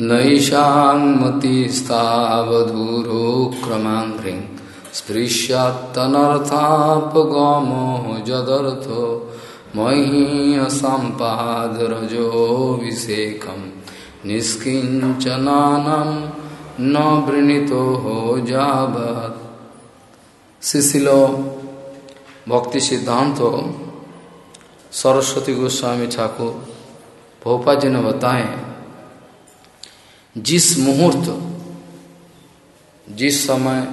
नैषाङ्मतिस्तावधूरो क्रमाङ्घ्रिं स्पृश्यात्तनर्थापगमो जदर्थो मह्यसम्पादरजोऽभिषेकं निष्किञ्चनानं न वृणीतो हो जावत् शिशिलो भक्ति सिद्धांत, सरस्वती गोस्वामी ठाकुर भोपा जी ने बताएँ जिस मुहूर्त, जिस समय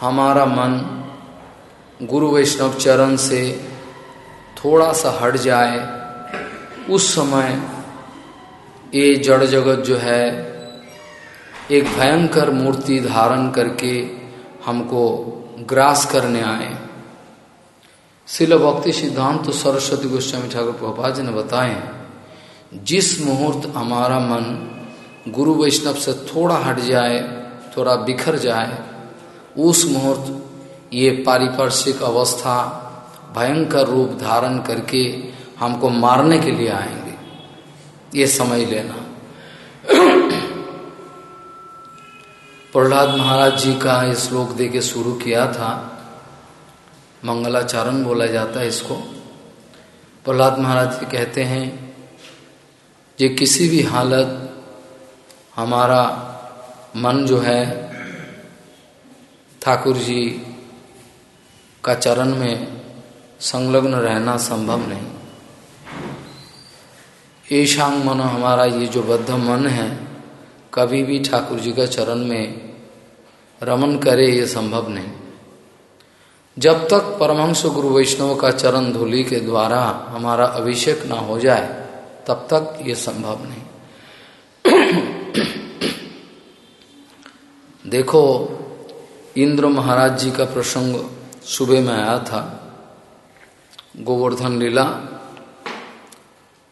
हमारा मन गुरु वैष्णव चरण से थोड़ा सा हट जाए, उस समय ये जड़ जगत जो है, एक भयंकर मूर्ति धारण करके हमको ग्रास करने आए। शिल भक्ति सिद्धांत तो सरस्वती गोस्वामी ठाकुर प्रभा जी ने बताए, जिस मुहूर्त हमारा मन गुरु वैष्णव से थोड़ा हट जाए, थोड़ा बिखर जाए, उस मुहूर्त, ये पारिपार्श्विक अवस्था भयंकर रूप धारण करके हमको मारने के लिए आएँगे। ये समझ लेना। प्रहलाद महाराज जी का ये श्लोक दे के शुरू किया था। मंगलाचरण बोला जाता है इसको। प्रहलाद महाराज जी कहते हैं, ये किसी भी हालत हमारा मन जो है ठाकुर जी का चरण में संलग्न रहना संभव नहीं। ईशांग मन हमारा ये जो बद्ध मन है, कभी भी ठाकुर जी का चरण में रमन करे ये संभव नहीं। जब तक परमहंस गुरु वैष्णव का चरण धूलि के द्वारा हमारा अभिषेक ना हो जाए, तब तक ये संभव नहीं। देखो, इंद्र महाराज जी का प्रसंग सुबह में आया था। गोवर्धन लीला,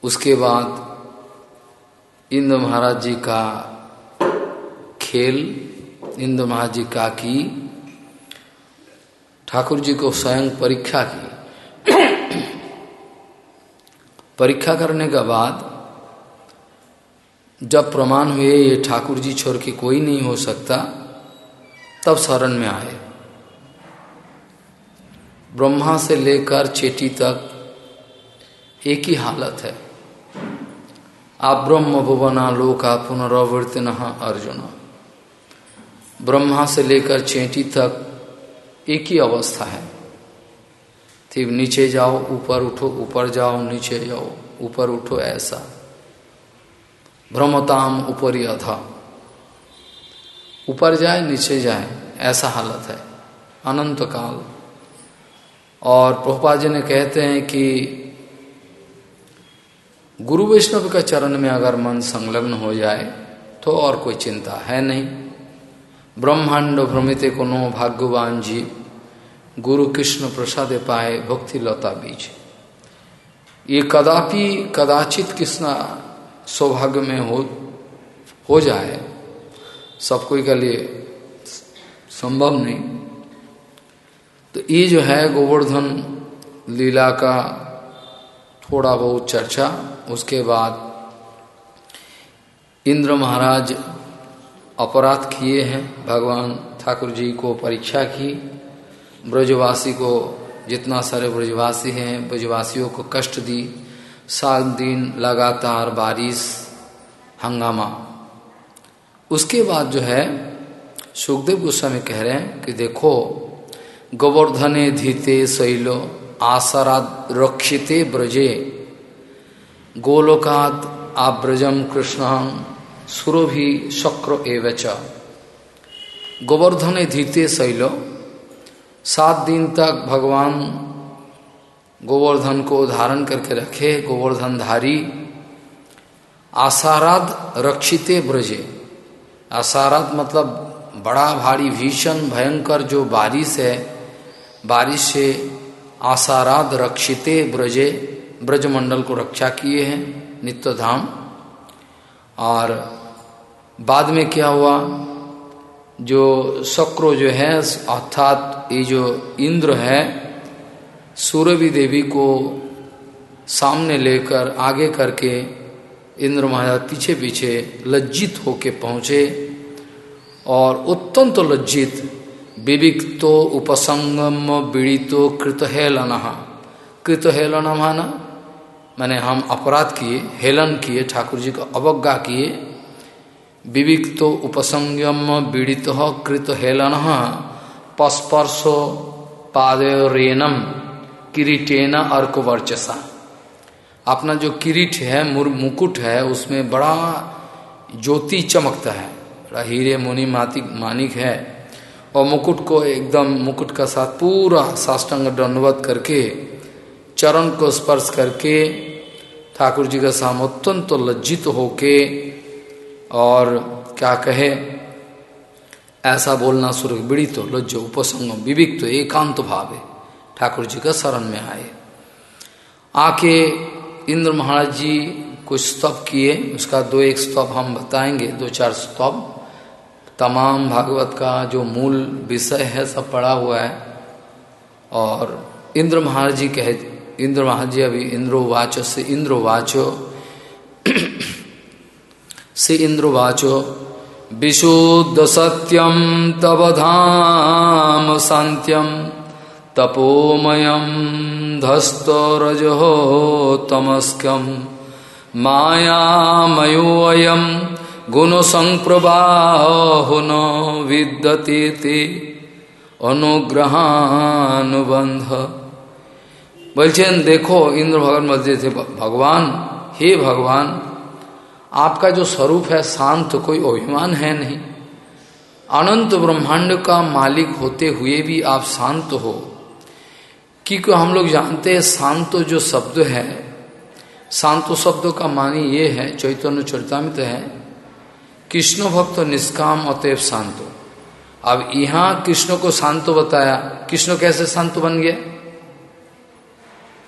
उसके बाद इंद्र महाराज जी का खेल, इंद्र महाराज जी का की, ठाकुर जी को स्वयं परीक्षा की। परीक्षा करने के बाद जब प्रमाण हुए ये ठाकुर जी छोड़ के कोई नहीं हो सकता, तब शरण में आए। ब्रह्मा से लेकर चेटी तक एक ही हालत है। आप ब्रह्म भुवना लोका पुनरावृत्ति अर्जुन। ब्रह्मा से लेकर चेटी तक एक ही अवस्था है। फिर नीचे जाओ, ऊपर उठो, ऊपर जाओ, नीचे जाओ, ऊपर उठो ऐसा। ब्रह्मताम ऊपरी अधा। ऊपर जाए, नीचे जाए, ऐसा हालत है। अनंत काल। और प्रभुपा जी ने कहते हैं कि गुरु वैष्णव के चरण में अगर मन संलग्न हो जाए तो और कोई चिंता है नहीं। ब्रह्मांड भ्रमित कोनो भाग्यवान जीव गुरु कृष्ण प्रसाद पाए भक्ति लता बीज। ये कदापि कदाचित कृष्ण सौभाग्य में हो हो जाए, सब कोई के लिए संभव नहीं। तो ये जो है गोवर्धन लीला का थोड़ा बहुत चर्चा, उसके बाद इंद्र महाराज अपराध किए हैं, भगवान ठाकुर जी को परीक्षा की, ब्रजवासी को जितना सारे ब्रजवासी हैं, ब्रजवासियों को कष्ट दी सात दिन लगातार बारिश, हंगामा। उसके बाद जो है, सुखदेव गोस्वामी कह रहे हैं कि देखो, गोवर्धने धीते शैलो आसरा रक्षिते ब्रजे। गोलोकात आब्रजम कृष्ण, सुरभि शक्र एवच। गोवर्धने धीते शैलो सात दिन तक भगवान गोवर्धन को धारण करके रखे गोवर्धन धारी आसाराद रक्षिते ब्रजे। आसारात मतलब बड़ा, भारी, भीषण, भयंकर जो बारिश है, बारिश से आसाराद रक्षिते ब्रजे, ब्रजमंडल को रक्षा किए हैं नित्य धाम और बाद में क्या हुआ? जो शक्रो जो है, अर्थात ये जो इंद्र है सूरवी देवी को सामने लेकर आगे करके इंद्र महाराज पीछे पीछे लज्जित होके पहुँचे और अत्यंत तो लज्जित विविक्तो उपसंगम पीड़ितो कृत हेलन कृत हेलन माना? मैंने हम अपराध किए, हेलन किए, ठाकुर जी को अवज्ञा किए। विविक्तो उपसंगम पीड़ित कृत हेलन पस्पर्शो पादरेनम किरीटेन अर्क वर्चसा अपना जो किरीट है मुकुट है, उसमें बड़ा ज्योति चमकता है। बड़ा हीरे, मुनि, मातिक, मानिक है। और मुकुट को एकदम, मुकुट का साथ पूरा साष्टांग दंडवत करके, चरण को स्पर्श करके, ठाकुर जी का साम अत्यंत तो लज्जित होके, और क्या कहे, ऐसा बोलना शुरू बिड़ी तो लज्जो उपसंगम विविक तो एकांत भाव। है ठाकुर जी का शरण में आए। आके इंद्र महाराज जी कुछ स्तव किए, उसका दो एक स्तव हम बताएँगे, दो चार स्तव तमाम भागवत का जो मूल विषय है, सब पढ़ा हुआ है। और इंद्र महाराज जी कहे, इंद्र महाराज जी अभी इंद्रोवाचो से इंद्रोवाचो से इंद्रोवाचो। विशुद्ध सत्यम तब धाम शांत्यम तपोमयम धस्तो रजो तमस्कम मायामयोऽयम् गुणसंप्रवाहो न विद्यते অনুগ্রহানুবন্ধ বলছেন দেখো इंद्र भगवान मध्य थे भगवान हे भगवान आपका जो स्वरूप है शांत कोई अभिमान है नहीं अनंत ब्रह्मांड का मालिक होते हुए भी आप शांत हो क्योंकि हम लोग जानते हैं शांत जो शब्द है, शांतो शब्द का मानी ये है, चैतन्य चरितमित है, कृष्ण भक्त निष्काम अतएव शांतो। अब यहाँ कृष्ण को शांत बताया, कृष्ण कैसे शांत बन गया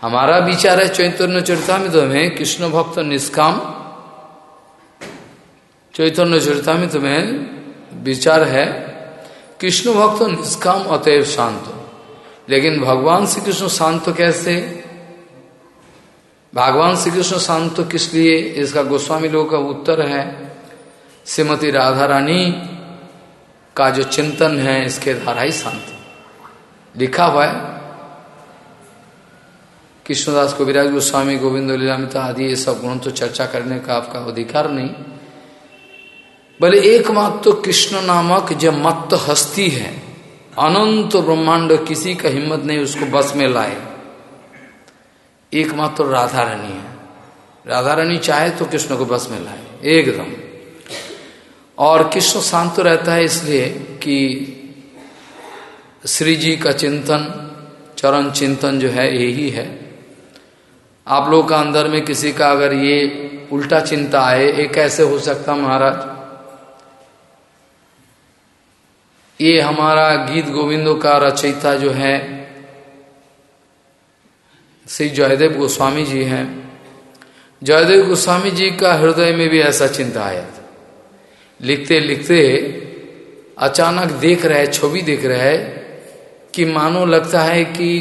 हमारा विचार है चैतन्य चरितमित में कृष्ण भक्त निष्काम, चैतन्य चरितमित में विचार है कृष्ण भक्त निष्काम अतएव शांत। लेकिन भगवान श्री कृष्ण शांत कैसे? भगवान श्री कृष्ण शांत किस लिए? इसका गोस्वामी लोगों का उत्तर है, श्रीमती राधा रानी का जो चिंतन है, इसके द्वारा ही शांत। लिखा हुआ है, कृष्णदास को विराज गोस्वामी, गोविंद लीलामिता आदि, ये सब गुण तो चर्चा करने का आपका अधिकार नहीं। बोले एकमात्र तो कृष्ण नामक जो मत्त हस्ती है अनंत ब्रह्मांड किसी का हिम्मत नहीं, उसको बस में लाए। एकमात्र राधा रानी है। राधा रानी चाहे तो कृष्ण को बस में लाए, एकदम। और कृष्ण शांत रहता है इसलिए कि श्री जी का चिंतन, चरण चिंतन जो है, यही है। आप लोग का अंदर में किसी का अगर ये उल्टा चिंता आए, ये कैसे हो सकता महाराज? ये हमारा गीत गोविंदों का रचयिता जो है, श्री जयदेव गोस्वामी जी हैं। जयदेव गोस्वामी जी का हृदय में भी ऐसा चिंता आया था। लिखते लिखते अचानक देख रहे, छवि देख रहे कि मानो लगता है कि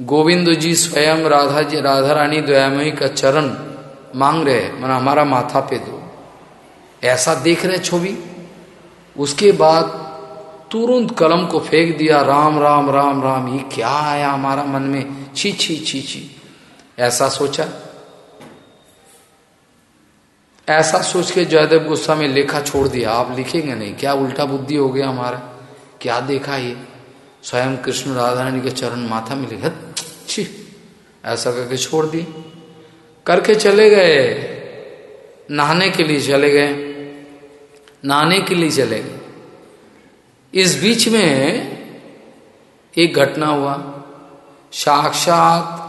गोविंद जी स्वयं राधा जी, राधा रानी दयामयी का चरण मांग रहे मन हमारा माथा पे दो। ऐसा देख रहे छवि। उसके बाद तुरंत कलम को फेंक दिया, राम राम राम राम, ये क्या आया हमारा मन में? छी छी छी छी। ऐसा सोचा? ऐसा सोच के जयदेव गुस्सा में लेखा छोड़ दिया। आप लिखेंगे नहीं? क्या उल्टा बुद्धि हो गया हमारा? क्या देखा ये? स्वयं कृष्ण राधारानी के चरण माथा में लिखा छी। ऐसा करके छोड़ दी। करके चले गए। नहाने के लिए चले गए। नहाने के लिए चले गए। इस बीच में एक घटना हुआ। साक्षात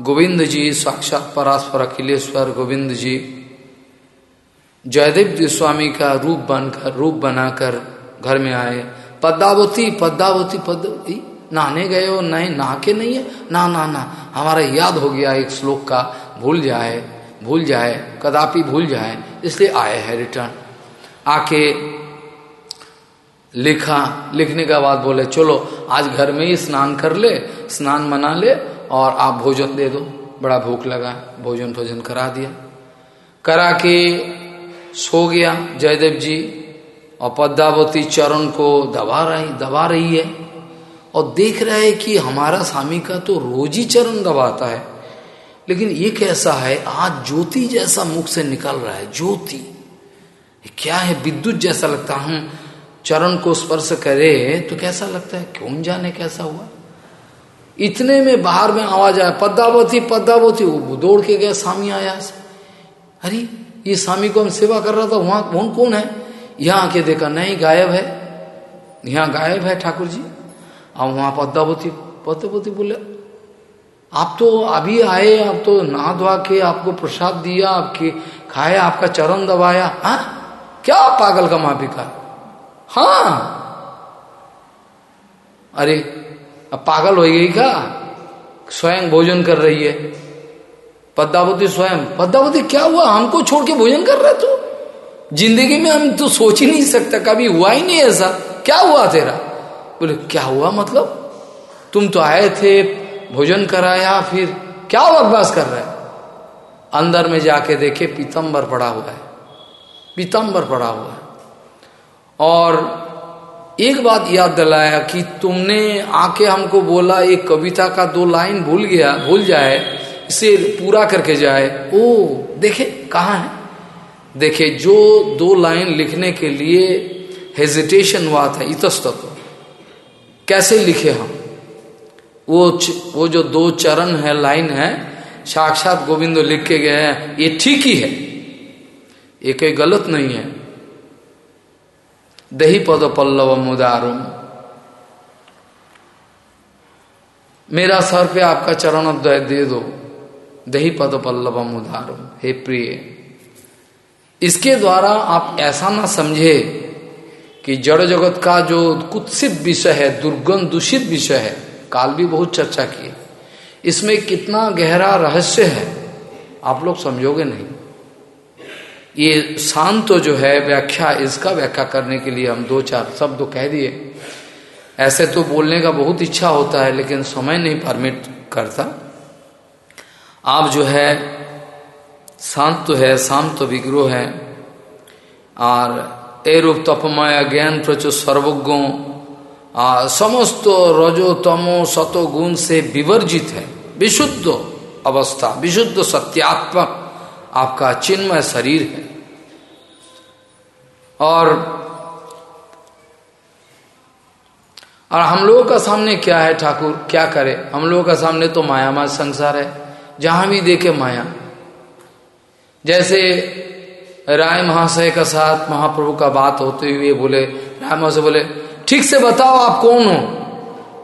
गोविंद जी, साक्षात परास्पर अखिलेश्वर गोविंद जी, जयदेव स्वामी का रूप बनकर, रूप बनाकर घर में आए। पद्मावती पद्मावती पद्मावती नहाने गए हो? नहीं, नहा के नहीं है? ना ना ना। हमारा याद हो गया एक श्लोक का, भूल जाए भूल जाए, कदापि भूल जाए, इसलिए आए हैं रिटर्न। आके लिखा, लिखने का बाद बोले, चलो, आज घर में ही स्नान कर ले, स्नान मना ले और आप भोजन दे दो। बड़ा भूख लगा, भोजन भोजन करा दिया। करा के सो गया जयदेव जी और पद्मावती चरण को दबा रही दबा रही है और देख रहा है कि हमारा स्वामी का तो रोज ही चरण दबाता है। लेकिन ये कैसा है? आज ज्योति जैसा मुख से निकल रहा है, ज्योति। क्या है? विद्युत जैसा लगता हम चरण को स्पर्श करे तो कैसा लगता है? क्यों जाने कैसा हुआ? इतने में बाहर में आवाज़ आया, पद्मावती पद्मावती, वो दौड़ के गया स्वामी आया। अरे, ये स्वामी को हम सेवा कर रहा था, वहाँ कौन कौन है? यहाँ आके देखा, नहीं, गायब है। यहाँ गायब है ठाकुर जी और वहाँ पद्मावती पद्मावती बोले, आप तो अभी आए, आप तो नहा धोआ के, आपको प्रसाद दिया, आपके खाया, आपका चरण दबाया। हा? क्या पागल का मापिका हाँ। अरे, अब पागल हो गई क्या? स्वयं भोजन कर रही है। पद्मावती स्वयं। पद्मावती, क्या हुआ? हमको छोड़ के भोजन कर रहे तू? ज़िंदगी में हम तो सोच ही नहीं सकता, कभी हुआ ही नहीं ऐसा। क्या हुआ तेरा? बोले, क्या हुआ मतलब? तुम तो आए थे, भोजन कराया, फिर क्या बकवास कर रहे? अंदर में जाके देखे पीतम्बर पड़ा हुआ है। पीतम्बर पड़ा हुआ है। और एक बात याद दिलाया कि तुमने आके हमको बोला, एक कविता का दो लाइन भूल गया, भूल जाए, इसे पूरा करके जाए। ओ, देखे, कहा है? देखे, जो दो लाइन लिखने के लिए हेजिटेशन हुआ था इतस्तत्व कैसे लिखे हम? वो वो जो दो चरण है, लाइन है, साक्षात गोविंद लिख के गए हैं, ये ठीक ही है। ये कोई गलत नहीं है। दही पद पल्लव मुदारुम मेरा सर पे आपका चरण दे दो। दही पद पल्लव मुदारुम हे प्रिय, इसके द्वारा आप ऐसा ना समझे कि जड़ जगत का जो कुत्सित विषय है, दुर्गंध दूषित विषय है, काल भी बहुत चर्चा की इसमें कितना गहरा रहस्य है, आप लोग समझोगे नहीं। ये शांत जो है व्याख्या, इसका व्याख्या करने के लिए हम दो चार शब्द कह दिए। ऐसे तो बोलने का बहुत इच्छा होता है, लेकिन समय नहीं परमिट करता। आप जो है, शांत तो है, शांत तो विग्रह है, और रूप तपमय ज्ञान प्रचुर सर्वज्ञ समस्त रजो तमो सतो गुण से विवर्जित है। विशुद्ध अवस्था, विशुद्ध सत्यात्मक आपका चिन्मय शरीर है। और और हम लोगों का सामने क्या है ठाकुर? क्या करे? हम लोगों का सामने तो मायामा संसार है। जहाँ भी देखे माया। जैसे राय महाशय का साथ महाप्रभु का बात होते हुए बोले, राय महाशय बोले, ठीक से बताओ आप कौन हो?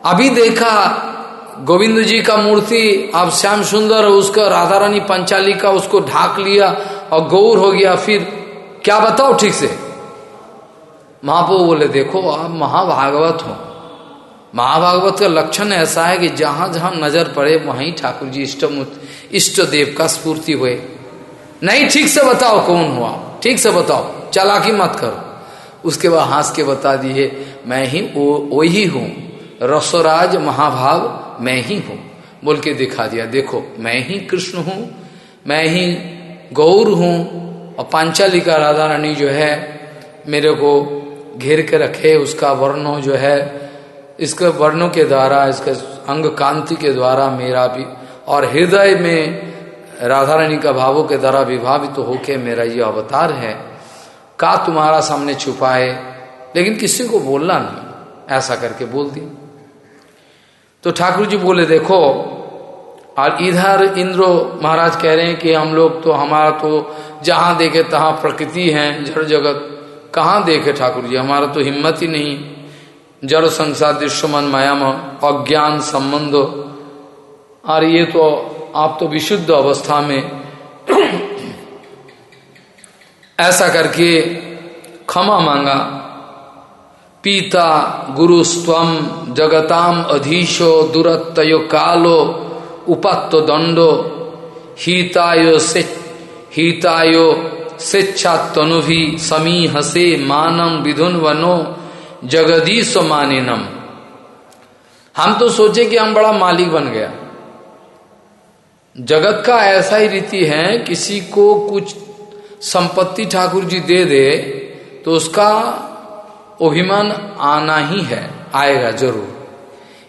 अभी देखा गोविंद जी का मूर्ति आप श्याम सुंदर, उसका राधा रानी पंचाली का उसको ढाक लिया और गौर हो गया। फिर क्या बताओ ठीक से? महाप्रभु बोले, देखो, आप महाभागवत हो। महाभागवत का लक्षण ऐसा है कि जहाँ जहाँ नज़र पड़े, वहीं ठाकुर जी इष्ट इष्ट देव का स्फूर्ति हुए। नहीं, ठीक से बताओ कौन हो आप ठीक से बताओ। चालाकी मत करो। उसके बाद हंस के बता दिए, मैं ही, वो ही हूँ। रसोराज महाभाव मैं ही हूँ। बोल के दिखा दिया, देखो, मैं ही कृष्ण हूँ, मैं ही गौर हूँ, और पांचालिका राधा रानी जो है, मेरे को घेर के रखे, उसका वर्णों जो है, इसके वर्णों के द्वारा, इसके अंग कांति के द्वारा मेरा भी, और हृदय में राधा रानी का भावों के द्वारा विभावित तो होके मेरा ये अवतार है, का तुम्हारा सामने छुपाए, लेकिन किसी को बोलना नहीं। ऐसा करके बोल दी तो ठाकुर जी बोले, देखो, और इधर इंद्र महाराज कह रहे हैं कि हम लोग तो हमारा तो जहाँ देखे तहां प्रकृति है, जड़ जगत। कहाँ देखे ठाकुर जी? हमारा तो हिम्मत ही नहीं। जड़ संसार दृश्यमन मायाम, अज्ञान संबंध। और ये तो आप तो विशुद्ध अवस्था में ऐसा करके क्षमा मांगा। पीता, गुरु स्वम जगताम अधीशो, दुरत्तयो कालो, उपत्तो दंडो। हितायो से, हितायो स्वेच्छात्नुभी समी हसे मानम विधुन वनो जगदीश मानिनम। हम तो सोचे कि हम बड़ा मालिक बन गया। जगत का ऐसा ही रीति है, किसी को कुछ संपत्ति ठाकुर जी दे दे तो उसका अभिमान आना ही है। आएगा ज़रूर।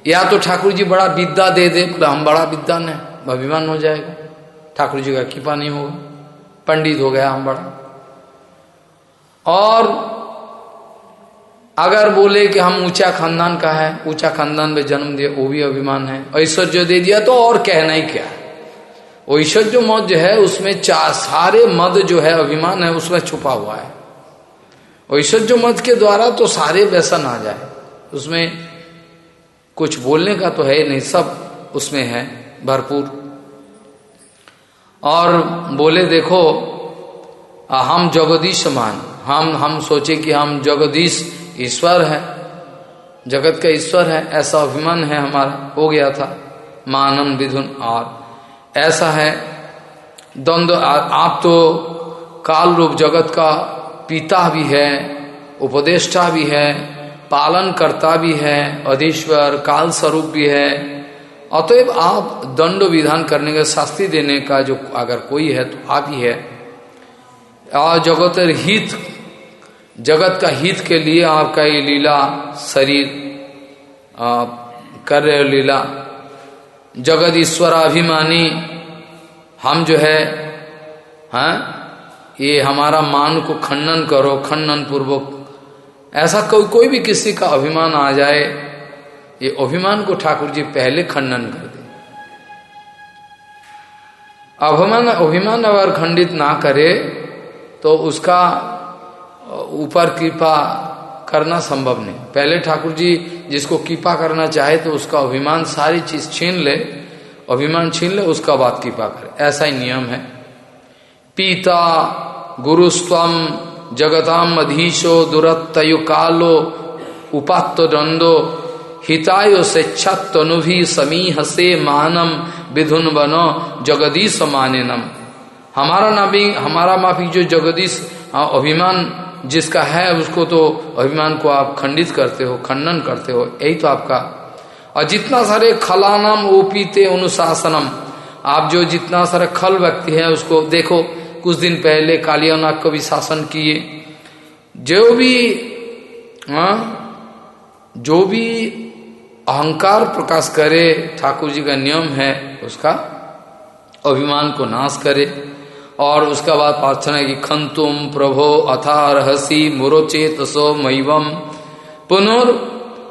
या तो ठाकुर जी बड़ा विद्या दे दे तो हम बड़ा विद्वान है अभिमान हो जाएगा। ठाकुर जी का कृपा नहीं होगा। पंडित हो गया हम बड़ा। और अगर बोले कि हम ऊँचा खानदान का है, ऊँचा खानदान में जन्म दिया वो भी अभिमान है। ऐश्वर्य दे दिया तो और कहना ही क्या? ऐश्वर्य मद जो है, उसमें चार सारे मद जो है, अभिमान है, उसमें छुपा हुआ है। ऐश्वर्य मत के द्वारा तो सारे व्यसन आ जाए। उसमें कुछ बोलने का तो है नहीं, सब उसमें है, भरपूर। और बोले, देखो हम जगदीश मान। हम हम सोचे कि हम जगदीश ईश्वर है। जगत का ईश्वर है, ऐसा अभिमान है हमारा, हो गया था। मानन विधुन और। ऐसा है, द्वंद्व, आप तो काल रूप जगत का पिता भी है, उपदेष्टा भी है पालन करता भी है, अधीश्वर काल स्वरूप भी है। अतएव आप दंड विधान करने का शास्त्री देने का जो अगर कोई है तो आप ही है। जगत हित, जगत का हित के लिए आपका ये लीला शरीर कर रहे हो लीला। जगत ईश्वर अभिमानी हम जो है, हैं ये हमारा मान को खंडन करो, खंडन पूर्वक। ऐसा कोई कोई भी किसी का अभिमान आ जाए, ये अभिमान को ठाकुर जी पहले खंडन कर दे। अभिमान अभिमान अगर खंडित ना करे तो उसका ऊपर कृपा करना संभव नहीं। पहले ठाकुर जी जिसको कृपा करना चाहे तो उसका अभिमान सारी चीज़ छीन ले, अभिमान छीन ले, उसका बाद कृपा करे। ऐसा ही नियम है। पीता गुरुस्वम जगताम अधीशो, दुरत्तयु कालो, उपात्त दंडो हितायो स्वेच्छात्नुभी समीह से मानम विधुन बनो, जगदीश माननम। हमारा नाभी हमारा माफ़ी जो जगदीश अभिमान जिसका है, उसको तो अभिमान को आप खंडित करते हो, खंडन करते हो, यही तो आपका। और जितना सारे खलानम ओपीते अनुशासनम, आप जो जितना सारे खल व्यक्ति है, उसको देखो कुछ दिन पहले कालियानाग को भी शासन किए। जो भी आ, जो भी अहंकार प्रकाश करे ठाकुर जी का नियम है उसका अभिमान को नाश करे। और उसका बाद प्रार्थना की खंतुम प्रभो अथा रहसी मुरोचेत सो मैवम पुनर्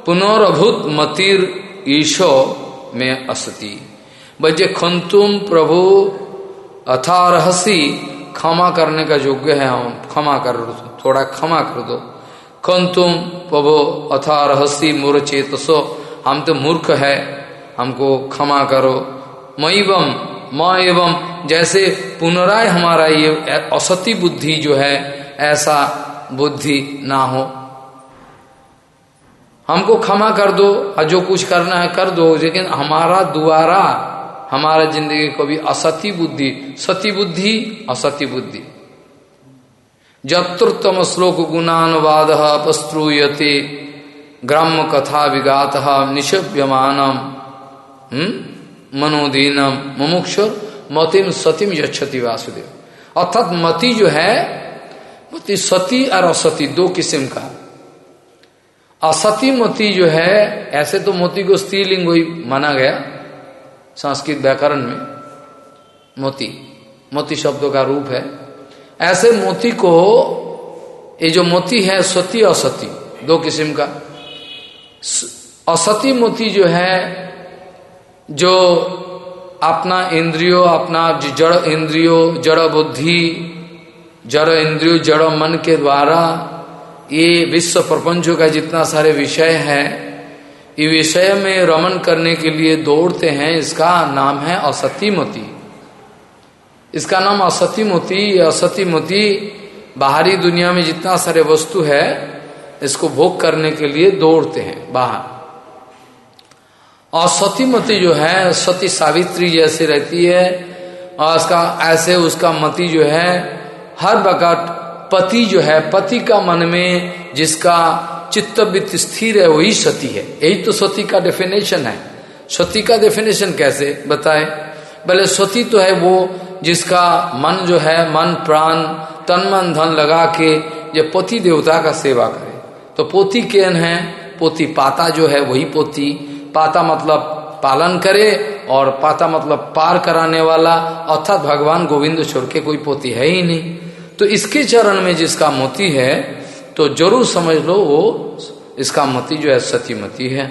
पुनरभूत मतिर ईशो में असती। बजे खंतुम प्रभु अथा रहसी क्षमा करने का योग्य है हम। क्षमा कर थोड़ा क्षमा कर दो। खंतुम प्रभो अथा रहसी मुरचेतसो। हम तो मूर्ख है, हमको क्षमा करो। मैवम म एवं जैसे पुनराय हमारा ये असती बुद्धि जो है, ऐसा बुद्धि ना हो। हमको क्षमा कर दो, और जो कुछ करना है कर दो, लेकिन हमारा द्वारा हमारा ज़िंदगी को भी असती बुद्धि, सती बुद्धि, असती बुद्धि। जत्रुतम श्लोक गुणानुवाद अपस्त्रूयते ग्राम्य कथा विगात निशभ्यमानम हम्म मनोदीनम मुमुक्षर मतिम सतीम यक्षति वासुदेव। अर्थात मति जो है, मति सती और असती, दो किस्म का। असती मति जो है, ऐसे तो मोती को स्त्रीलिंग माना गया। संस्कृत व्याकरण में, मोती। मोती शब्दों का रूप है। ऐसे मोती को, ये जो मोती है, सती असती, दो किस्म का। असती मोती जो है, जो अपना इंद्रियो, अपना जड़ इंद्रियो, जड़ बुद्धि, जड़ इंद्रियो, जड़ मन के द्वारा, ये विश्व प्रपंचों का जितना सारे विषय है ये विषय में रमन करने के लिए दौड़ते हैं, इसका नाम है असतीमती। इसका नाम असतीमती असतीमती बाहरी दुनिया में जितना सारे वस्तु है, इसको भोग करने के लिए दौड़ते हैं, बाहर। और सतीमती जो है, सती सावित्री जैसे रहती है, और उसका ऐसे उसका मति जो है, हर वक्त पति जो है, पति का मन में जिसका चित्तवृत्त स्थिर है, वही सती है। यही तो सती का डेफिनेशन है। सती का डेफिनेशन कैसे? बताए। भले सती तो है वो जिसका मन जो है, मन, प्राण, तन, मन, धन लगा के ये पोती देवता का सेवा करे। तो पोती केन है? पोती पाता जो है, वही पोती। पाता मतलब पालन करे और पाता मतलब पार कराने वाला, अर्थात भगवान गोविंद छोड़ के कोई पोती है ही नहीं। तो इसके चरण में जिसका मोती है तो ज़रूर समझ लो वो इसका मति जो है सतीमती है।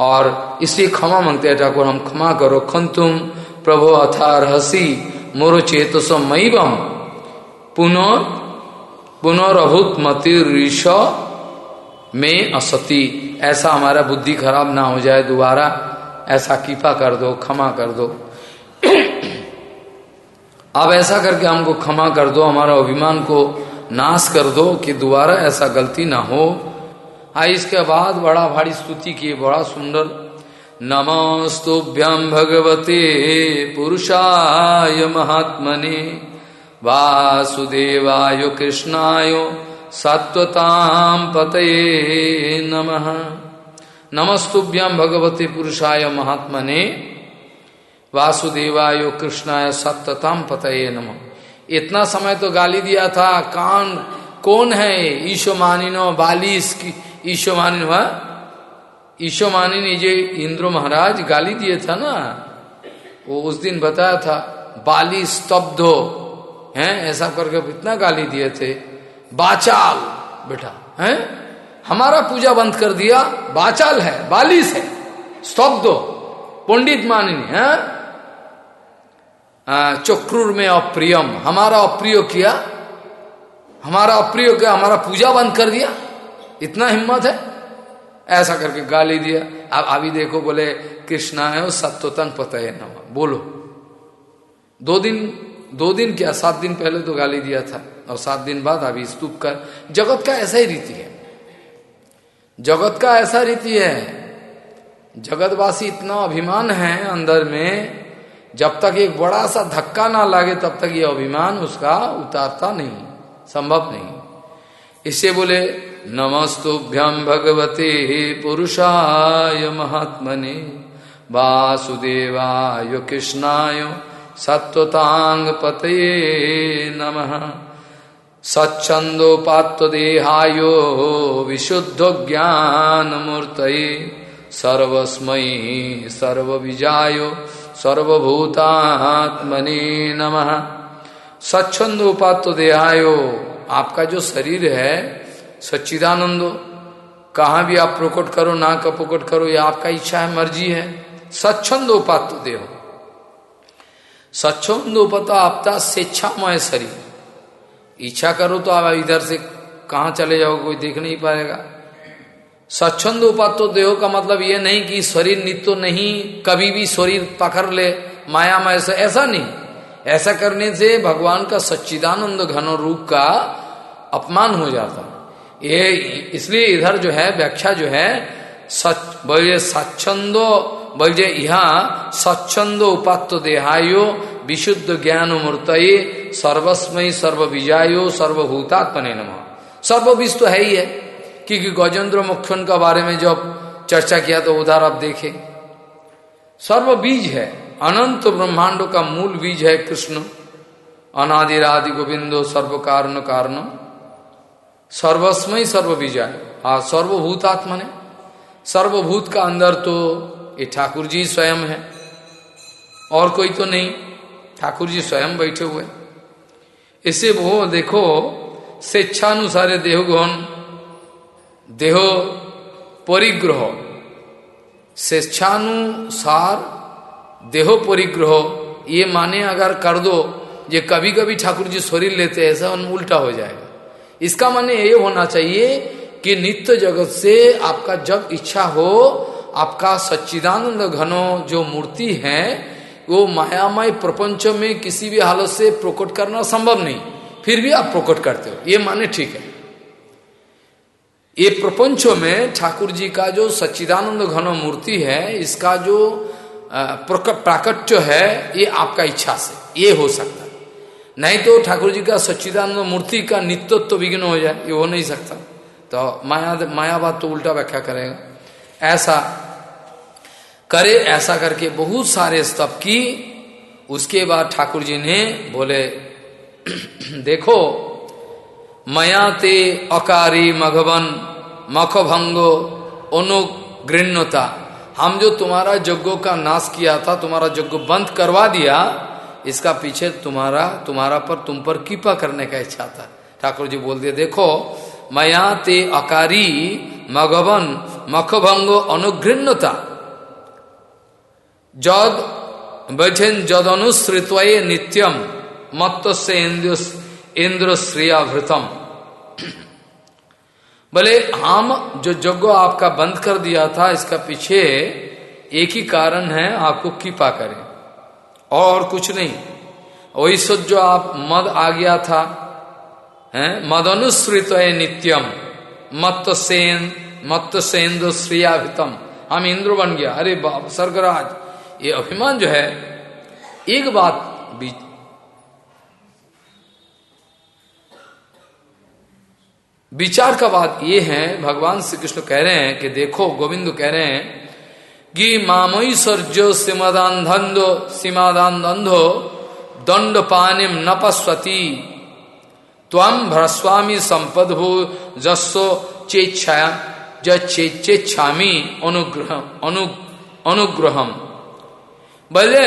और इसलिए क्षमा मांगते हैं ठाकुर, हम क्षमा करो। खन तुम प्रभु अथार हसी मोर चेतसो मईबम पुनः पुनरभूत मति ऋष में असती। ऐसा हमारा बुद्धि खराब ना हो जाए दोबारा। ऐसा कृपा कर दो, क्षमा कर दो। अब ऐसा करके हमको क्षमा कर दो, हमारा अभिमान को नाश कर दो कि दोबारा ऐसा गलती ना हो। आ इसके बाद बड़ा भारी स्तुति की, बड़ा सुंदर। नमस्तुभ्यम भगवते पुरुषाय महात्मने, वासुदेवाय कृष्णाय सत्वताम पतये नमः। नमस्तुभ्यम भगवते पुरुषाय महात्मने, वासुदेवाय कृष्णाय सत्यताम पतये नम। इतना समय तो गाली दिया था, कान, कौन है ईशो मानिनो, बालिस की, ईशो मानिन हुआ ईशो मानिन जे, इंद्र महाराज गाली दिए था ना? वो उस दिन बताया था बाली स्तब्धो हैं ऐसा करके इतना गाली दिए थे। बाचाल, बेटा, हैं? हमारा पूजा बंद कर दिया, बाचाल है, बालिस है, स्तब्धो पंडित मानिनी, है? चक्रूर में अप्रियम। हमारा अप्रिय किया? हमारा अप्रिय किया? हमारा पूजा बंद कर दिया? इतना हिम्मत है? ऐसा करके गाली दिया। अब, अभी देखो बोले, कृष्णा है सत्योतन पता है नमा। बोलो। दो दिन दो दिन क्या? सात दिन पहले तो गाली दिया था। और सात दिन बाद अभी स्तूप कर। जगत का ऐसा ही रीति है। जगत का ऐसा रीति है। जगतवासी इतना अभिमान है अंदर में जब तक एक बड़ा सा धक्का ना लगे, तब तक ये अभिमान उसका उतारता नहीं, संभव नहीं। इससे बोले नमस्तुभ्यम भगवते पुरुषाय महात्मने, वासुदेवाय कृष्णाय सत्वतांग पतये नमः। सच्छंदोपात्व देहायो विशुद्ध ज्ञान मूर्त सर्वस्मयी सर्वविजायो सर्वभूतात्मने नमः। स्वच्छंद उपात्त देहायो, आपका जो शरीर है, सच्चिदानंदो, कहा भी आप प्रकट करो, ना का प्रकट करो, ये आपका इच्छा है, मर्ज़ी है स्वच्छंद उपात्त देहो। स्वच्छंद उपता आपका स्वेच्छामय शरीर। इच्छा करो तो आप इधर से कहा चले जाओ कोई देख नहीं पाएगा। स्वच्छंद उपात्तो देहो का मतलब ये नहीं कि शरीर नित्य नहीं, कभी भी शरीर पकड़ ले, माया में से, ऐसा नहीं। ऐसा करने से भगवान का सच्चिदानंद घनो रूप का अपमान हो जाता ये इसलिए इधर जो है, व्याख्या जो है, सच, बोलिए स्वच्छंदो बोलिए यहाँ स्वच्छंदो उपात्त देहायो, विशुद्ध ज्ञान मूर्त सर्वस्मय सर्व विजायो सर्वभूतात्मने नम। सर्वविश तो है ही है। क्योंकि गजेंद्र मुख्यन का बारे में जब चर्चा किया तो उधर आप देखे। सर्व बीज है, अनंत ब्रह्मांडों का मूल बीज है कृष्ण। अनादिरादि गोविंदो सर्व कारण कारण। सर्वस्मय सर्व बीजा हाँ सर्वभूतात्मा ने। सर्वभूत का अंदर तो ये ठाकुर जी स्वयं है। और कोई तो नहीं ठाकुर जी स्वयं बैठे हुए। इसे वो देखो, स्वेच्छानुसार देहगुण देहो परिग्रह। स्वेच्छानुसार देहो परिग्रह। ये माने अगर कर दो, ये कभी कभी ठाकुर जी शरीर लेते हैं ऐसा उल्टा हो जाएगा। इसका माने ये होना चाहिए कि नित्य जगत से आपका जब इच्छा हो, आपका सच्चिदानंद घनो जो मूर्ति है, वो मायामय प्रपंच में किसी भी हालत से प्रकट करना संभव नहीं। फिर भी आप प्रकट करते हो। ये माने ठीक है। ये प्रपंचों में ठाकुर जी का जो सच्चिदानंद घन मूर्ति है, इसका जो प्राकट्य है, ये आपका इच्छा से, ये हो सकता है। नहीं तो ठाकुर जी का सच्चिदानंद मूर्ति का नित्यत्व विघ्न हो जाए, ये हो नहीं सकता। तो माया मायावाद तो उल्टा व्याख्या करेगा। ऐसा करे, ऐसा करके बहुत सारे स्तप की, उसके बाद ठाकुर जी ने बोले, देखो मया ते अकारी मघवन मख मखभंगो अनुगृण्यता हम जो तुम्हारा यज्ञों का नाश किया था, तुम्हारा यज्ञ बंद करवा दिया, इसका पीछे तुम्हारा तुम्हारा पर तुम पर कृपा करने का इच्छा था। ठाकुर जी बोल दिए, देखो मया ते अकारी मघवन, मखभंगो अनुगृण्यता जद बैठेन जद अनुसृत नित्यम मत्त से इंद्र श्रेयाभृतम बोले हम जो यज्ञ आपका बंद कर दिया था, इसका पीछे एक ही कारण है, आपको कृपा करें। और कुछ नहीं। वही सोच जो आप मद आ गया था, है? मदनुसृत नित्यम। मत सेन मत श्रियाभितम। हम इंद्र बन गया। अरे बाप, स्वर्गराज। ये अभिमान जो है, एक बात विचार का बात ये है, भगवान श्री कृष्ण कह रहे हैं कि देखो, गोविंद कह रहे हैं कि मामई सर्जो सिमदान धंधो सीमादान धंधो दंड पानिम न पस्वती त्वम भ्रस्वामी संपद हो जस्सो चेच्छाया चेच्छामी अनुग्रह अनु अनुग्रहम। बोले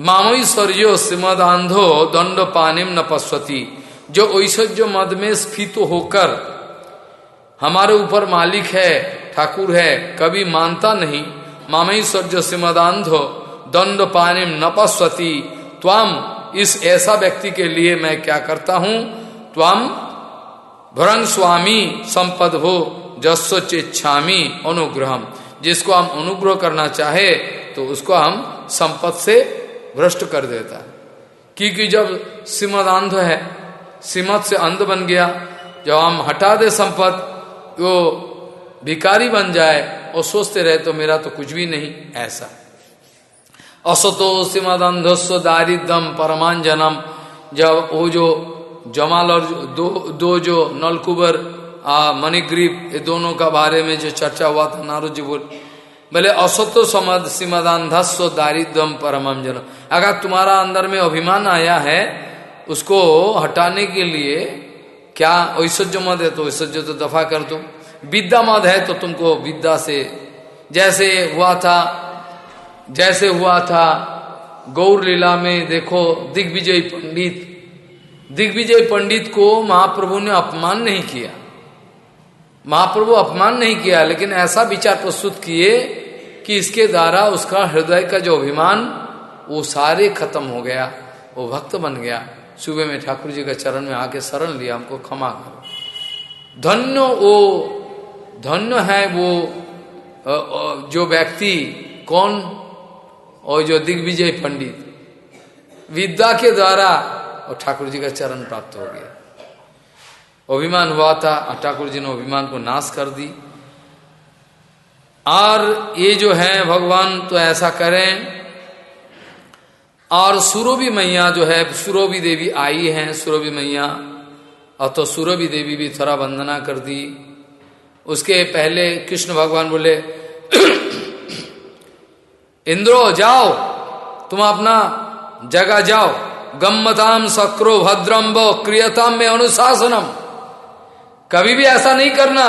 मामैश्वर्यो श्रीमदांधो दंड पानिम न पश्वती जो ऐश्वर्य मद में स्फीत होकर हमारे ऊपर मालिक है, ठाकुर है, कभी मानता नहीं। मामैश्वर्य श्रीमदांधो दंड पानिम नपस्वती त्वम, इस ऐसा व्यक्ति के लिए मैं क्या करता हूँ? त्वम, भरंग स्वामी संपद हो, जस्व चेच्छामी अनुग्रहम। जिसको हम अनुग्रह करना चाहे तो उसको हम संपद से भ्रष्ट कर देता। क्योंकि जब सिमद अंध है सिमत से अंध बन गया। जब हम हटा दे संपद वो भिकारी बन जाए और सोचते रहे तो मेरा तो कुछ भी नहीं, ऐसा। असतो सिमदंधस्व दारिद्रम परमांजनम। जब वो जो जमाल और दो दो जो नलकुबर, आ, मणिग्रीप, ये दोनों का बारे में जो चर्चा हुआ था, नारद जी बोल बोले असतो समद सिमदांधस्व दारिद्रम परमांजनम। अगर तुम्हारा अंदर में अभिमान आया है उसको हटाने के लिए क्या ऐश्वर्य मद है? तो ऐश्वर्य तो दफ़ा कर दो विद्या मद है तो तुमको विद्या से, जैसे हुआ था, जैसे हुआ था गौर लीला में देखो, दिग्विजय पंडित दिग्विजय पंडित को महाप्रभु ने अपमान नहीं किया। महाप्रभु अपमान नहीं किया, लेकिन ऐसा विचार प्रस्तुत किए कि इसके द्वारा उसका हृदय का जो अभिमान, वो सारे खत्म हो गया, वो भक्त बन गया। सुबह में ठाकुर जी का चरण में आके शरण लिया, हमको क्षमा करो। धन्य वो, धन्य है वो जो व्यक्ति, कौन? और जो दिग्विजय पंडित। विद्या के द्वारा और ठाकुर जी का चरण प्राप्त हो गया। अभिमान हुआ था ठाकुर जी ने अभिमान को नाश कर दी। और ये जो है, भगवान तो ऐसा करें और सुरोभी मैया जो है, सुरोभी देवी आई है, सुरोभी मैया। और तो सुरोभी देवी भी थोड़ा वंदना कर दी। उसके पहले कृष्ण भगवान बोले, इंद्रो जाओ, तुम अपना जगह जाओ। गम्मताम सक्रो भद्रम वो क्रियताम में अनुशासनम। कभी भी ऐसा नहीं करना।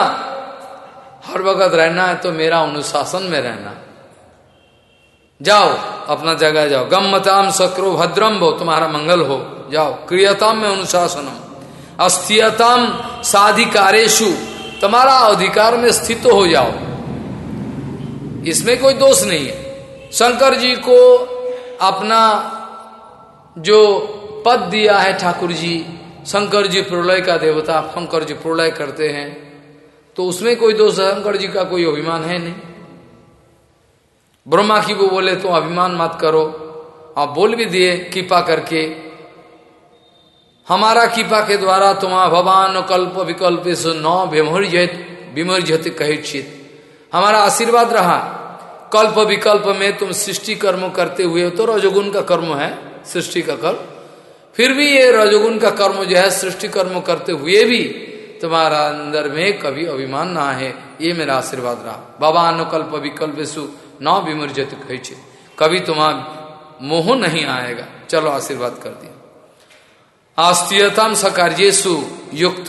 हर वक्त रहना है तो मेरा अनुशासन में रहना। जाओ, अपना जगह जाओ। गम्मताम सक्रो भद्रम वो तुम्हारा मंगल हो। जाओ, क्रियताम में अनुशासनम। अस्थियताम साधिकारेशु तुम्हारा अधिकार में स्थित हो जाओ। इसमें कोई दोष नहीं है। शंकर जी को अपना जो पद दिया है ठाकुर जी, शंकर जी प्रलय का देवता, शंकर जी प्रलय करते हैं तो उसमें कोई दोष शंकर जी का कोई अभिमान है नहीं। ब्रह्मा की वो बोले, तुम अभिमान मत करो। आप बोल भी दिए, कृपा करके। हमारा कृपा के द्वारा तुम्हारा भगवान कल्प विकल्प नौ विमर्जित विमर्जित कहित हमारा आशीर्वाद रहा। कल्प विकल्प में तुम सृष्टि कर्म करते हुए तो रजोगुण का कर्म है, सृष्टि का कर्म। फिर भी ये रजोगुण का कर्म जो है, सृष्टि कर्म करते हुए भी तुम्हारा अंदर में कभी अभिमान ना है। ये मेरा आशीर्वाद रहा। बाबा अनुकल्प विकल्प सु न विमर्जित कभी तुम्हारा मोह नहीं आएगा। चलो आशीर्वाद कर दिया आस्तीयतम सकार्येशु युक्त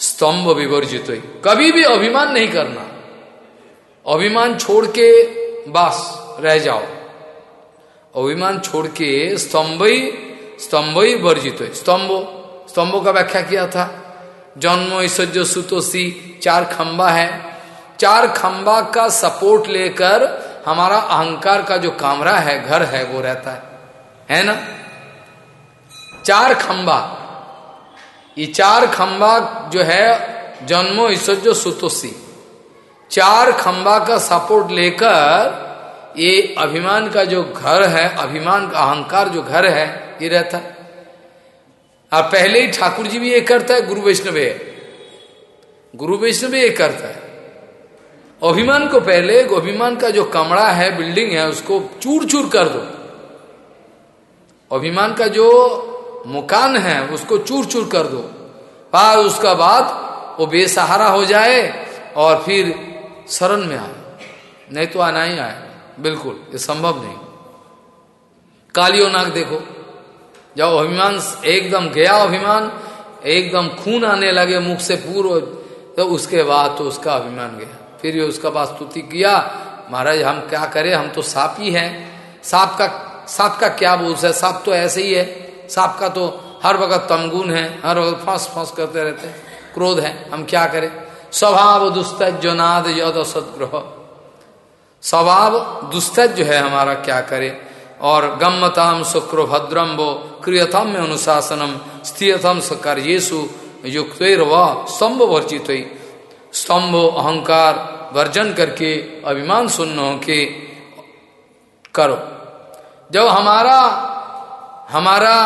स्तंभ विवर्जित। कभी भी अभिमान नहीं करना। अभिमान छोड़ के बस रह जाओ। अभिमान छोड़ के स्तंभ स्तंभ वर्जित। स्तंभ, स्तंभों का व्याख्या किया था। जन्म ऐश्वर्य सुतोषी चार खंबा है। चार खंबा का सपोर्ट लेकर हमारा अहंकार का जो कमरा है, घर है, वो रहता है। है ना? चार खंबा। ये चार खंबा जो है, जन्मो ईश्वर जो सुतोषी चार खंबा का सपोर्ट लेकर ये अभिमान का जो घर है, अभिमान का अहंकार जो घर है, ये रहता है। और पहले ही ठाकुर जी भी ये करता है, गुरु वैष्णव गुरु वैष्णव ये करता है। अभिमान को पहले, अभिमान का जो कमरा है, बिल्डिंग है, उसको चूर चूर कर दो। अभिमान का जो मुकान है, उसको चूर चूर कर दो। बाद उसका बाद वो बेसहारा हो जाए और फिर शरण में आए। नहीं तो आना ही आए। बिल्कुल, ये संभव नहीं। कालियो नाग देखो। जब अभिमान एकदम गया, अभिमान एकदम खून आने लगे मुख से पूर्व तो उसके बाद तो उसका अभिमान गया। फिर ये उसका बाद स्तुति किया, महाराज, हम क्या करें? हम तो साप ही हैं। सांप का सांप का क्या बोझ है? सांप तो ऐसे ही है। सांप का तो हर वक्त तमगुन है, हर वक्त फंस फंस करते रहते हैं। क्रोध है। हम क्या करें? स्वभाव दुस्तज नाद यद सदग्रह स्वभाव दुस्तज जो है हमारा क्या करे? और गम्मताम शुक्र भद्रम वो क्रियतम अनुशासनम स्थिरतम कार्येशु युक्त वर्जित स्तंभ अहंकार वर्जन करके अभिमान शून्य के करो। जब हमारा हमारा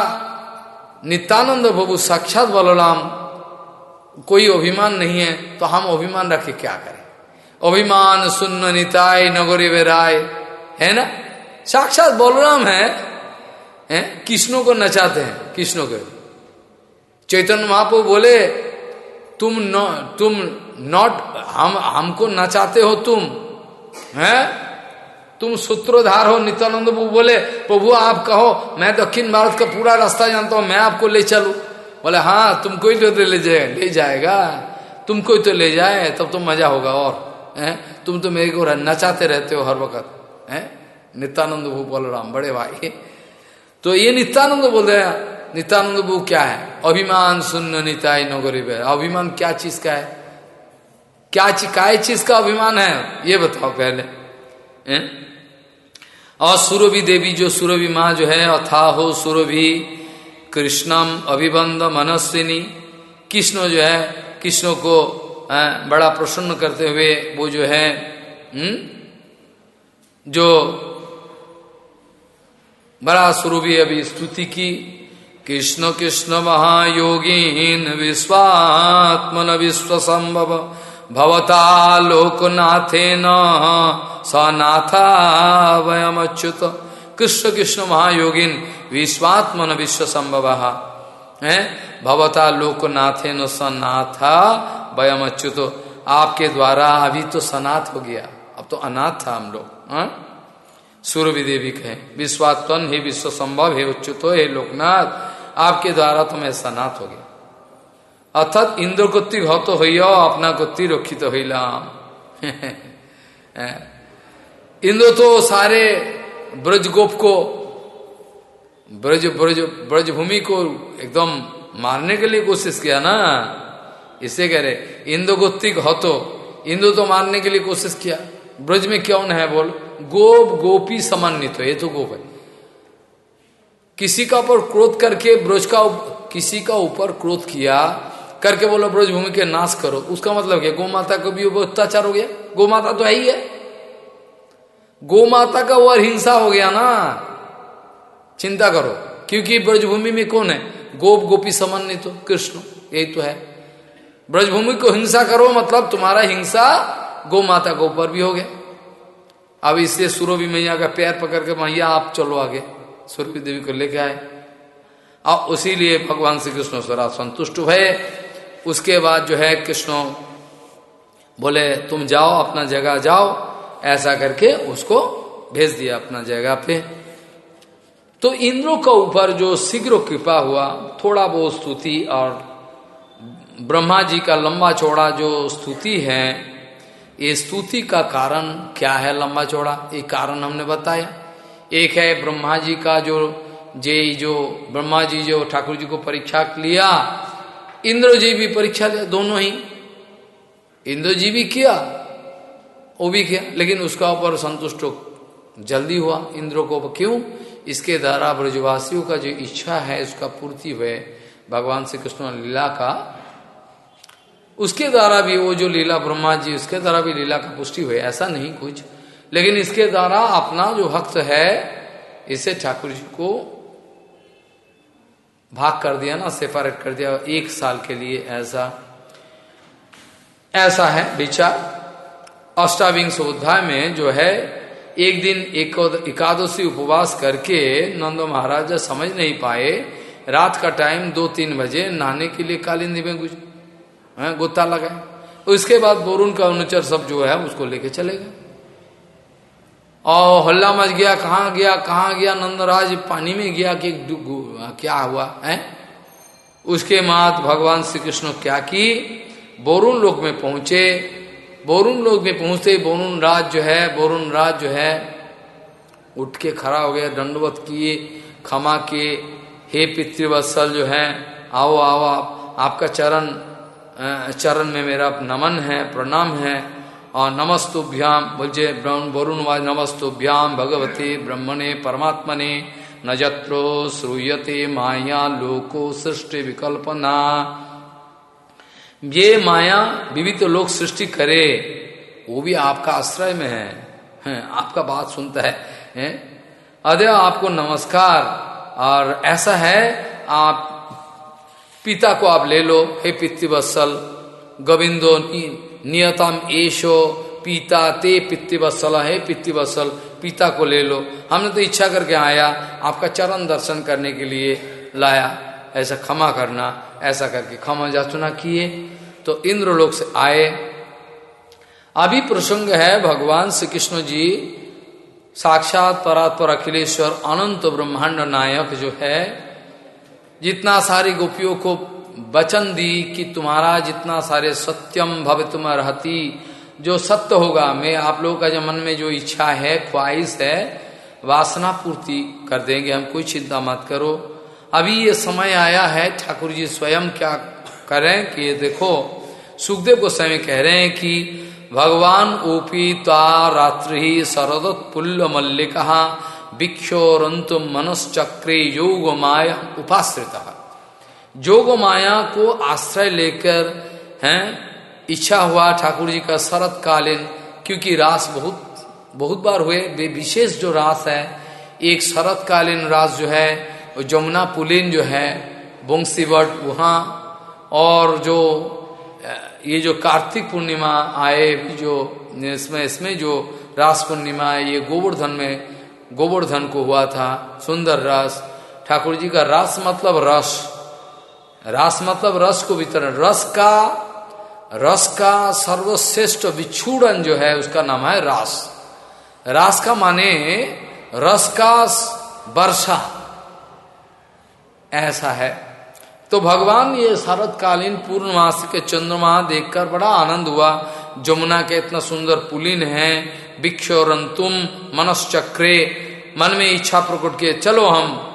नित्यानंद प्रभु साक्षात बलराम कोई अभिमान नहीं है तो हम अभिमान रखे क्या करें? अभिमान सुन्न निताय नगरी राय है ना? साक्षात बलराम है, है? कृष्णों को नचाते हैं कृष्णों के। चैतन्य महापो बोले तुम न, तुम नॉट हम, हमको नचाते हो तुम, हैं? तुम सूत्रोधार हो, नित्यानंद प्रभु बोले, प्रभु, आप कहो, मैं दक्षिण भारत का पूरा रास्ता जानता हूँ, मैं आपको ले चलू। बोले हाँ तुमको ही तो ले जाए, ले जाएगा। तुमको ही तो ले जाए, तब तो मज़ा होगा और, है? तुम तो मेरे को नचाते रहते हो हर वक्त, है? नित्यानंद बोल, राम, बड़े भाई। तो ये नित्यानंद बोल रहे नित्यानंद प्रभु क्या है? अभिमान सुन्न निताय नगरी अभिमान क्या चीज़ का है? क्या काय चीज़ का अभिमान है ये बताओ पहले है? और सुरभि देवी जो सुरभि माँ जो है अथा हो सुरभि कृष्णम अभिबंध मनस्विनी कृष्ण जो है कृष्ण को बड़ा प्रसन्न करते हुए वो जो है हुँ? हम्म, जो बड़ा सुरभि अभी स्तुति की कृष्ण कृष्ण महायोगीन विश्वात्मन विश्व संभव भवता लोकनाथे न सनाथा वयम अच्युत कृष्ण कृष्ण महायोगिन विश्वात्मन विश्व संभव है? भवता लोकनाथे न सनाथा वयम अच्युत आपके द्वारा अभी तो सनाथ हो गया। अब तो अनाथ था हम लोग सूर्य देवी कहे विश्वात्मन ही विश्व संभव है, उच्युतो हे लोकनाथ। आपके द्वारा तो मैं सनाथ हो गया। অর্থাৎ ইন্দ্র কর্তৃক হত হইয়া আপনা কর্তৃক রক্ষিত হইলাম इंद्र तो सारे ब्रज गोप को ब्रज ब्रज ब्रज भूमि को एकदम मारने के लिए कोशिश किया ना इसे कह रहे इंद्र गोत्तिक हतो इंद्र तो मारने के लिए कोशिश किया ब्रज में क्यों न है बोल गोप गोपी समन्वित हो ये तो गोप है किसी का ऊपर क्रोध करके ब्रज का किसी का ऊपर क्रोध किया करके बोलो ब्रजभूमि के नाश करो। उसका मतलब क्या? गौ माता को भी अत्याचार हो गया? गौ माता तो है ही है। गौ माता का वो हिंसा हो गया ना। चिंता करो, क्योंकि ब्रजभूमि में कौन है? गोप गोपी समन्वित तो कृष्ण, यही तो है। ब्रजभूमि को हिंसा करो मतलब तुम्हारा हिंसा गौ माता के ऊपर भी हो गया। अब इसलिए सूरभि मैया का पैर पकड़ के मैया, आप चलो आगे सूर्य देवी को लेके आए। और उसी लिए भगवान श्री कृष्ण स्वरा संतुष्ट हुए। उसके बाद जो है कृष्ण बोले, तुम जाओ, अपना जगह जाओ। ऐसा करके उसको भेज दिया अपना जगह पे। तो इंद्रों का ऊपर जो शीघ्र कृपा हुआ, थोड़ा बहुत स्तुति और ब्रह्मा जी का लंबा चौड़ा जो स्तुति है, ये स्तुति का कारण क्या है लंबा चौड़ा? एक कारण हमने बताया। एक है ब्रह्मा जी का जो, जे जो ब्रह्मा जी जो ठाकुर जी को परीक्षा लिया इंद्र जी भी परीक्षा लिया दोनों ही। इंद्र जी भी किया, वो भी किया, लेकिन उसका ऊपर संतुष्ट जल्दी हुआ। इंद्र को क्यों? इसके द्वारा ब्रजवासियों का जो इच्छा है, उसका पूर्ति हुए। भगवान श्री कृष्ण लीला का, उसके द्वारा भी वो जो लीला ब्रह्मा जी उसके द्वारा भी लीला का पुष्टि हुए, ऐसा नहीं कुछ। लेकिन इसके द्वारा अपना जो भक्त है, इसे ठाकुर जी को भाग कर दिया ना सेपरेट कर दिया, एक साल के लिए ऐसा ऐसा है विचार। अष्टाविंश अध्याय में जो है, एक दिन एक एकादशी उपवास करके नंदो महाराज समझ नहीं पाए, रात का टाइम दो तीन बजे नहाने के लिए कालिंदी में कुछ गोता लगाए। उसके बाद बोरुन का अनुचर सब जो है उसको लेके चले गए। और हल्ला मच गया, कहाँ गया कहाँ गया, नंदराज पानी में गया कि क्या हुआ, है? उसके बाद भगवान श्री कृष्ण क्या की? बोरुन लोक में पहुँचे। बोरुन लोक में पहुँचते बोरुन राज जो है, बोरुन राज जो है, उठ के खड़ा हो गया, दंडवत किए, क्षमा के हे पितृवत्सल जो है, आओ आओ आप, आपका चरण चरण में मेरा नमन है, प्रणाम है। और नमस्तुभ्याम बोलचे वरुण वाज नमस्तुभ्याम भगवती ब्रह्मणे परमात्मने न जत्रो श्रूयते माया लोको सृष्टि विकल्पना। ये माया विविध तो लोग सृष्टि करे वो भी आपका आश्रय में है, आपका बात सुनता है, है? अदय आपको नमस्कार। और ऐसा है आप पिता को आप ले लो। हे पितृवत्सल गोविंदो नियतम एशो, पिता ते पितृवत्सल, हे पितृवत्सल, पिता को ले लो। हमने तो इच्छा करके आया, आपका चरण दर्शन करने के लिए लाया। ऐसा क्षमा करना, ऐसा करके क्षमा जाचुना किए। तो इंद्र लोग से आए। अभी प्रसंग है, भगवान श्री कृष्ण जी, साक्षात परात्पर अखिलेश्वर अनंत ब्रह्मांड नायक जो है, जितना सारी गोपियों को वचन दी कि तुम्हारा जितना सारे सत्यम भव तुम रहती जो सत्य होगा। मैं आप लोगों का जो मन में जो इच्छा है, ख्वाहिश है, वासना पूर्ति कर देंगे। हम कोई चिंता मत करो। अभी ये समय आया है, ठाकुर जी स्वयं क्या करें कि ये देखो, सुखदेव समय कह रहे हैं कि, भगवान ओपी त्वा रात्रि शरदत मल्लिका भिक्षोरंतु मनश्चक्रे योग माया उपाश्रित। योग माया को आश्रय लेकर, हैं, इच्छा हुआ ठाकुर जी का शरत कालीन क्योंकि रास बहुत बहुत बार हुए, वे विशेष जो रास है, एक शरत कालीन रास जो है जमुना पुलिन जो है, बंशीवट वहाँ, और जो ये जो कार्तिक पूर्णिमा आए, जो, इसमें इसमें जो रास पूर्णिमा है ये गोवर्धन में, गोवर्धन को हुआ था, सुंदर रास। ठाकुर जी का रास मतलब रस। रस मतलब रस को वितरण। रस का रस का सर्वश्रेष्ठ विछूड़न जो है, उसका नाम है रास। रास का माने रस का वर्षा। ऐसा है। तो भगवान ये शरतकालीन पूर्णमास के चंद्रमा देखकर बड़ा आनंद हुआ। जमुना के इतना सुंदर पुलिन है, भिक्षोरंतुम मनश्चक्रे। मन में इच्छा प्रकट किए, चलो हम,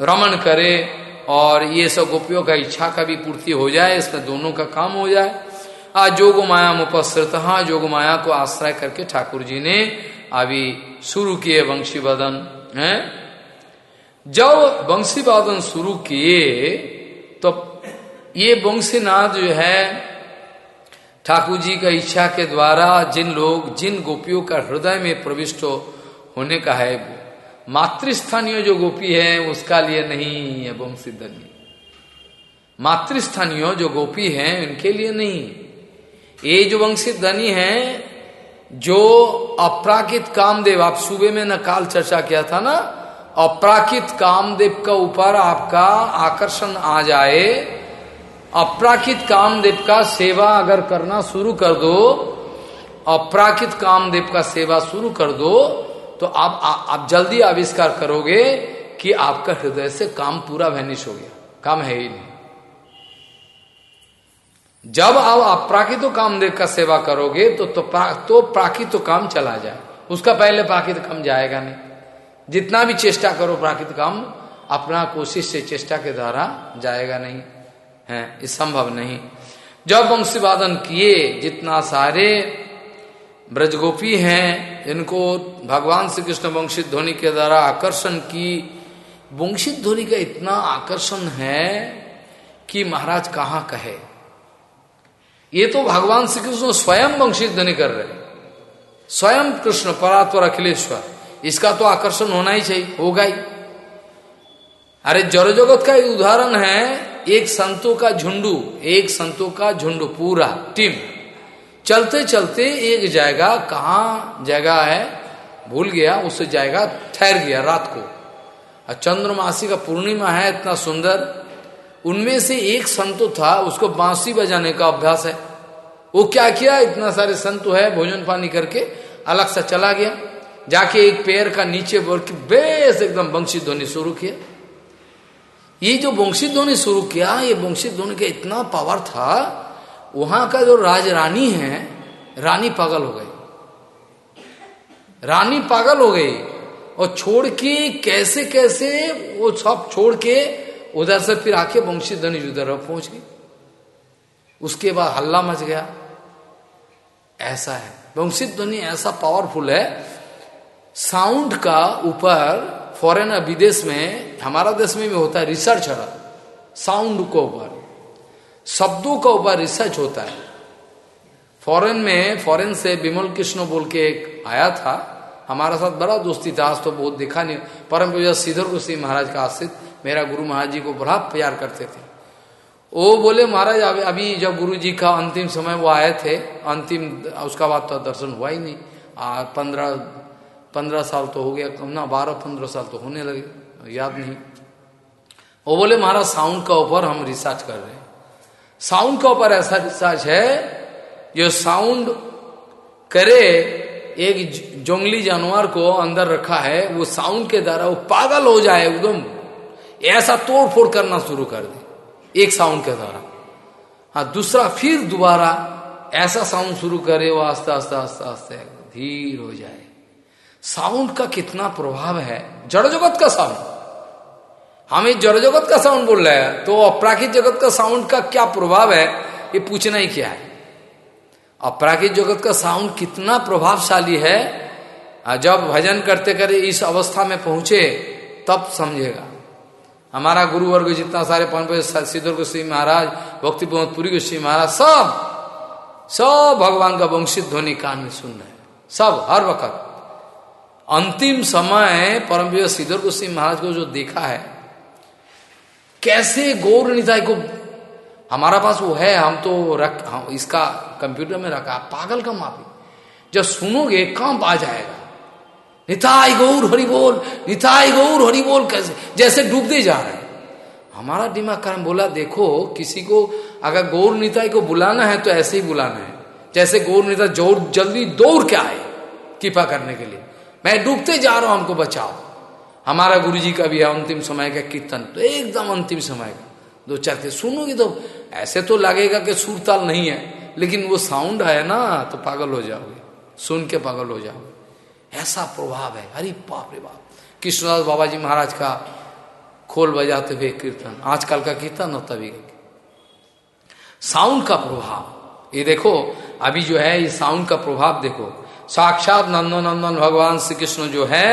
रमन करें। और ये सब गोपियों का इच्छा का भी पूर्ति हो जाए इसमें दोनों का काम हो जाए। आज जोग माया मुपस्थित हाँ जोग माया को आश्रय करके ठाकुर जी ने अभी शुरू किए वंशी वदन, है? जब वंशी वादन शुरू किए तो ये वंशीनाथ जो है, ठाकुर जी का इच्छा के द्वारा जिन लोग, जिन गोपियों का हृदय में प्रविष्ट होने का है। मातृस्थानीय जो गोपी है, उसका लिए नहीं है वंशीधनी मातृस्थानीय जो गोपी है, उनके लिए नहीं ये जो वंशीधनी है, जो अपराकित कामदेव, आप सुबह में न काल चर्चा किया था ना, अपराकित कामदेव का ऊपर आपका आकर्षण आ जाए, अपराकित कामदेव का सेवा अगर करना शुरू कर दो, अपराकित कामदेव का सेवा शुरू कर दो तो आप आ, आप जल्दी आविष्कार करोगे कि आपका हृदय से काम पूरा वैनिश हो गया। काम है ही नहीं। जब आप अप्राकृत कामदेव का सेवा करोगे तो तो, प्रा, तो प्राकृत काम चला जाए। उसका पहले प्राकृत काम जाएगा नहीं। जितना भी चेष्टा करो प्राकृत काम अपना कोशिश से चेष्टा के द्वारा जाएगा नहीं। है इस संभव नहीं। जब वंशीवादन किए जितना सारे ब्रजगोपी हैं, इनको भगवान श्री कृष्ण वंशित ध्वनि के द्वारा आकर्षण की। वंशित ध्वनि का इतना आकर्षण है कि महाराज कहाँ कहे? ये तो भगवान श्री कृष्ण स्वयं वंशित ध्वनि कर रहे स्वयं कृष्ण परात्वर अखिलेश्वर, इसका तो आकर्षण होना ही चाहिए, होगा ही। अरे जड़ जगत का उदाहरण है, एक संतों का झुंडू, एक संतों का झुंडू, पूरा, टीम। चलते चलते एक जगह कहा जगह है, भूल गया, उस जगह ठहर गया रात को। और चंद्रमासी का पूर्णिमा है, इतना सुंदर। उनमें से एक संतो था, उसको बांसुरी बजाने का अभ्यास है। वो क्या किया, इतना सारे संतो है, भोजन पानी करके अलग सा चला गया। जाके एक पैर का नीचे बोल के बेस एकदम बंशी ध्वनि शुरू किया। ये जो वंशी ध्वनि शुरू किया, ये वंशी ध्वनि का इतना पावर था वहाँ का जो राज रानी है, रानी पागल हो गई। रानी पागल हो गई और छोड़ के कैसे कैसे वो सब छोड़ के उधर से फिर आके वंशी ध्वनि उधर पहुँच गई। उसके बाद हल्ला मच गया। ऐसा है। वंशी ध्वनि ऐसा पावरफुल है। साउंड का ऊपर फॉरेन विदेश में, हमारा देश में भी होता है रिसर्च साउंड को ऊपर। शब्दों का ऊपर रिसर्च होता है। फॉरेन में फॉरेन से विमल कृष्ण बोल के एक आया था। हमारा साथ बड़ा दोस्ती था, आज तो बहुत देखा नहीं। परम पूजा श्रीधर गोस्वी महाराज का आश्रित, मेरा गुरु महाराज जी को बड़ा प्यार करते थे। वो बोले, महाराज, अभी जब गुरु जी का अंतिम समय वो आए थे, अंतिम, उसका बाद तो दर्शन हुआ ही नहीं। पंद्रह पंद्रह साल तो हो गया, कम ना, बारह, पंद्रह साल तो होने लगे, याद नहीं। वो बोले, महाराज साउंड का ऊपर हम रिसर्च कर रहे हैं। साउंड के ऊपर ऐसा रिसर्च है जो साउंड करे एक जंगली जानवर को अंदर रखा है, वो साउंड के द्वारा वो पागल हो जाए एकदम। ऐसा तोड़ फोड़ करना शुरू कर दे, एक साउंड के द्वारा। हाँ दूसरा फिर दोबारा ऐसा साउंड शुरू करे, वो आस्ते आस्ते आस्ते आस्ते, धीर हो जाए। साउंड का कितना प्रभाव है, जड़ जगत का साउंड। हम जड़ जगत का साउंड बोल रहे हैं तो अपराकित जगत का साउंड का क्या प्रभाव है, ये पूछना ही क्या है? अपराकित जगत का साउंड कितना प्रभावशाली है जब भजन करते करे इस अवस्था में पहुँचे, तब समझेगा। हमारा गुरु वर्ग जितना सारे पवन सिद्धर गोस्वी महाराज भक्ति पुरी गोस्वी महाराज, सब सब भगवान का वंशित ध्वनि कान में सुन रहे सब, हर वक्त। अंतिम समय परम सिद्धर गोस्वी महाराज को जो देखा है कैसे गौर निताय को हमारा पास वो है, हम तो रख, हम इसका कंप्यूटर में रखा, पागल का माफ़ी। जब सुनोगे काम आ जाएगा। निताई गौर, हरि बोल, निताई गौर, हरि बोल, कैसे, जैसे डूबते जा रहे हैं। हमारा दिमाग कारण बोला, देखो, किसी को अगर गौर निताई को बुलाना है तो ऐसे ही बुलाना है। जैसे गौर निताई ज़ोर, जल्दी दौड़ के आए, कृपा करने के लिए। मैं डूबते जा रहा हूँ, हमको बचाओ। हमारा गुरु जी का भी है अंतिम समय का कीर्तन तो एकदम अंतिम समय का। दो चार के सुनोगे तो ऐसे तो लगेगा कि सुरताल नहीं है, लेकिन वो साउंड है ना तो पागल हो जाओगे, सुन के पागल हो जाओगे। ऐसा प्रभाव है, अरे बाप रे बाप। कृष्णदास बाबा जी महाराज का खोल बजाते हुए कीर्तन, आजकल का कीर्तन होता भी साउंड का प्रभाव, ये देखो, अभी जो है, ये साउंड का प्रभाव देखो। साक्षात नंदन नंदन भगवान श्री कृष्ण जो है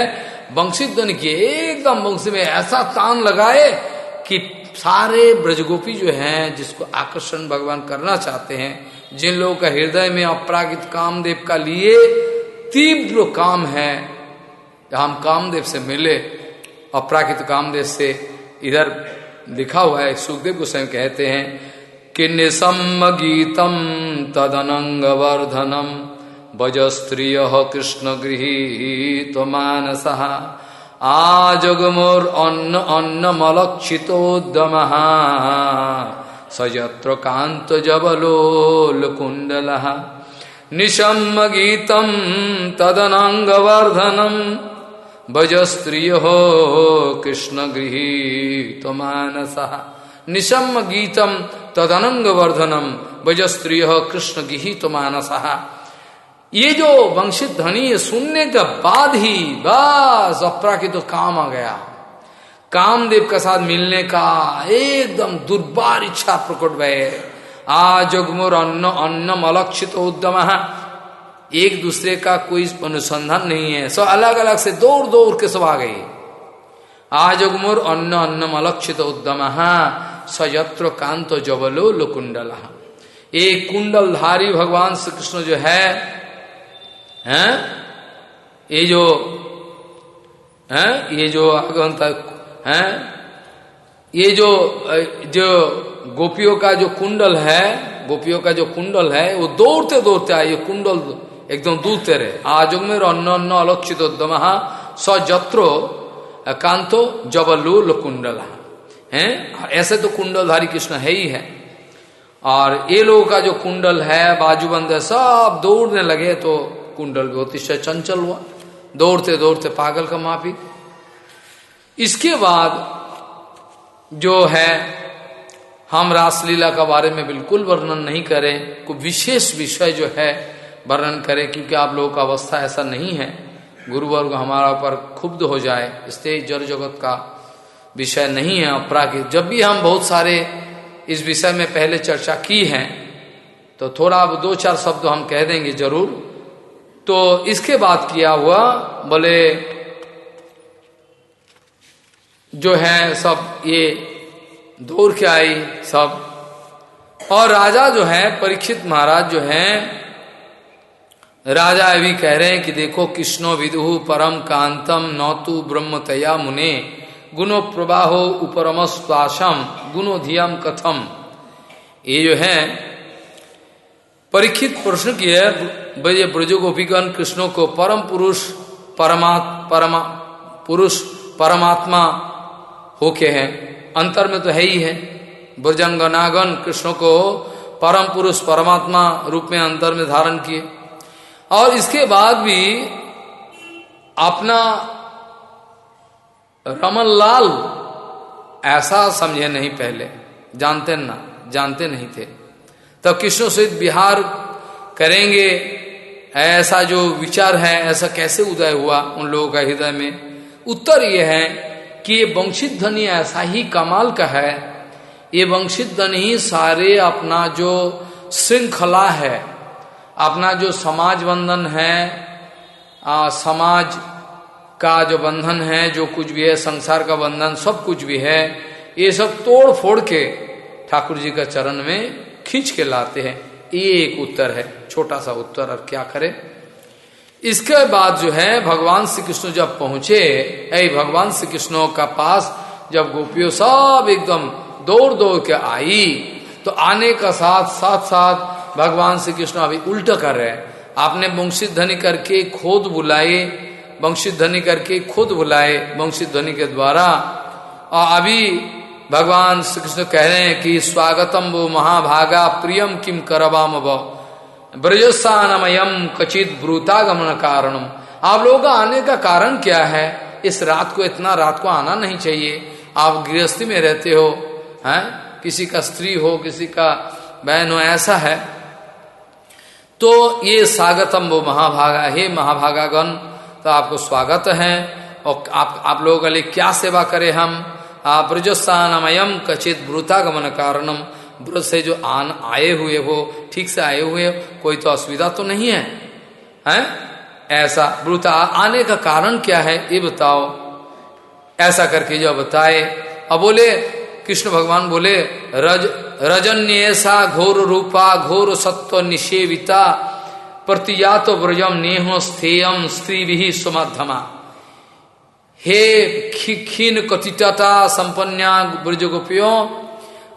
वंशी ध्वनि के एकदम वंशी में ऐसा तान लगाए कि सारे ब्रजगोपी जो हैं, जिसको आकर्षण भगवान करना चाहते हैं, जिन लोगों का हृदय में अपरागित कामदेव का लिए तीव्र काम है हम कामदेव से मिले, अपरागित कामदेव से इधर लिखा हुआ है, सुखदेव गोस्वामी कहते हैं कि निसम गीतम तदनंग वर्धनम भज स्त्रिय कृष्ण गृहीत मानस आजगमोर अन्न अन्न मलक्षितोद्यम सजत्र कांत जबलोल कुंडल निशम गीतम तदनांगवर्धनम भज स्त्रिय कृष्ण गृही तो मानस निशम गीतम तदनंग वर्धनम भज स्त्रिय कृष्ण गृही तो मानस ये जो वंशित ध्वनि सुनने के बाद ही बस अपरा की तो काम आ गया। कामदेव के साथ मिलने का एकदम दुर्बार इच्छा प्रकट भय। आजगमुर अन्न, अन्नम अलक्षित उद्यम। एक दूसरे का कोई अनुसंधान नहीं है। सब अलग अलग से दौड़ दौड़ के सब आ गई आजगमुर अन्न, अन्नम अलक्षित उद्यम। सयत्र कांत जबलो लुकुंडल। एक कुंडलधारी भगवान श्री कृष्ण जो है हैं? ये जो, हैं? ये जो आगंत हैं? ये जो जो गोपियों का जो कुंडल है, गोपियों का जो कुंडल है, वो दौड़ते दौड़ते आए, ये कुंडल एकदम दूरते रहे। आजोग में अन्न अन्न अलक्षित सजत्रो कांतो जबलू कुंडल। है? ऐसे तो कुंडलधारी कृष्ण है ही है। और ये लोगों का जो कुंडल है, बाजूबंद है, सब दौड़ने लगे तो कुंडल अतिशय चंचल हुआ। दौड़ते दौड़ते पागल का माफ़ी। इसके बाद जो है, हम रासलीला का बारे में बिल्कुल वर्णन नहीं करें, कोई विशेष विषय जो है वर्णन करें, क्योंकि आप लोगों का अवस्था ऐसा नहीं है। गुरुवर्ग हमारा ऊपर क्षुब्ध हो जाए इसलिए जड़ जगत का विषय नहीं है। अपराकित जब भी हम बहुत सारे इस विषय में पहले चर्चा की है तो थोड़ा अब दो चार शब्द हम कह देंगे ज़रूर। तो इसके बाद किया हुआ बोले जो है सब ये दौड़ के आई सब। और राजा जो है, परीक्षित महाराज जो है, राजा अभी कह रहे हैं कि देखो कृष्णो विदु परम कांतम नौतु ब्रह्मतया मुने गुणो प्रवाहो उपरम स्वासम गुणोधियम कथम। ये जो है परीक्षित प्रश्न किए ये ब्रज गोपीगण कृष्णों को परम पुरुष, परमात्, परमा, पुरुष, परमात्मा होके है। अंतर में तो है ही है। ब्रजंगनागन कृष्ण को परम पुरुष, परमात्मा रूप में अंतर में धारण किए। और इसके बाद भी अपना रमन लाल ऐसा समझे नहीं पहले। जानते ना, जानते नहीं थे। तब कृष्ण सहित बिहार करेंगे? ऐसा जो विचार है ऐसा कैसे उदय हुआ उन लोगों का हृदय में? उत्तर यह है कि ये वंशित धनी ऐसा ही कमाल का है। ये वंशित धन सारे अपना जो श्रृंखला है अपना जो समाज बंधन है आ, समाज का जो बंधन है जो कुछ भी है संसार का बंधन सब कुछ भी है ये सब तोड़ फोड़ के ठाकुर जी का चरण में खींच के लाते हैं। ये एक उत्तर है, छोटा सा उत्तर, और क्या करें? इसके बाद जो है, भगवान श्री कृष्ण जब पहुँचे, ऐ भगवान श्री कृष्ण का पास जब गोपियों सब एकदम दौड़ दौड़ के आई तो आने का साथ साथ साथ भगवान श्री कृष्ण अभी उल्टा कर रहे हैं। आपने वंशित ध्वनि करके खोद बुलाए वंशित ध्वनि करके खुद बुलाए वंशित ध्वनि के द्वारा, और अभी भगवान श्री कृष्ण कह रहे हैं कि स्वागतम वो महाभागा प्रियम किम करवाम व। ब्रजस्थानमयम कचित ब्रूतागमन कारणम। आप लोगों का आने का कारण क्या है? इस रात को, इतना रात को आना नहीं चाहिए। आप गृहस्थी में रहते हो, हैं? किसी का स्त्री हो, किसी का बहन हो, ऐसा है। तो ये स्वागतम वो महाभागा, हे महाभागागण तो आपको स्वागत है। और आप आप लोगों के लिए क्या सेवा करें हम? ब्रजस्थानमयम कचित ब्रूतागमन कारणम ब्रज से जो आन आए हुए हो, ठीक से आए हुए कोई तो असुविधा तो नहीं है। हैं? ऐसा ब्रूता आने का कारण क्या है, ये बताओ। ऐसा करके जो बताए, अब बोले, कृष्ण भगवान बोले, रज रजन्यसा घोर रूपा, घोर सत्व निषेविता प्रतिया तो ब्रजम नेहो स्थेयम स्त्री भी सुमध्यमा। हे खीन कथितता संपन्या ब्रज गोपियों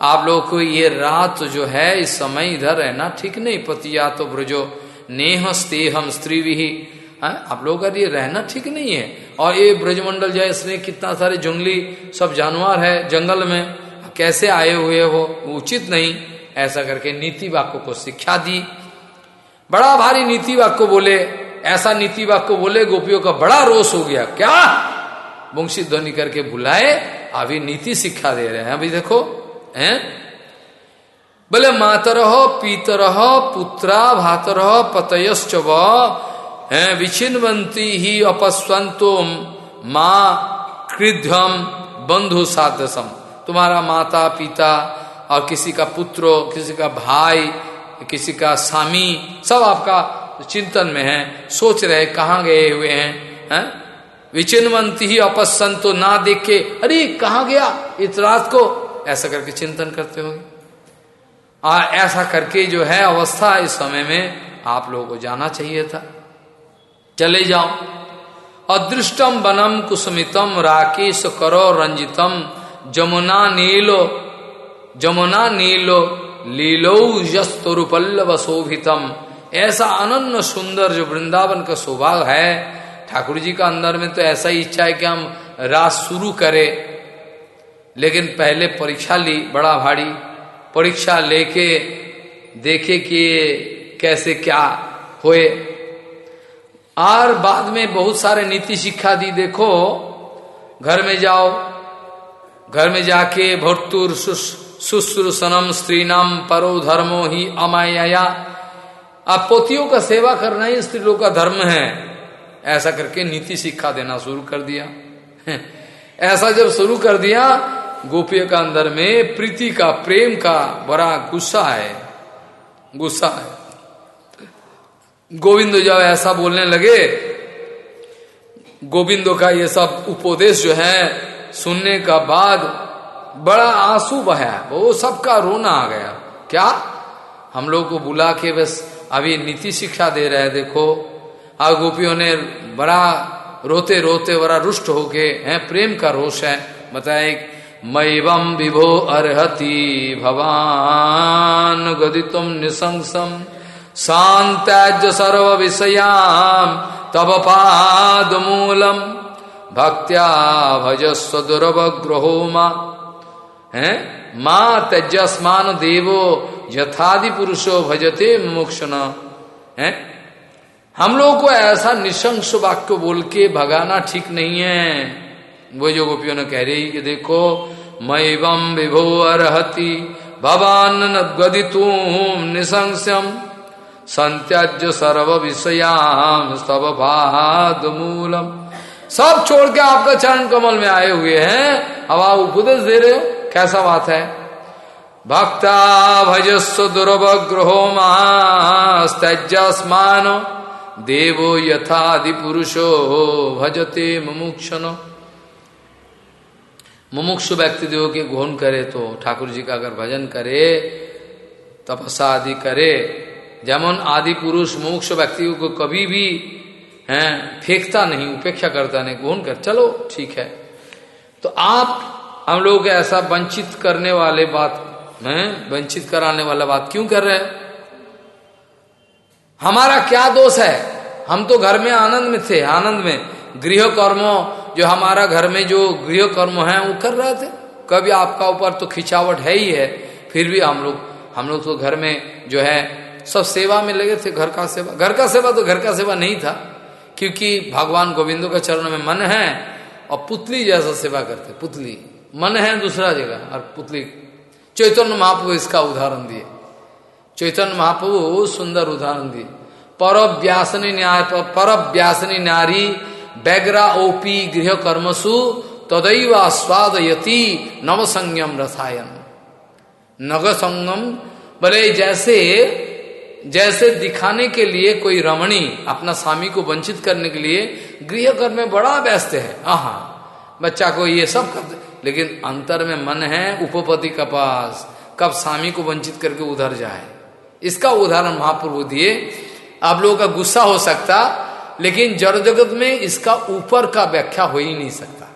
आप लोग को ये रात जो है इस समय इधर रहना ठीक नहीं पतिया तो ब्रजो नेह स्तेहम स्त्री भी हाँ, आप लोगों का ये रहना ठीक नहीं है। और ये ब्रजमंडल जो इसने कितना सारे जंगली सब जानवर है जंगल में कैसे आए हुए हो उचित नहीं। ऐसा करके नीति वाक्य को शिक्षा दी। बड़ा भारी नीति वाक्य बोले ऐसा नीति वाक्य बोले गोपियों का बड़ा रोष हो गया। क्या? वंशी ध्वनि करके बुलाए, अभी नीति शिक्षा दे रहे हैं। अभी देखो, हैं? बोले मातर पीतर पुत्रा भातर पतयश्च विचिन्वंती ही अपस्वंतो माँ कृध्यम बंधु साधसम तुम्हारा माता, पिता, और किसी का पुत्र, किसी का भाई, किसी का स्वामी सब आपका चिंतन में है। सोच रहे, कहाँ गए हुए हैं? है? विचिन्वंती ही अपसंतो ना देख। के अरे, कहा गया इस रात को? ऐसा करके चिंतन करते होंगे। और ऐसा करके जो है अवस्था इस समय में आप लोगों को जाना चाहिए था। चले जाओ। अदृष्टम बनम कुसुमितम राकेश करो रंजितम जमुना नीलो जमुना नीलो, लीलो यस्तरुपल्लव शोभितम ऐसा अनन्न सुंदर जो वृंदावन का स्वभाव है ठाकुर जी का अंदर में तो ऐसा ही इच्छा है कि हम रास शुरू करें। लेकिन पहले परीक्षा ली, बड़ा भारी परीक्षा लेके देखे कि कैसे क्या होए। और बाद में बहुत सारे नीति शिक्षा दी, देखो, घर में जाओ, घर में जाके भर्तुर शुश्रूषणम स्त्रीनाम परो धर्मो ही अमाया अब पोतियों का सेवा करना ही स्त्री लोग का धर्म है। ऐसा करके नीति शिक्षा देना शुरू कर दिया। ऐसा जब शुरू कर दिया गोपियों का अंदर में प्रीति का, प्रेम का बड़ा गुस्सा है। गुस्सा है। गोविंद जब ऐसा बोलने लगे, गोविंदो का ये सब उपदेश जो है सुनने का बाद बड़ा आँसू बहा वो सबका रोना आ गया। क्या? हम लोग को बुला के बस अभी नीति शिक्षा दे रहे देखो। आ गोपियों ने बड़ा रोते रोते बड़ा रुष्ट होके, हैं, प्रेम का रोष है। बताए मैवम विभो अर्हति भवान गदितुम निशंसम शांत्याज सर्व विषयाम तब पाद मूलम भक्त्या भजस्व दुर्वग्रहो माँ है? माँ तेजस्मान देवो यथादि पुरुषो भजते मोक्षण है? हम लोगों को ऐसा निशंस वाक्य बोल के भगाना ठीक नहीं है। वो जो गोपियों ने कह रही कि देखो मैवम विभो अर्ति भवान निशंस्यम संत्याज्य सर्व विषयाम सब भाद मूलम। सब छोड़ के आपका चरण कमल में आए हुए हैं। अब आप उपदेश दे रहे हो, कैसा बात है? भक्ता भजस्व दुर्वग्रहो महास्मान देवो हो भजते मुमुक्षण मुमुक्ष व्यक्ति देव के गोहन करे तो ठाकुर जी का अगर भजन करे तपस्या आदि करे, जमन आदि पुरुष मुमुक्ष व्यक्ति को कभी भी, हैं, फेंकता नहीं, उपेक्षा करता नहीं गोहन कर, चलो, ठीक है। तो आप, हम लोग ऐसा वंचित करने वाले बात, हैं, वंचित कराने वाला बात क्यों कर रहे हैं? हमारा क्या दोष है? हम तो घर में आनंद में थे, आनंद में। गृह कर्मो जो हमारा घर में जो गृह कर्म है, वो कर रहे थे। कभी आपका ऊपर तो खिंचावट है ही है, फिर भी हम लोग हम लोग तो घर में जो है, सब सेवा में लगे थे, घर का सेवा। घर का सेवा तो घर का सेवा नहीं था, क्योंकि भगवान गोविंदो के चरणों में मन है, और पुतली जैसा सेवा करते, पुतली। मन है दूसरा जगह, और पुतली। चैतन्य महाप्रभु इसका उदाहरण दिए। चैतन्य महाप्रभु सुंदर उदाहरण दिए पर व्यासनी न्याय पर व्यासनी नारी, बैग्रा ओपी गृह कर्मसु तदैव स्वादयती नव संयम रसायन। नग संगम बोले जैसे जैसे दिखाने के लिए कोई रमणी अपना स्वामी को वंचित करने के लिए गृह घर में बड़ा व्यस्त है। आहा, बच्चा को ये सब कर लेकिन अंतर में मन है, उपपति का पास कब स्वामी को वंचित करके उधर जाए। इसका उदाहरण महाप्रभु दिए आप लोगों का गुस्सा हो सकता, लेकिन जड़ जगत में इसका ऊपर का व्याख्या हो ही नहीं सकता।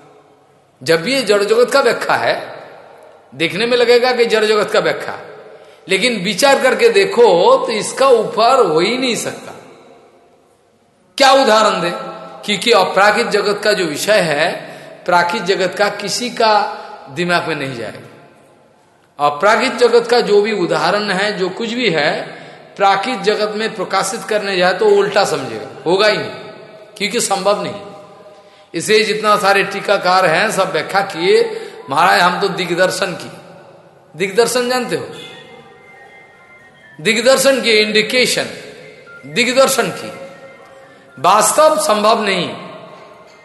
जब भी ये जड़ जगत का व्याख्या है, देखने में लगेगा कि जड़ जगत का व्याख्या। लेकिन विचार करके देखो तो इसका ऊपर हो ही नहीं सकता। क्या उदाहरण दे? क्योंकि अपराकित जगत का जो विषय है, प्राकृत जगत का किसी का दिमाग में नहीं जाएगा। अपराकित जगत का जो भी उदाहरण है, जो कुछ भी है, प्राकृत जगत में प्रकाशित करने जाए तो उल्टा समझेगा। होगा ही नहीं, क्योंकि संभव नहीं इसे जितना सारे टीकाकार हैं, सब व्याख्या किए। महाराज, हम तो दिग्दर्शन की। दिग्दर्शन जानते हो? दिग्दर्शन की इंडिकेशन दिग्दर्शन की। वास्तव संभव नहीं।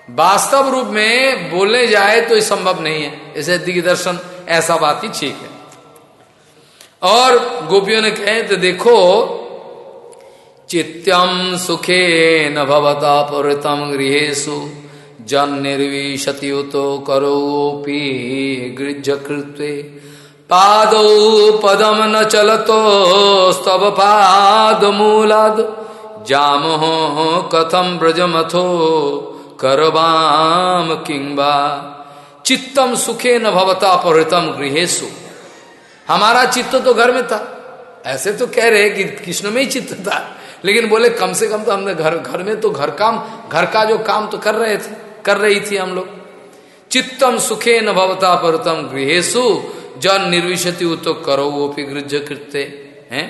वास्तव रूप में बोलने जाए तो संभव नहीं है। इसे दिग्दर्शन, ऐसा बात ही ठीक है। और गोपियों ने कहे तो देखो चित्यम सुखे न भवता पुरतम गृहेशु जन निर्विशति तो करोपी गृज कृत्वे पाद पदम न चलतो, स्तव पाद मूलाद। जाम कथम ब्रजमथो, करवाम किंबा चित्तम सुखे न भवता परितम गृहेशु हमारा चित्त तो घर में था। ऐसे तो कह रहे कि कृष्ण में ही चित्त था। लेकिन बोले, कम से कम तो हमने घर घर में तो घर काम, घर का जो काम तो कर रहे थे, कर रही थी हम लोग। चित्तम सुखे न भवता परतम गृहेशु जन निर्विशति तो करो वो भी गृज कृत्य हैं?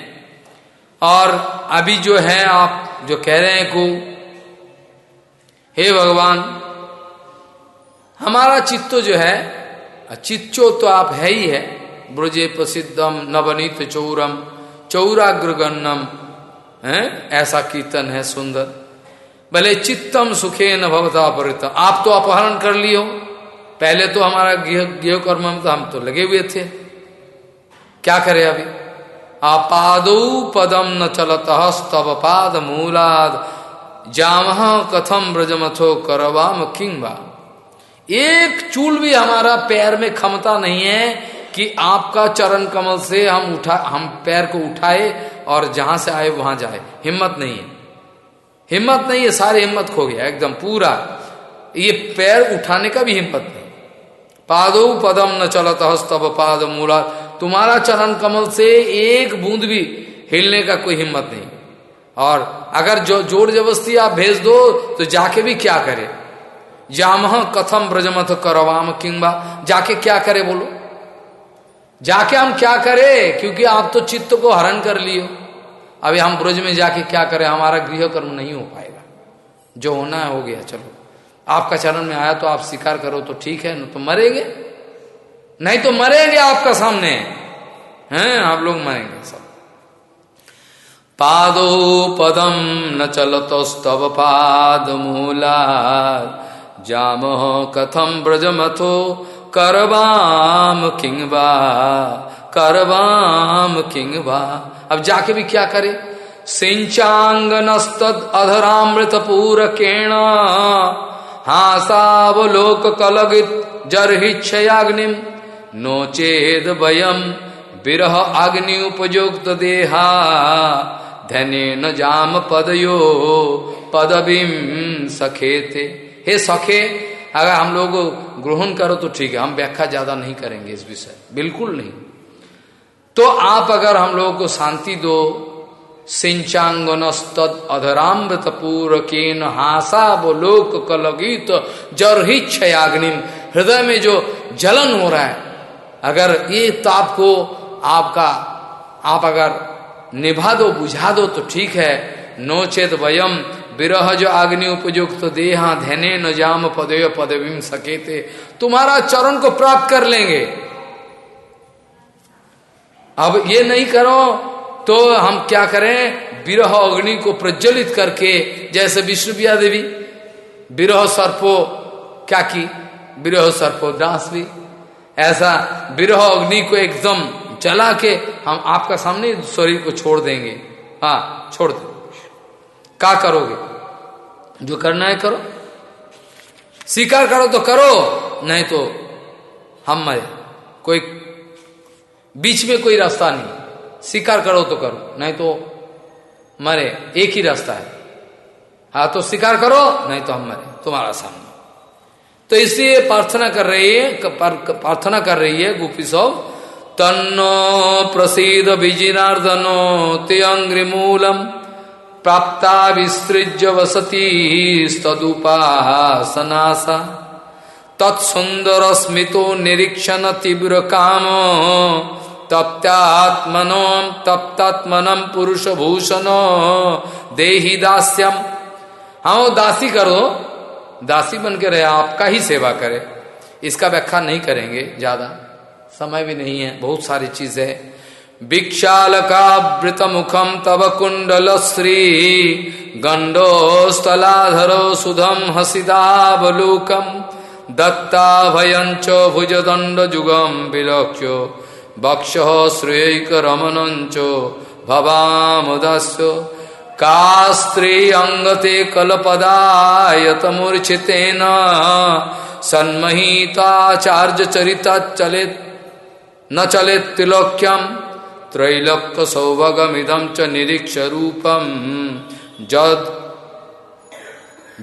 और अभी जो है आप, जो कह रहे हैं को, हे भगवान, हमारा चित्तो जो है चित्तो तो आप है ही है ब्रजे प्रसिद्धम नवनीत चौरम चौराग्रगन्नम है? ऐसा कीर्तन है सुंदर। भले चित्तम सुखे न भवता परित। आप तो अपहरण कर लियो पहले तो हमारा गृह कर्म तो हम तो लगे हुए थे। क्या करे अभी? आपादो पदम न चलत स्तव पाद मूलाद। जाम कथम ब्रजमथो करवाम किंबा एक चूल भी हमारा पैर में क्षमता नहीं है। कि आपका चरण कमल से हम उठा, हम पैर को उठाए और जहाँ से आए वहाँ जाए। हिम्मत नहीं है। हिम्मत नहीं है, सारे हिम्मत खो गया, एकदम पूरा। ये पैर उठाने का भी हिम्मत नहीं। पादो पदम न चलत हस्तब पाद मूला। तुम्हारा चरण कमल से एक बूंद भी हिलने का कोई हिम्मत नहीं। और अगर जो, ज़ोर जबरस्ती आप भेज दो तो जाके भी क्या करे? जामह कथम ब्रजमथ करवाम किंबा। जाके क्या करे बोलो? जाके हम क्या करें? क्योंकि आप तो चित्त को हरण कर लियो। अभी हम ब्रज में जाके क्या करें? हमारा गृह कर्म नहीं हो पाएगा। जो होना है, हो गया, चलो। आपका चरण में आया तो आप स्वीकार करो तो ठीक है, न तो मरेंगे। नहीं तो मरेंगे आपका सामने। हैं, आप लोग मरेंगे सब। पादो पदम न चलतो स्तव पाद मूला जाम कथम ब्रजमथो करवाम किंगवा करवाम किंगवा अब जाके भी क्या करे? सिंचांग नस्तद अधरामृत पूरकेण हासावलोक कलगित जरहिक्षयाग्निम नोचेद वयम विरह अग्नि उपयुक्त देहा। धने न जाम पदयो, पदबिम सखे थे हे सखे अगर हम लोग ग्रहण करो तो ठीक है, हम व्याख्या ज़्यादा नहीं करेंगे इस विषय। बिल्कुल नहीं। तो आप अगर हम लोगों को शांति दो, सिंचांगनस्तद अधरामृत पूर केन हासा लोक कलगीत जर क्षयाग्निम हृदय में जो जलन हो रहा है, अगर ये ताप को आपका, आप अगर निभा दो, बुझा दो तो ठीक है। नोचेत वयम विरह जो अग्नि उपयुक्त तो देहा धने न जाम पदय पदवीम सकेते। तुम्हारा चरण को प्राप्त कर लेंगे। अब ये नहीं करो तो हम क्या करें? विरह अग्नि को प्रज्वलित करके, जैसे विष्णुप्रिया देवी, विरह सर्पो, क्या की? विरह सर्पो दास भी। ऐसा विरह अग्नि को एकदम जला के हम आपका सामने शरीर को छोड़ देंगे। हाँ छोड़ दे क्या करोगे? जो करना है करो। स्वीकार करो तो करो, नहीं तो हम मरे। कोई बीच में कोई रास्ता नहीं। स्वीकार करो तो करो, नहीं तो मरे। एक ही रास्ता है। हाँ तो स्वीकार करो, नहीं तो हम मरे। तुम्हारा सामने। तो इसलिए प्रार्थना कर रही है प्रार्थना कर रही है गुपी सब। तन्नो प्रसिद विजिनार्दनो ते अंग्री मूलम प्राप्ता विसृज्य वसती तदुपासनासा तत्सुंदर स्मितो निरीक्षण तीव्र काम। तप्तात्मनो तप्तात्मनम पुरुष भूषण देही दास्यम। हाँ दासी करो। दासी बन के रहे, आपका ही सेवा करे। इसका व्याख्या नहीं करेंगे, ज़्यादा। समय भी नहीं है, बहुत सारी चीज़ें भिक्षालकावृत मुखम तव कुंडल श्री गंडो स्थलाधरो सुधम हसिदावलोकम दत्ता भयंच भुजदंड जुगम विलक्ष्यो बक्ष श्रेयक रमनंच भवामुदस्यो कलपदायत मूर्छितेन सन्महीताचार्य चरिता चले न चले तिलोक्यम त्रैलोक्य सौभगमिदम च निरीक्ष रूपम जद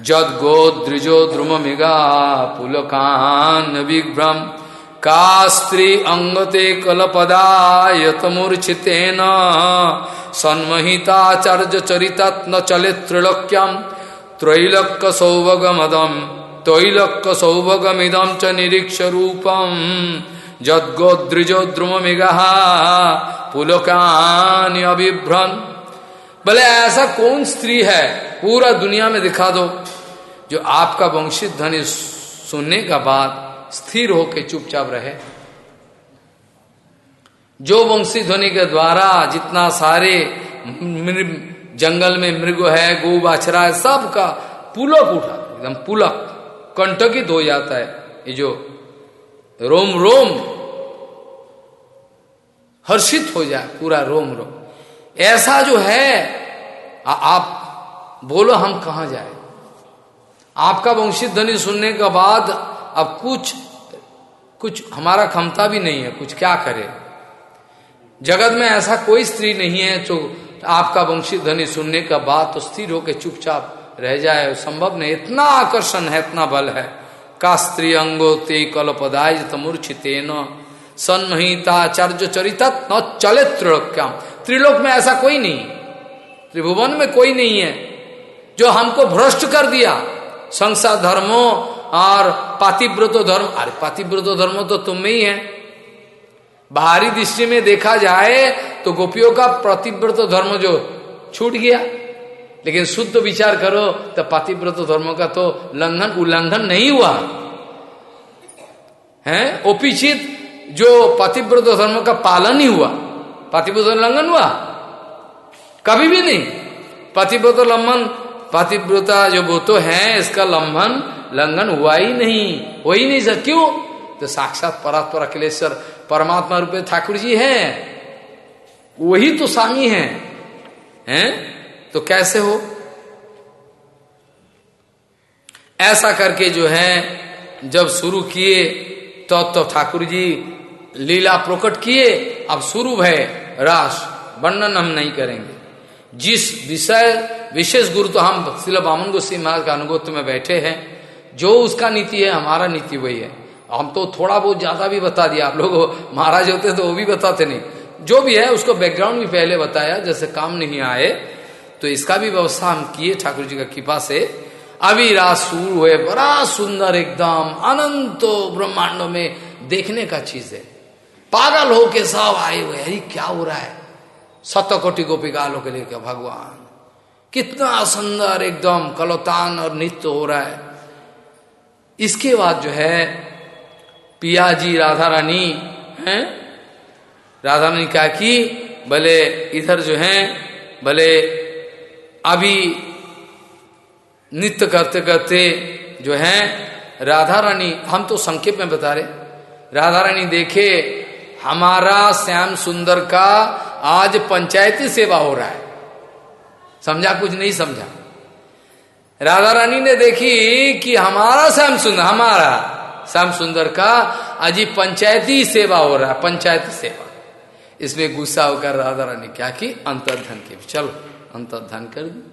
जद जद्गोद्रिजो द्रुमिगा पुलकान विभ्रम का स्त्री अंगते कलपदायतमूर्छितेन सन्महिताचार्य चरितत् न चले त्रिलोक्यम त्रैलोक्य सौभगमदम त्रैलोक्य सौभगमिदम च निरीक्ष रूपम जद्गोद्रिजो द्रुमिगा पुलकान अभिभ्रन बोले ऐसा कौन स्त्री है, पूरा दुनिया में दिखा दो, जो आपका वंशित ध्वनि सुनने का बाद स्थिर होकर चुपचाप रहे। जो वंशी ध्वनि के द्वारा जितना सारे जंगल में मृग है, गो, बाछरा है, सबका पुलक उठा, एकदम पुलक, कंटकित हो जाता है। ये जो रोम रोम हर्षित हो जाए पूरा रोम रोम ऐसा जो है आ, आप बोलो हम कहा जाए? आपका वंशित ध्वनि सुनने के बाद अब कुछ कुछ हमारा क्षमता भी नहीं है कुछ क्या करे? जगत में ऐसा कोई स्त्री नहीं है जो आपका वंशित ध्वनि सुनने का बाद तो स्थिर होकर चुपचाप रह जाए संभव नहीं। इतना आकर्षण है इतना बल है। का स्त्री अंगो ते कलपदाय तमूर्छितेन सन्महिताचार्य चरित न चले त्रिलोक्याम। त्रिलोक में ऐसा कोई नहीं। त्रिभुवन में कोई नहीं है। जो हमको भ्रष्ट कर दिया। संसार धर्मो और पातिव्रत धर्म। अरे पातिव्रत धर्म तो तुम में ही है। बाहरी दृष्टि में देखा जाए तो गोपियों का प्रतिव्रत धर्म जो छूट गया। लेकिन शुद्ध विचार करो तो पातिव्रत धर्म का तो लंघन, उल्लंघन नहीं हुआ। है? ओपिचित जो पतिव्रत धर्म का पालन ही हुआ, पतिव्रत उल्लंघन हुआ। कभी भी नहीं। पतिव्रत लंबन पतिव्रता जो वो तो है, इसका लंबन, लंघन हुआ ही नहीं। हो ही नहीं सर क्यों? तो साक्षात परात्पर अखिलेश्वर परमात्मा रूप ठाकुर जी हैं। वही तो स्वामी हैं। हैं? तो कैसे हो? ऐसा करके जो है, जब शुरू किए तो तो ठाकुर जी लीला प्रकट किए, अब शुरू है रास, वर्णन हम नहीं करेंगे। जिस विषय, विशेष गुरु तो हम शिल बामन गोस्वी महाराज का अनुगोत्व में बैठे हैं, जो उसका नीति है, हमारा नीति वही है। हम तो थोड़ा बहुत ज़्यादा भी बता दिया, आप लोग महाराज होते तो वो भी बताते नहीं। जो भी है, उसको बैकग्राउंड भी पहले बताया, जैसे काम नहीं आए तो इसका भी व्यवस्था हम किए, ठाकुर जी का कृपा से। अभी रात शुरू हुए, बड़ा सुंदर एकदम, अनंत ब्रह्मांडों में देखने का चीज़ है। पागल होके सब आए हुए अरे, क्या हो रहा है? सत कोटि गोपिकालों के लेकर भगवान? कितना सुंदर, एकदम कलोतान और नित्य हो रहा है। इसके बाद जो है पिया जी राधा रानी है? राधा रानी क्या की? भले इधर जो है, भले अभी नृत्य करते करते जो है राधा रानी हम तो संक्षेप में बता रहे राधा रानी देखे हमारा श्याम सुंदर का आज पंचायती सेवा हो रहा है। समझा कुछ नहीं समझा? राधा रानी ने देखी कि हमारा श्याम सुंदर, हमारा श्याम सुंदर का आज ही पंचायती सेवा हो रहा है, पंचायती सेवा। इसमें गुस्सा होकर राधा रानी क्या की? अंतर्धन के। चलो, अंतर्धन कर दी।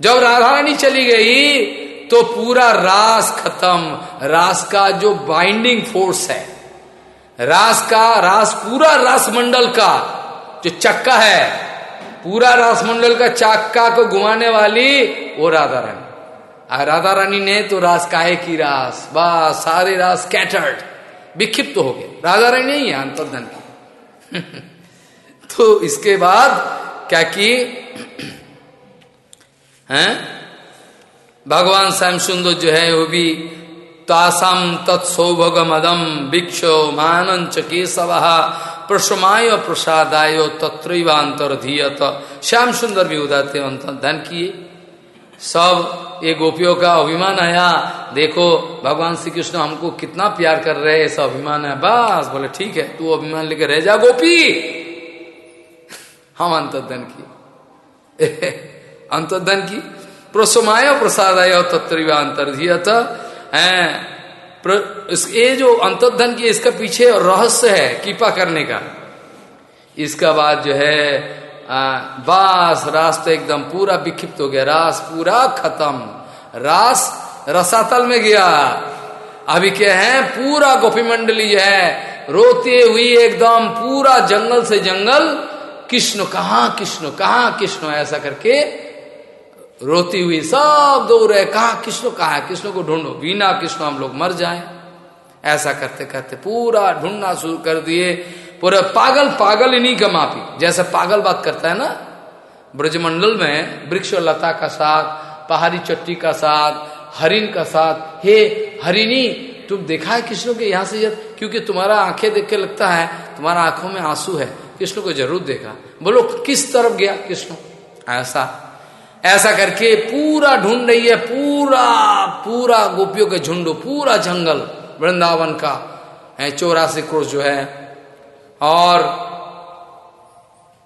जब राधा रानी चली गई तो पूरा रास खत्म। रास का जो बाइंडिंग फोर्स है रास का, रास, पूरा रास मंडल का जो चक्का है, पूरा रास मंडल का चक्का को घुमाने वाली वो राधा रानी। राधा रानी ने तो रास काहे की रास? बस, सारे रास कैटर्ड विक्षिप्त तो हो गए। राधा रानी नहीं है अंतर्धन की। तो इसके बाद क्या कि? हैं? भगवान श्याम सुंदर जो है, वो भी तासाम तत्सौभग मदम भिक्षो मानंच केशव प्रसमाय प्रसादाय तत्रैवांतर धीयत श्याम सुंदर भी उदाते धन किए। सब ये गोपियों का अभिमान आया। देखो, भगवान श्री कृष्ण हमको कितना प्यार कर रहे हैं, ऐसा अभिमान है। बस, बोले, ठीक है, तू अभिमान लेकर रह जा, गोपी! हम अंतर्धन की अंतर्धन की प्रसमाय प्रसादाय तत्व अंतर्धीयत ये जो अंतर्धन की, इसका पीछे रहस्य है, कृपा करने का। इसका बाद जो है बास, रास तो एकदम पूरा विक्षिप्त हो गया। रास पूरा खत्म। रास रसातल में गया। अभी क्या है, पूरा गोपी मंडली है, रोते हुई एकदम पूरा जंगल से जंगल, कृष्ण कहा कृष्ण कहा, कृष्ण ऐसा करके रोती हुई सब दौड़ रहे कहा कृष्ण कहा है? कृष्ण को ढूंढो? बिना कृष्ण हम लोग मर जाए। ऐसा करते करते पूरा ढूंढना शुरू कर दिए। पूरा पागल पागल इन्हीं का माफ़ी जैसे पागल बात करता है ना, ब्रजमंडल में वृक्ष लता का साथ, पहाड़ी चट्टी का साथ हरिन का साथ, हे हरिणी, तुम देखा है कृष्ण के यहाँ से क्योंकि तुम्हारा आँखें देख के लगता है, तुम्हारा आँखों में आँसू है। कृष्ण को ज़रूर देखा? बोलो, किस तरफ़ गया कृष्ण ऐसा ऐसा करके पूरा ढूंढ रही है, पूरा पूरा गोपियों के झुंड, पूरा जंगल वृंदावन का, है, चौरासी क्रोश जो है। और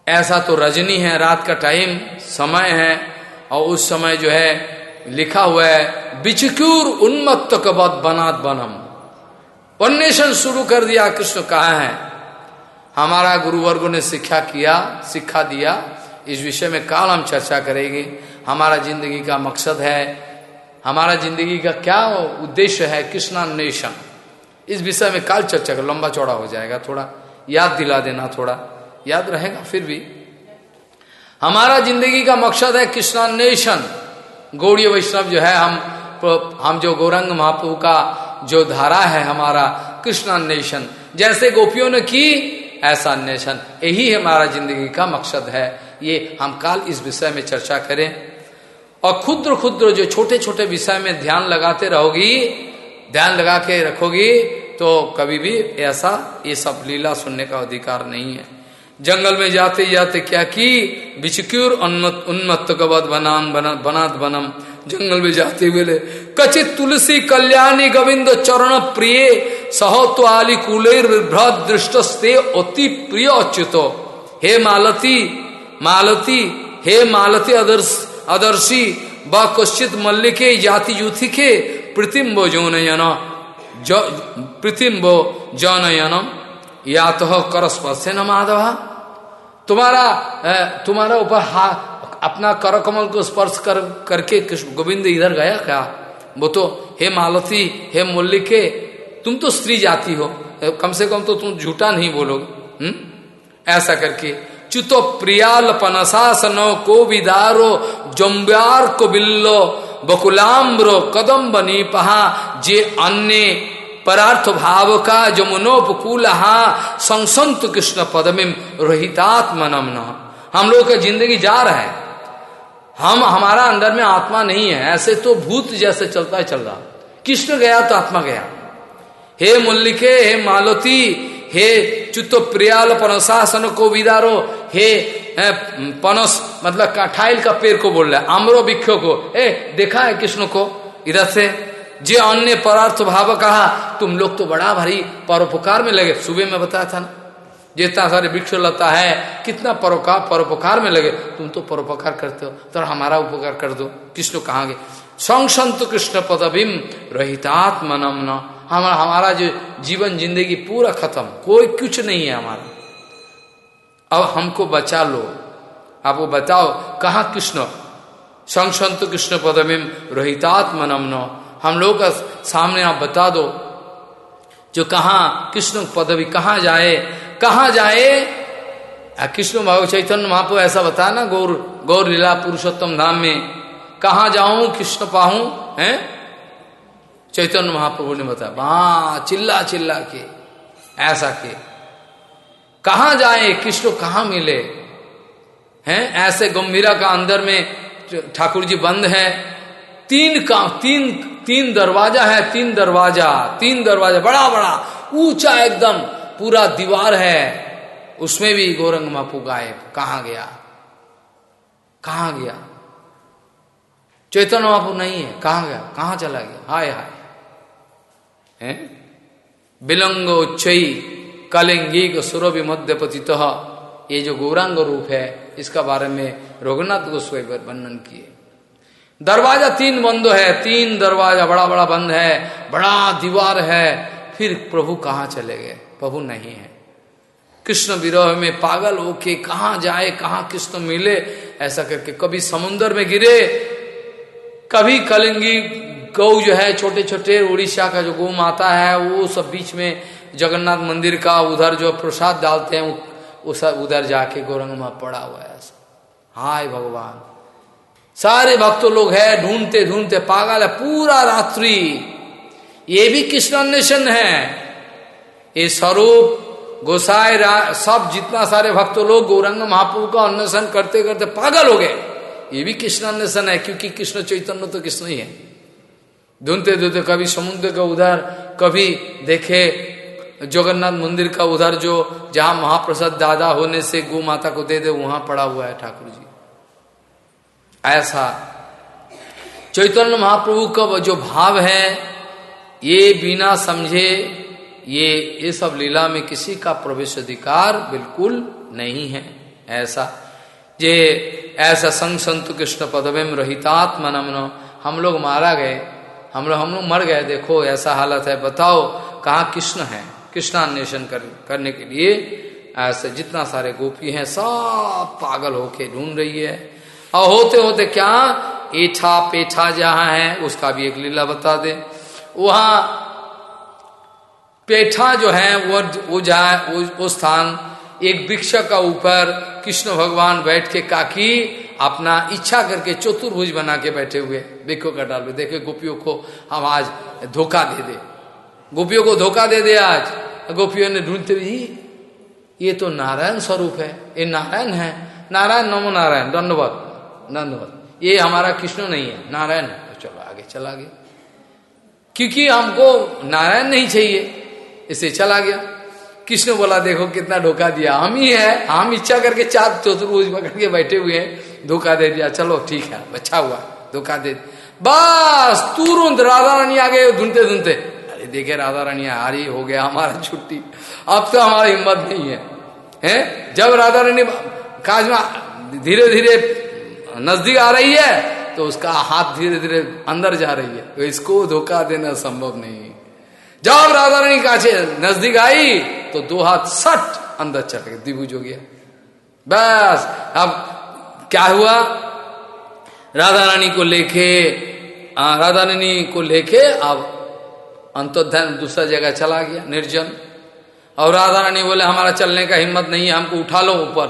ऐसा तो रजनी है, रात का टाइम, समय है, और उस समय जो है, लिखा हुआ है, बिचक्यूर उन्मत्त कबद बनात बनम। अन्वेषण शुरू कर दिया, कृष्ण कहा है? हमारा गुरुवर्गो ने शिक्षा किया शिक्षा दिया, इस विषय में काल हम चर्चा करेंगे। हमारा ज़िंदगी का मकसद है, हमारा ज़िंदगी का क्या उद्देश्य है कृष्णान्वेषण इस विषय में काल चर्चा कर, लंबा चौड़ा हो जाएगा थोड़ा। याद दिला देना थोड़ा। याद रहेगा फिर भी। हमारा ज़िंदगी का मकसद है कृष्णान्वेषण गौड़ी वैष्णव जो है, हम हम जो गौरंग महाप्रभु का जो धारा है हमारा कृष्णान्वेषण जैसे गोपियों ने की, ऐसा अन्वेषण यही हमारा ज़िंदगी का मकसद है। ये हम काल इस विषय में चर्चा करें। और क्षुद्र क्षुद्र जो छोटे छोटे विषय में ध्यान लगाते रहोगी, ध्यान लगा के रखोगी तो कभी भी ऐसा ये सब लीला सुनने का अधिकार नहीं है। जंगल में जाते जाते क्या की बिचक्यूर उन्मत्त कबद बनान, बना, बनात बनम। जंगल में जाते हुए कचित तुलसी कल्याणी गोविंद चरण प्रिय सहोत्वाली कुलेर भ्रत दृष्टस्ते अति प्रिय अच्युतो। हे मालती मालती, हे मालती अदर्श, अदर्शी ब कश्चित मल्लिके, जाति यूथी के प्रतिम्बो जोनयन प्रतिम्बो जनयनम या तो करस्पर्शे न माधव। तुम्हारा तुम्हारा ऊपर अपना कर कमल को स्पर्श कर, करके गोविंद इधर गया क्या? वो तो हे मालती, हे मल्लिके, तुम तो स्त्री जाति हो। कम से कम तो तुम झूठा नहीं बोलोगे। हम्म? ऐसा करके चुतो प्रियाल पनसासनो को विदारो जम्ब्यार को बिल्लो बकुलाम्ब्रो कदम बनी पहा जे अन्य परार्थ भाव का जमुनोपकूल संसंत कृष्ण पदमिम रोहितात्मनम न हम लोग का ज़िंदगी जा रहा है। हम, हमारा अंदर में आत्मा नहीं है। ऐसे तो भूत जैसे चलता है चल रहा। कृष्ण गया? तो आत्मा गया। हे मुल्लिके, हे मालती हे चुत प्रियाल पनसासन को विदारो, हे पनस मतलब काठाइल का पेड़ को बोल रहा आम्रो भिक्षो को। ए, देखा है कृष्ण को? इधर से, जे अन्य परार्थ भाव कहा, तुम लोग तो बड़ा भारी परोपकार में लगे। सुबह में बताया था ना, जितना सारे वृक्ष लता है, कितना परोकार परोपकार में लगे। तुम तो परोपकार करते हो तो हमारा उपकार कर दो। कृष्ण कहांगे संसंत कृष्ण पदभिम रहितात्मनम न हमारा हमारा जो जीवन ज़िंदगी पूरा खत्म, कोई कुछ नहीं है हमारा। अब हमको बचा लो। आपको बताओ, कहा कृष्ण? संसंत कृष्ण पदमिम रोहितात्मनम न हम लोग का सामने आप बता दो, जो कहा कृष्ण पदवी कहा जाए कहा जाए? कृष्ण भाव चैतन्य महापो ऐसा बताया ना, गौर गौर लीला पुरुषोत्तम धाम में। कहा जाऊँ कृष्ण पाहू है? चैतन्य महाप्रभु ने बताया, वहाँ, चिल्ला चिल्ला के, ऐसा के। कहा जाए कृष्ण कहा मिले, हैं? ऐसे गंभीरा का अंदर में ठाकुर जी बंद है। तीन का तीन तीन दरवाज़ा है, तीन दरवाज़ा तीन दरवाज़ा बड़ा बड़ा ऊँचा एकदम, पूरा दीवार है। उसमें भी गोरंग मापू गायब, कहा गया? कहा गया? चैतन्य महापु नहीं है। कहा गया? कहा चला गया? हाय हाय। है? बिलंगो चई कलिंगी सुरभि मध्य पतित ये जो गौरांग रूप है, इसका बारे में रघुनाथ गोस्वाई वर्णन किए। दरवाज़ा तीन बंद है। तीन दरवाज़ा बड़ा बड़ा बंद है। बड़ा दीवार है। फिर प्रभु कहाँ चले गए? प्रभु नहीं है। कृष्ण विरोह में पागल होके कहा जाए? कहा कृष्ण मिले? ऐसा करके कभी समुन्द्र में गिरे कभी कलिंगी गौ जो है छोटे छोटे उड़ीसा का जो गौ माता है, वो सब बीच में जगन्नाथ मंदिर का उधर जो प्रसाद डालते हैं, वो सब उधर जाके गौरंग में पड़ा हुआ है हाय भगवान। सारे भक्तों लोग है ढूंढते ढूंढते पागल है, पूरा रात्रि। ये भी कृष्ण अन्वेषण है। ये स्वरूप, गोसाई सब जितना सारे भक्तों लोग गौरंग महाप्रभु का अन्वेषण करते करते पागल हो गए। ये भी कृष्ण अन्वेषण है, क्योंकि कृष्ण चैतन्य तो कृष्ण ही है। ढूंढते ढूंढते कभी समुद्र का उधर, कभी देखे जगन्नाथ मंदिर का उधर जो जहाँ महाप्रसाद दादा होने से गो माता को दे दे, वहाँ पड़ा हुआ है ठाकुर जी ऐसा। चैतन्य महाप्रभु का जो भाव है, ये बिना समझे, ये ये सब लीला में किसी का प्रवेश अधिकार बिल्कुल नहीं है। ऐसा। जे ऐसा संग संत कृष्ण पदवेम रहितात्म नमन हम लोग मारा गए। हम लोग हम लोग मर गए। देखो ऐसा हालत है। बताओ कहा कृष्ण है? कृष्णान्वेषण कर, करने के लिए ऐसे जितना सारे गोपी हैं सब पागल होके ढूंढ रही है। और होते होते क्या? एठा पेठा जहाँ है उसका भी एक लीला बता दे। वहाँ पेठा जो है वो वो जहाँ वो स्थान एक वृक्ष का ऊपर कृष्ण भगवान बैठ के काकी अपना इच्छा करके चतुर्भुज बना के बैठे हुए। देखो का डाल देखे गोपियों को हम आज धोखा दे दे। गोपियों को धोखा दे दे आज। गोपियों ने ढूंढते भी ये तो नारायण स्वरूप है। ये नारायण है। नारायण नमो नारायण। दंडवत दंडवत ये हमारा कृष्ण नहीं है। नारायण है। तो चलो आगे, चला गया। क्योंकि हमको नारायण नहीं चाहिए। इसे चला गया। कृष्ण बोला, देखो कितना धोखा दिया। हम ही है, हम इच्छा करके चार चतुर्भुज पकड़ के बैठे हुए हैं, धोखा दे दिया। चलो, ठीक है अच्छा हुआ, धोखा दे बस, तुरंत राधा रानी आ गए ढूंढते ढूंढते अरे, देखे राधा रानी, हारी हो गया हमारा छुट्टी। अब तो हमारी हिम्मत नहीं है, हैं? जब राधा रानी काज में धीरे धीरे नज़दीक आ रही है तो उसका हाथ धीरे धीरे अंदर जा रही है। तो इसको धोखा देना संभव नहीं जब राधा रानी काछे नज़दीक आई तो दो हाथ सट अंदर चल गए द्विभुज हो गया। बस, अब क्या हुआ? राधा रानी को लेके राधा रानी को लेके अब अंतोध्यान दूसरा जगह चला गया, निर्जन। और राधा रानी बोले, हमारा चलने का हिम्मत नहीं है, हमको उठा लो ऊपर।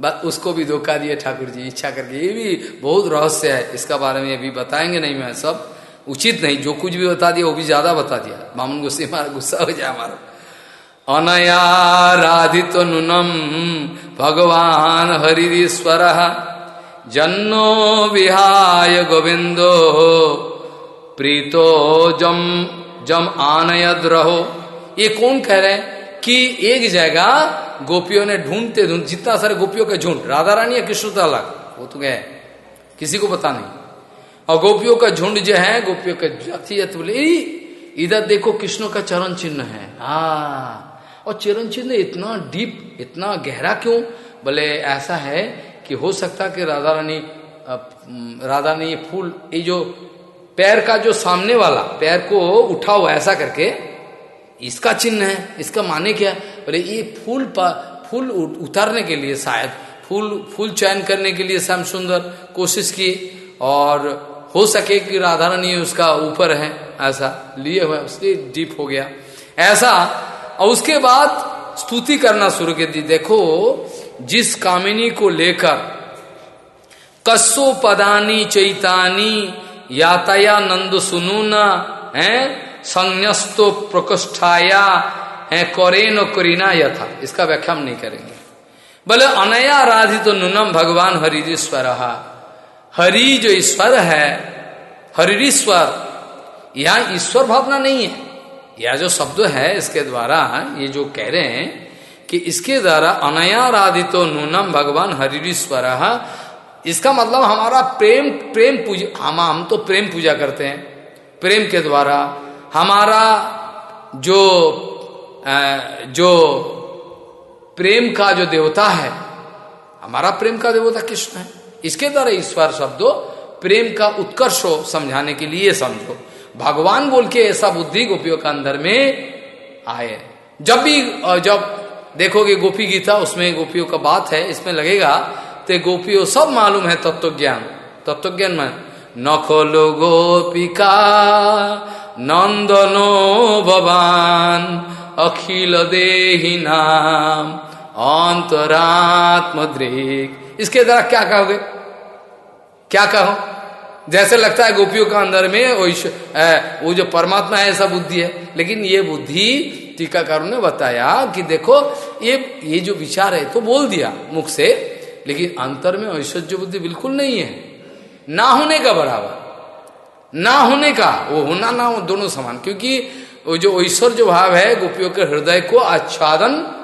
बस, उसको भी धोखा दिए ठाकुर जी, इच्छा करके। ये भी बहुत रहस्य है, इसका बारे में अभी बताएँगे नहीं, मैं सब उचित नहीं, जो कुछ भी बता दिया, वो भी ज़्यादा बता दिया। बामन गुस्से हमारा गुस्सा हो जाए हमारा अनया राधित नुनम, भगवान हरिश्वर जन्नो विहाय गोविंदो प्रीतो जम जम आनयद रहो ये कौन कह रहे हैं कि एक जगह गोपियों ने ढूंढते ढूंढ, जितना सारे गोपियों का झुंड, राधा रानी या कृष्ण अलग वो तो गए। किसी को पता नहीं। और गोपियों का झुंड जो है गोपियों का जाति जाति बोले इधर देखो कृष्ण का चरण चिन्ह है। हा और चरण चिन्ह इतना डीप इतना गहरा क्यों? बोले ऐसा है कि हो सकता कि राधा रानी राधा रानी फूल ये जो पैर का जो सामने वाला पैर को उठा हुआ ऐसा करके इसका चिन्ह है इसका माने क्या? बोले ये फूल पा, फूल उतारने के लिए शायद फूल फूल चयन करने के लिए श्याम सुंदर कोशिश की और हो सके कि राधा रानी उसका ऊपर है, ऐसा लिए हुए, उसके डीप हो गया। ऐसा, और उसके बाद स्तुति करना शुरू कर दी। देखो, जिस कामिनी को लेकर कस्सो पदानी चैतानी याताया नंद सुनूना, है, संन्यस्तो प्रकोष्ठाया, है, कौरेन करीना यथा। इसका व्याख्या हम नहीं करेंगे। बोले, अनया राधि तो नूनम भगवान हरिश्वर हरि जो ईश्वर है हरिश्वर यह ईश्वर भावना नहीं है। यह जो शब्द है, इसके द्वारा ये जो कह रहे हैं कि इसके द्वारा अनयाराधितो नूनम भगवान हरिश्वर इसका मतलब हमारा प्रेम प्रेम पूजा, हम हम तो प्रेम पूजा करते हैं। प्रेम के द्वारा हमारा जो जो प्रेम का जो देवता है, हमारा प्रेम का देवता कृष्ण है। इसके द्वारा ईश्वर शब्दों, प्रेम का उत्कर्ष हो, समझाने के लिए समझो। भगवान बोल के ऐसा बुद्धि गोपियों का अंदर में आए। जब भी जब देखोगे गोपी गीता, उसमें गोपियों का बात है, इसमें लगेगा तो गोपियों, सब मालूम है तत्व ज्ञान तत्व ज्ञान में नखलो गोपिका, नंदनो भवान, अखिल देही नाम अंतरात्म इसके द्वारा क्या कहोगे? क्या कहो? जैसे लगता है गोपियों का अंदर में वो वो जो परमात्मा है ऐसा बुद्धि है। लेकिन ये बुद्धि टीकाकारों ने बताया कि देखो, ये ये जो विचार है तो बोल दिया मुख से, लेकिन अंतर में ऐश्वर्य बुद्धि बिल्कुल नहीं है। ना होने का बराबर। ना होने का, वो होना ना हो, दोनों समान। क्योंकि वो जो ऐश्वर्य भाव है, गोपियों के हृदय को आच्छादन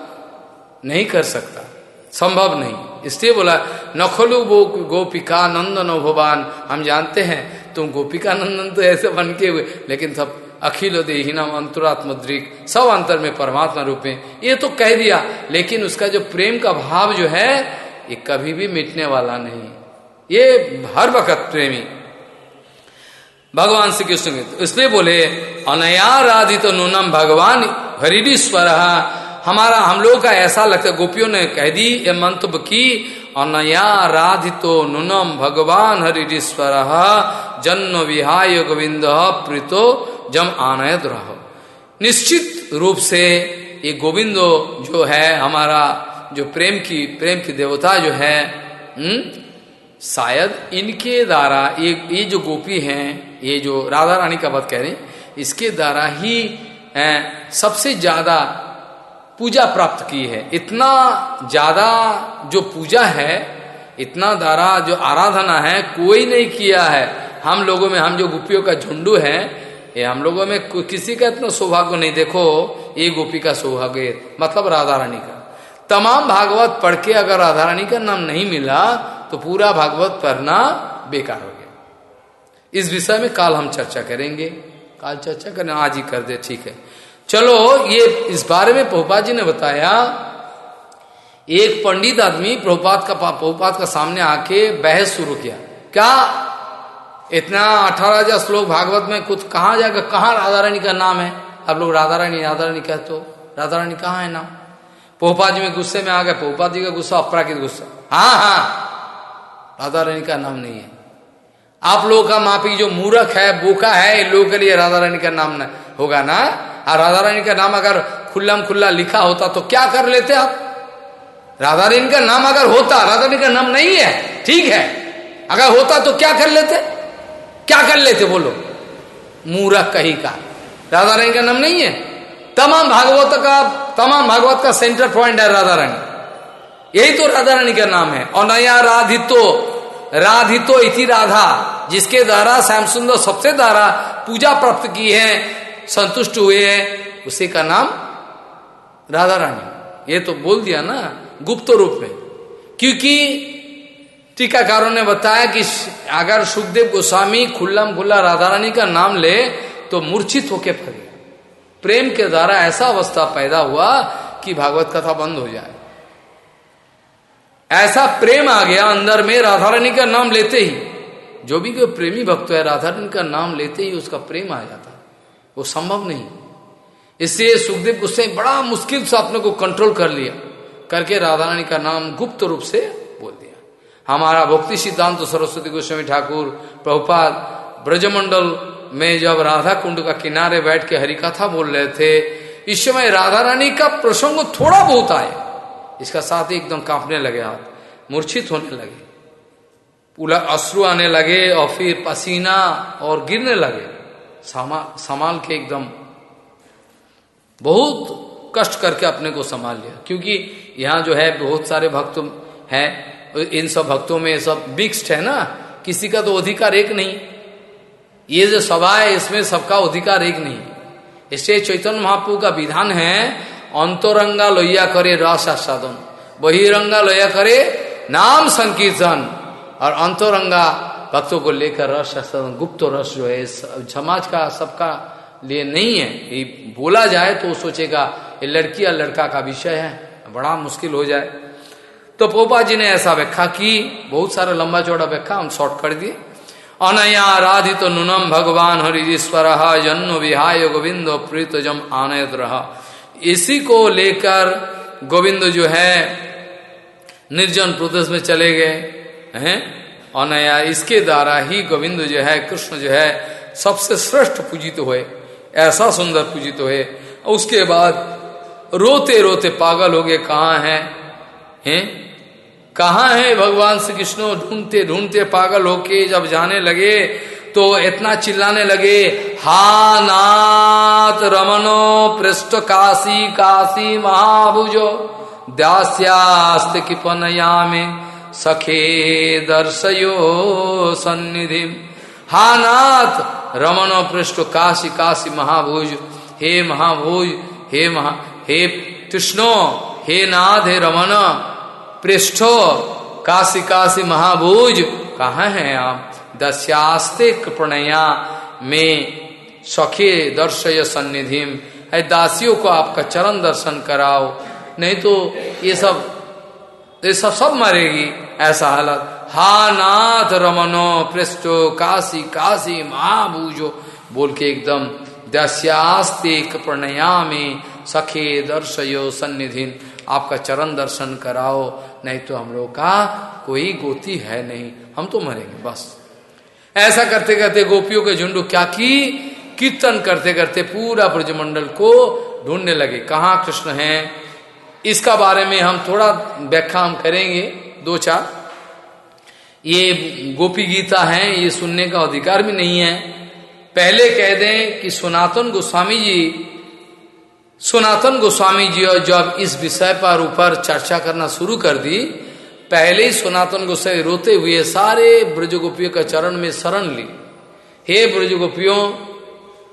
नहीं कर सकता। संभव नहीं इसलिए बोला नखलु वो गोपिका नंदन भगवान हम जानते हैं, तुम गोपिका नंदन तो ऐसे बन के हुए, लेकिन सब अखिल देहीनम अंतरात्मद्रिक, सब अंतर में परमात्मा रूप। में ये तो कह दिया, लेकिन उसका जो प्रेम का भाव जो है, ये कभी भी मिटने वाला नहीं। ये हर वक्त प्रेमी। भगवान श्री कृष्ण इसलिए बोले, अनयाराधित नूनम भगवान हरिश्वर हमारा हम लोग का ऐसा लगता गोपियों ने कह दी ये मंतव्य की अनयाराधितो नुनम भगवान हरिश्वर जन्म विहाय गोविंद प्रीतो जम आनयद रहो निश्चित रूप से ये गोविंदो जो है हमारा जो प्रेम की प्रेम की देवता जो है हुँ? हम्म, शायद इनके द्वारा ये ये जो गोपी हैं ये जो राधा रानी का बात कह रहे हैं इसके द्वारा ही सबसे ज़्यादा पूजा प्राप्त की है। इतना ज़्यादा जो पूजा है, इतना द्वारा जो आराधना है, कोई नहीं किया है। हम लोगों में, हम जो गोपियों का झुंडू है, ये हम लोगों में किसी का इतना सौभाग्य नहीं। देखो, ये गोपी का सौभाग्य मतलब राधा रानी का। तमाम भागवत पढ़ के अगर राधा रानी का नाम नहीं मिला तो पूरा भागवत पढ़ना बेकार हो गया। इस विषय में काल हम चर्चा करेंगे। काल चर्चा करें आज ही कर दे, ठीक है। चलो, ये इस बारे में प्रभुपाद जी ने बताया, एक पंडित आदमी प्रभुपात का प्रभुपात का सामने आके बहस शुरू किया। क्या? इतना अठारह हज़ार श्लोक भागवत में कुछ कहा जाएगा? कहा राधा रानी का नाम है? अब लोग राधा रानी राधा रानी कहते हो राधा रानी कहाँ है नाम? पोपा जी में गुस्से में आ गए। पोपा जी का गुस्सा, अपराकित गुस्सा। हाँ हाँ राधा रानी का नाम नहीं है। आप लोगों का माफ़ी, जो मूर्ख है बोका है, इन लोगों के लिए राधा रानी का नाम न होगा ना? और राधा रानी का नाम अगर खुल्लम खुल्ला लिखा होता तो क्या कर लेते आप? राधा रानी का नाम अगर होता राधा रानी का नाम नहीं है, ठीक है। अगर होता तो क्या कर लेते? क्या कर लेते बोलो मूरख कहीं का। राधा रानी का नाम नहीं है। तमाम भागवत का, तमाम भागवत का सेंटर पॉइंट है राधा रानी यही तो राधा रानी का नाम है। और नया राधितो राधितो इति राधा, जिसके द्वारा श्याम सुंदर सबसे द्वारा पूजा प्राप्त की है। संतुष्ट हुए हैं। उसी का नाम राधा रानी। ये तो बोल दिया ना गुप्त रूप में। क्योंकि टीकाकारों ने बताया कि अगर सुखदेव गोस्वामी खुल्लम खुल्ला राधा रानी का नाम ले तो मूर्छित होके फगे प्रेम के द्वारा ऐसा अवस्था पैदा हुआ कि भागवत कथा बंद हो जाए। ऐसा प्रेम आ गया अंदर में राधा रानी का नाम लेते ही। जो भी कोई प्रेमी भक्त है, राधा रानी का नाम लेते ही उसका प्रेम आ जाता। वो संभव नहीं। इसलिए सुखदेव गुस्से बड़ा मुश्किल से अपने को कंट्रोल कर लिया। करके राधा रानी का नाम गुप्त रूप से बोल दिया। हमारा भक्ति सिद्धांत तो सरस्वती गोस्वामी ठाकुर, प्रभुपाद, ब्रजमंडल में जब राधा कुंड का किनारे बैठ के हरिकथा बोल रहे थे, इस समय राधा रानी का प्रसंग थोड़ा बहुत आए इसका साथ ही एकदम कांपने लगे हाथ, मूर्छित होने लगे। पूरा अश्रु आने लगे और फिर पसीना और गिरने लगे। संभाल के एकदम बहुत कष्ट करके अपने को संभाल लिया। क्योंकि यहाँ जो है बहुत सारे भक्त हैं, इन सब भक्तों में सब मिक्सड है ना, किसी का तो अधिकार एक नहीं। ये जो सभा है, इसमें सबका अधिकार एक नहीं। इसलिए चैतन्य महाप्रभु का विधान है, अंतरंगा लोहिया करे रस आस्वादन, बहिरंगा लोहिया करे नाम संकीर्तन, और अंतरंगा भक्तों को लेकर रस गुप्त रस जो है समाज का, सबका लिए नहीं है। ये बोला जाए तो सोचेगा, ये लड़की या लड़का का विषय है, बड़ा मुश्किल हो जाए। तो पोपा जी ने ऐसा व्याख्या की, बहुत सारा लंबा चौड़ा व्याख्या, हम शॉर्ट कर दिए। अनया राधित तो नुनम भगवान हरिश्वर जन्म विहाय गोविंद प्रीत जम आनयत रहा। इसी को लेकर गोविंद जो है, निर्जन प्रदेश में चले गए, हैं? अनया इसके द्वारा ही गोविंद जो है, कृष्ण जो है, सबसे श्रेष्ठ पूजित तो हुए, ऐसा सुंदर पूजित तो हुए उसके बाद रोते रोते पागल हो गए, कहाँ हैं? हैं? कहा है भगवान श्री कृष्ण? ढूंढते ढूंढते पागल होके जब जाने लगे तो इतना चिल्लाने लगे, हा नाथ रमनो पृष्ठ काशी काशी महाभुजो, दास्यास्त किपनया में सखे दर्शयो सन्निधि। हा नाथ रमनो पृष्ठ, काशी काशी महाभुज। हे महाभुज, हे महा, हे कृष्णो, हे नाथ, हे रमन पृष्ठो, काशी काशी महाभुज। कहा है आप? दस्यास्ते प्रणया में सखे दर्शय सन्निधि। है दासियों को आपका चरण दर्शन कराओ। नहीं तो ये सब ये सब सब मरेगी, ऐसा हालत। हा नाथ रमनो पृष्ठो, काशी काशी महाभूजो। बोल के एकदम दस्यास्ते प्रणया में सखे दर्शयो सन्निधि आपका चरण दर्शन कराओ, नहीं तो हम लोग का कोई गोती है नहीं। हम तो मरेंगे, बस। ऐसा करते करते गोपियों के झुंडू क्या की? कीर्तन करते करते पूरा ब्रजमंडल को ढूँढने लगे। कहा कृष्ण है? इसका बारे में हम थोड़ा व्याख्या हम करेंगे, दो चार। ये गोपी गीता है, ये सुनने का अधिकार भी नहीं है। पहले कह दें कि सनातन गोस्वामी जी, सनातन गोस्वामी जी और जब इस विषय पर ऊपर चर्चा करना शुरू कर दी, पहले ही सनातन गोस्वामी रोते हुए सारे ब्रजगोपियों का चरण में शरण ली। हे ब्रजगोपियों,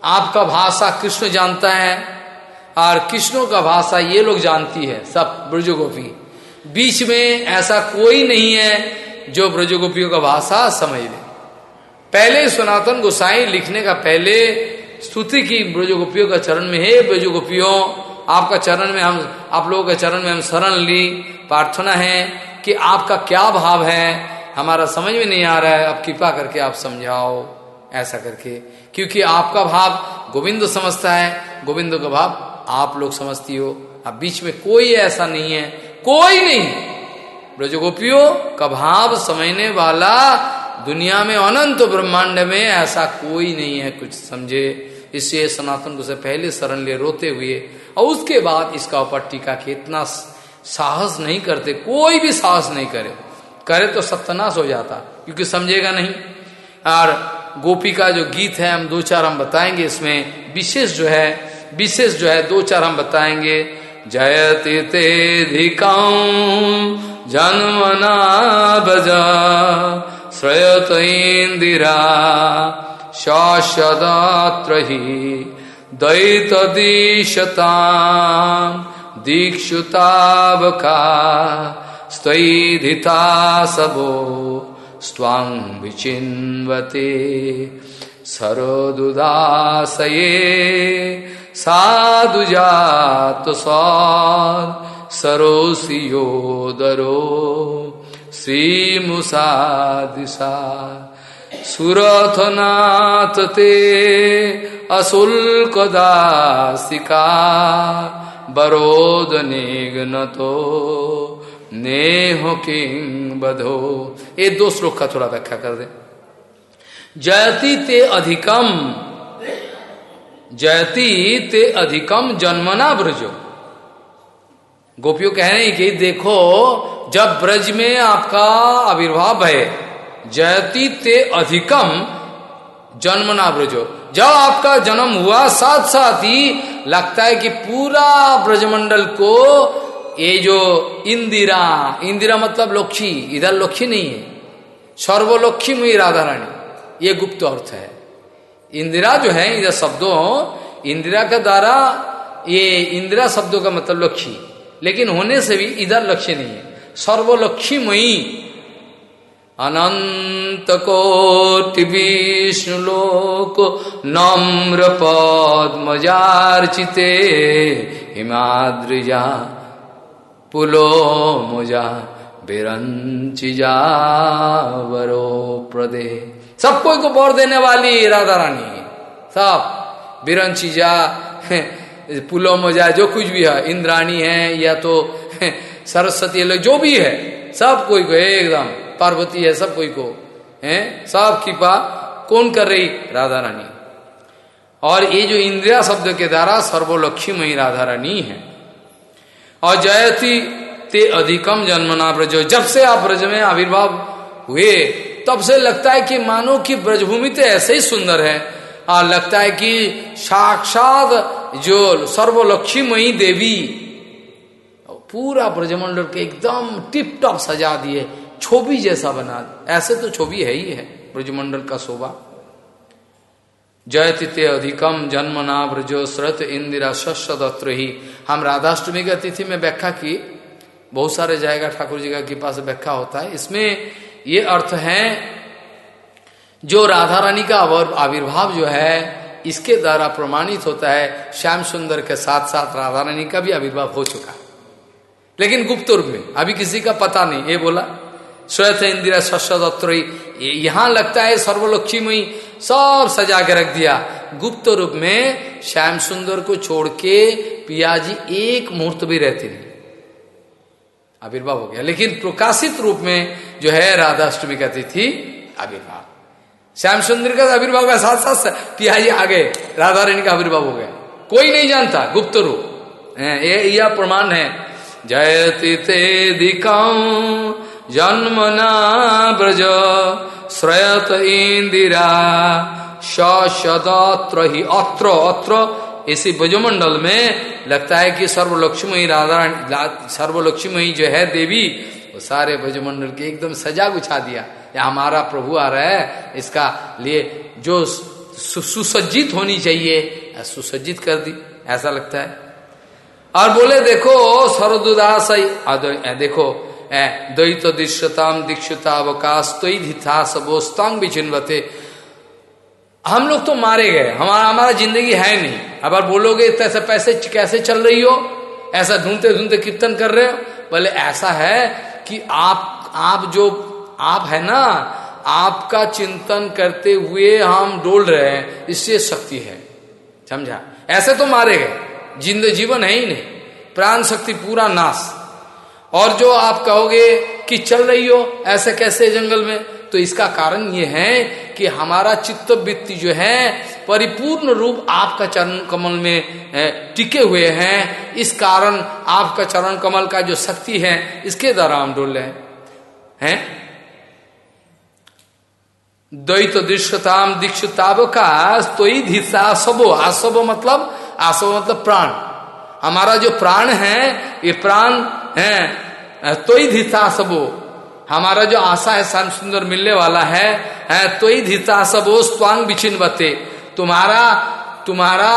आपका भाषा कृष्ण जानता है और कृष्णों का भाषा ये लोग जानती है, सब ब्रजगोपी। बीच में ऐसा कोई नहीं है जो ब्रजगोपियों का भाषा समझ ले। पहले सनातन गोसाई लिखने का पहले स्तुति की ब्रजगोपियों का चरण में, हे ब्रजगोपियों, आपका चरण में हम, आप लोगों के चरण में हम शरण ली। प्रार्थना है कि आपका क्या भाव है? हमारा समझ में नहीं आ रहा है। अब कृपा करके आप समझाओ। ऐसा करके, क्योंकि आपका भाव गोविंद समझता है। गोविंद का भाव आप लोग समझती हो। अब बीच में कोई ऐसा नहीं है। कोई नहीं। ब्रजगोपियों का भाव समझने वाला दुनिया में अनंत ब्रह्मांड में ऐसा कोई नहीं है, कुछ समझे। इससे सनातन को से पहले शरण ले रोते हुए और उसके बाद इसका ऊपर टीका के इतना साहस नहीं करते, कोई भी साहस नहीं करे। करे तो सत्यानाश हो जाता, क्योंकि समझेगा नहीं। और गोपी का जो गीत है, हम दो चार हम बताएँगे, इसमें विशेष जो है विशेष जो है, दो चार हम बताएँगे। जयते ते जन्मना बजा श्रयत इंदिरा शाश्वदात्र दैत दीशता दीक्षुतावका स्तैधिता सबो स्वांग विचिन्वते। सरोदुदासये साधुजात साद सरोसियोदरो श्रीमुषादिशा सुरथनाथ ते अशुल्क दासिका बरोद निघ्न तो नेह किंग बधो। ये दो श्लोक का थोड़ा व्याख्या कर दे। जयति ते अधिकम। जयति ते अधिकम जन्मना ब्रजो। गोपियों कह रहे हैं कि देखो, जब ब्रज में आपका आविर्भाव है, जयति ते अधिकम जन्मना ब्रजो। जब आपका जन्म हुआ साथ साथ ही लगता है कि पूरा ब्रजमंडल को ये जो इंदिरा इंदिरा मतलब लक्ष्मी इधर लक्ष्मी नहीं है सर्वलक्ष्मी मुई राधा रानी। ये गुप्त अर्थ है। इंदिरा जो है इधर शब्दों, इंदिरा के द्वारा ये इंदिरा शब्दों का मतलब लक्ष्य। लेकिन होने से भी इधर लक्ष्य नहीं है। सर्वलक्ष्मीमयी अनंत कोटि विष्णुलोक नम्र पद्मजार्चिते हिमाद्रिजा पुलो मुजा बिरंचिजा वरो प्रदे सब कोई को बोर देने वाली राधा रानी। सब बिरंचिजा पुलो मोजा जो कुछ भी है, इंद्राणी है, या तो सरस्वती लोग जो भी है सब कोई को, एकदम, पार्वती है सब कोई को, है? सब कृपा कौन कर रही राधा रानी? और ये जो इंद्रिया शब्द के द्वारा सर्वलक्ष्मी राधा रानी है। और जयती ते अधिकम जन्मना ब्रज। जब से आप ब्रज में आविर्भाव हुए तब से लगता है कि मानो की ब्रजभूमि तो ऐसे ही सुंदर है। और लगता है कि साक्षात जो सर्वलक्ष्मीमयी देवी, पूरा ब्रजमंडल के एकदम टिप टॉप सजा दिए, छोबी जैसा बना ऐसे तो छोबी है ही है, ब्रजमंडल का शोभा। जयतिथे अधिकम जन्म ना ब्रजो श्रत इंदिरा शस्त्र ही। हम राधाष्टमी की तिथि में व्याख्या की। बहुत सारे जाएगा ठाकुर जी का कृपा से व्याख्या होता है। इसमें ये अर्थ है जो राधा रानी का आविर्भाव जो है, इसके द्वारा प्रमाणित होता है, श्याम सुंदर के साथ साथ राधा रानी का भी आविर्भाव हो चुका। लेकिन गुप्त रूप में, अभी किसी का पता नहीं, ये बोला, श्वेत इंदिरा शस्त्र यहाँ लगता है सर्वलक्ष्मी, सब सजा के रख दिया। गुप्त रूप में श्याम सुंदर को छोड़ के पियाजी एक मुहूर्त भी रहती नहीं। आविर्भाव हो गया। लेकिन प्रकाशित रूप में जो है राधाष्टमी का तिथि आविर्भाव श्याम सुंदर का आविर्भाव का साथ साथ पियाजी आ गए राधा रानी का आविर्भाव हो गया। कोई नहीं जानता, गुप्त रूप। यह प्रमाण है। जयति ते दिकाऊ जन्मना ब्रज, श्रयत इंदिरा ही अत्र अत्र इसी ब्रजमंडल में लगता है कि सर्वलक्ष्मी राधा सर्वलक्ष्मी जो है देवी, वो सारे ब्रजमंडल के एकदम सजा गुछा दिया। या हमारा प्रभु आ रहा है, इसका लिए जो सुसज्जित होनी चाहिए, सुसज्जित कर दी, ऐसा लगता है। और बोले, देखो सरदुदास देखो द्वैत दृश्यताम दीक्षता अवकाश धिथा सबोस्तांग भी चिन्हते हम लोग तो मारे गए। हमारा हमारा ज़िंदगी है नहीं। अब बोलोगे तैसे पैसे कैसे चल रही हो? ऐसा ढूंढते ढूंढते कीर्तन कर रहे हो? बोले, ऐसा है कि आप आप जो, आप है ना, आपका चिंतन करते हुए हम डोल रहे हैं, इससे शक्ति है। समझा? ऐसे तो मारे गए। जिंद, जीवन है ही नहीं। प्राण शक्ति पूरा नाश। और जो आप कहोगे कि चल रही हो, ऐसे कैसे जंगल में? तो इसका कारण ये है कि हमारा चित्त वृत्ति जो है, परिपूर्ण रूप आपका चरण कमल में टिके हुए हैं। इस कारण आपका चरण कमल का जो शक्ति है, इसके द्वारा हम डोल रहे हैं। द्वैत दृश्यताम दीक्षितावकाश तो ही धिसा सबो आसबो मतलब आसबो मतलब प्राण। हमारा जो प्राण है, ये प्राण है तो ही धिता सबो। हमारा जो आशा है शाम सुंदर मिलने वाला है, है तो ही धिता सबो स्वांग बिचिन बते तुम्हारा तुम्हारा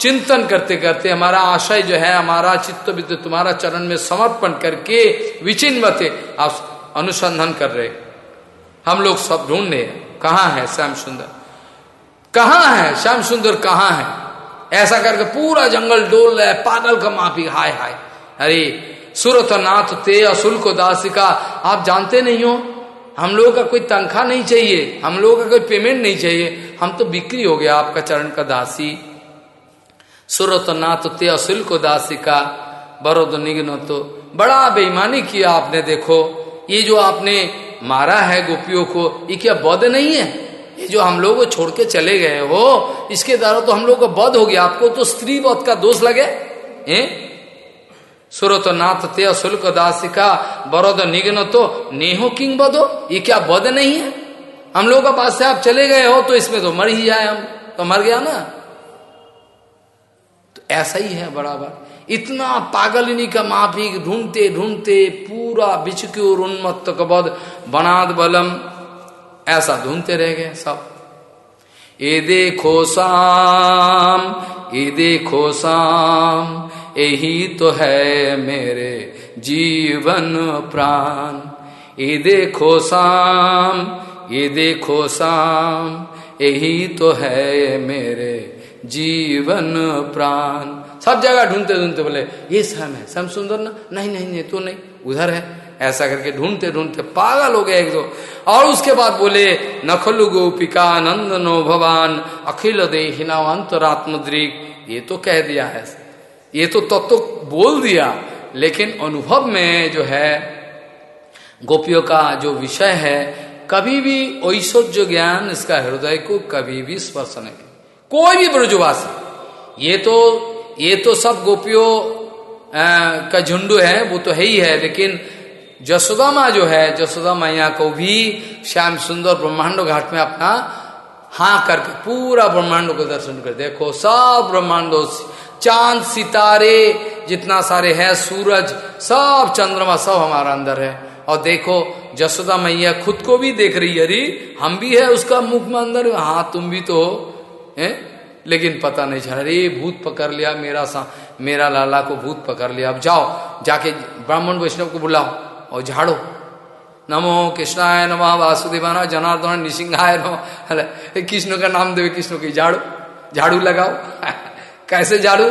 चिंतन करते करते हमारा आशय जो है हमारा चित्त वित्त तुम्हारा चरण में समर्पण करके विचिन्वते। आप अनुसंधान कर रहे हम लोग सब ढूंढ रहे कहा है श्याम सुंदर? कहा है? श्याम सुंदर कहाँ है? ऐसा करके पूरा जंगल डोल रहा है पागल का माफ़ी हाय हाय। अरे सुरत नाथ ते असुल को दासिका, आप जानते नहीं हो? हम लोगों का कोई तनख्वाह नहीं चाहिए, हम लोगों का कोई पेमेंट नहीं चाहिए। हम तो बिक्री हो गया आपका चरण का दासी। सुरत नाथ ते असुल को दासिका, बरोद निगनो तो। बड़ा बेईमानी किया आपने, देखो। ये जो आपने मारा है गोपियों को, ये क्या बौद्ध नहीं है? ये जो हम लोग छोड़ के चले गए हो, इसके द्वारा तो हम लोग का बध हो गया। आपको तो स्त्री बौद्ध का दोष लगे ए? सुरत नाथ ते शुल्क दासिका बरोद निगन तो नेहो किंग बदो ये क्या बद नहीं है हम लोगों का पास से आप चले गए हो तो इसमें तो मर ही जाए हम तो मर गया ना तो ऐसा ही है बराबर इतना पागलिनी का माफ़ी ढूंढते ढूंढते पूरा बिचक्यूर उन्मत्त कबद बनाद बलम ऐसा ढूंढते रह गए सब ये देखो शाम ये देखो शाम यही तो है मेरे जीवन प्राण। ये देखो शाम ये देखो शाम यही तो है मेरे जीवन प्राण। सब जगह ढूंढते ढूंढते बोले, ये सम है, सम सुंदर ना? नहीं नहीं नहीं तो नहीं, उधर है। ऐसा करके ढूंढते ढूंढते पागल हो गए एक दो। और उसके बाद बोले, नखलु गोपिका नंद नो भवान, अखिल देहिना अंतरात्मद्रिक। ये तो कह दिया है। ये तो तत्व तो, बोल दिया लेकिन अनुभव में जो है गोपियों का जो विषय है कभी भी ऐश्वर्य ज्ञान इसका हृदय को कभी भी स्पर्श नहीं कोई भी ब्रजवासी ये तो ये तो सब गोपियों का झुंडू है वो तो है ही है लेकिन जसोदा माँ जो है जसोदा मैया को भी श्याम सुंदर ब्रह्मांड घाट में अपना हाँ करके पूरा ब्रह्मांड को दर्शन कर देखो सब ब्रह्मांडो चाँद, सितारे, जितना सारे है, सूरज, सब चंद्रमा, सब हमारा अंदर है। और देखो, जसोदा मैया खुद को भी देख रही है, अरे, हम भी है उसका मुख में अंदर। हाँ तुम भी तो है लेकिन पता नहीं चल, अरे, भूत पकड़ लिया, मेरा सा, मेरा लाला को भूत पकड़ लिया। अब जाओ, जाके ब्राह्मण वैष्णव को बुलाओ और झाड़ो। नमो कृष्णाय नमो वासुदेवाना जनार्दन निसिंहाय नमो। कृष्ण का नाम देवे, कृष्ण की झाड़ू झाड़ू लगाओ। कैसे झाड़ू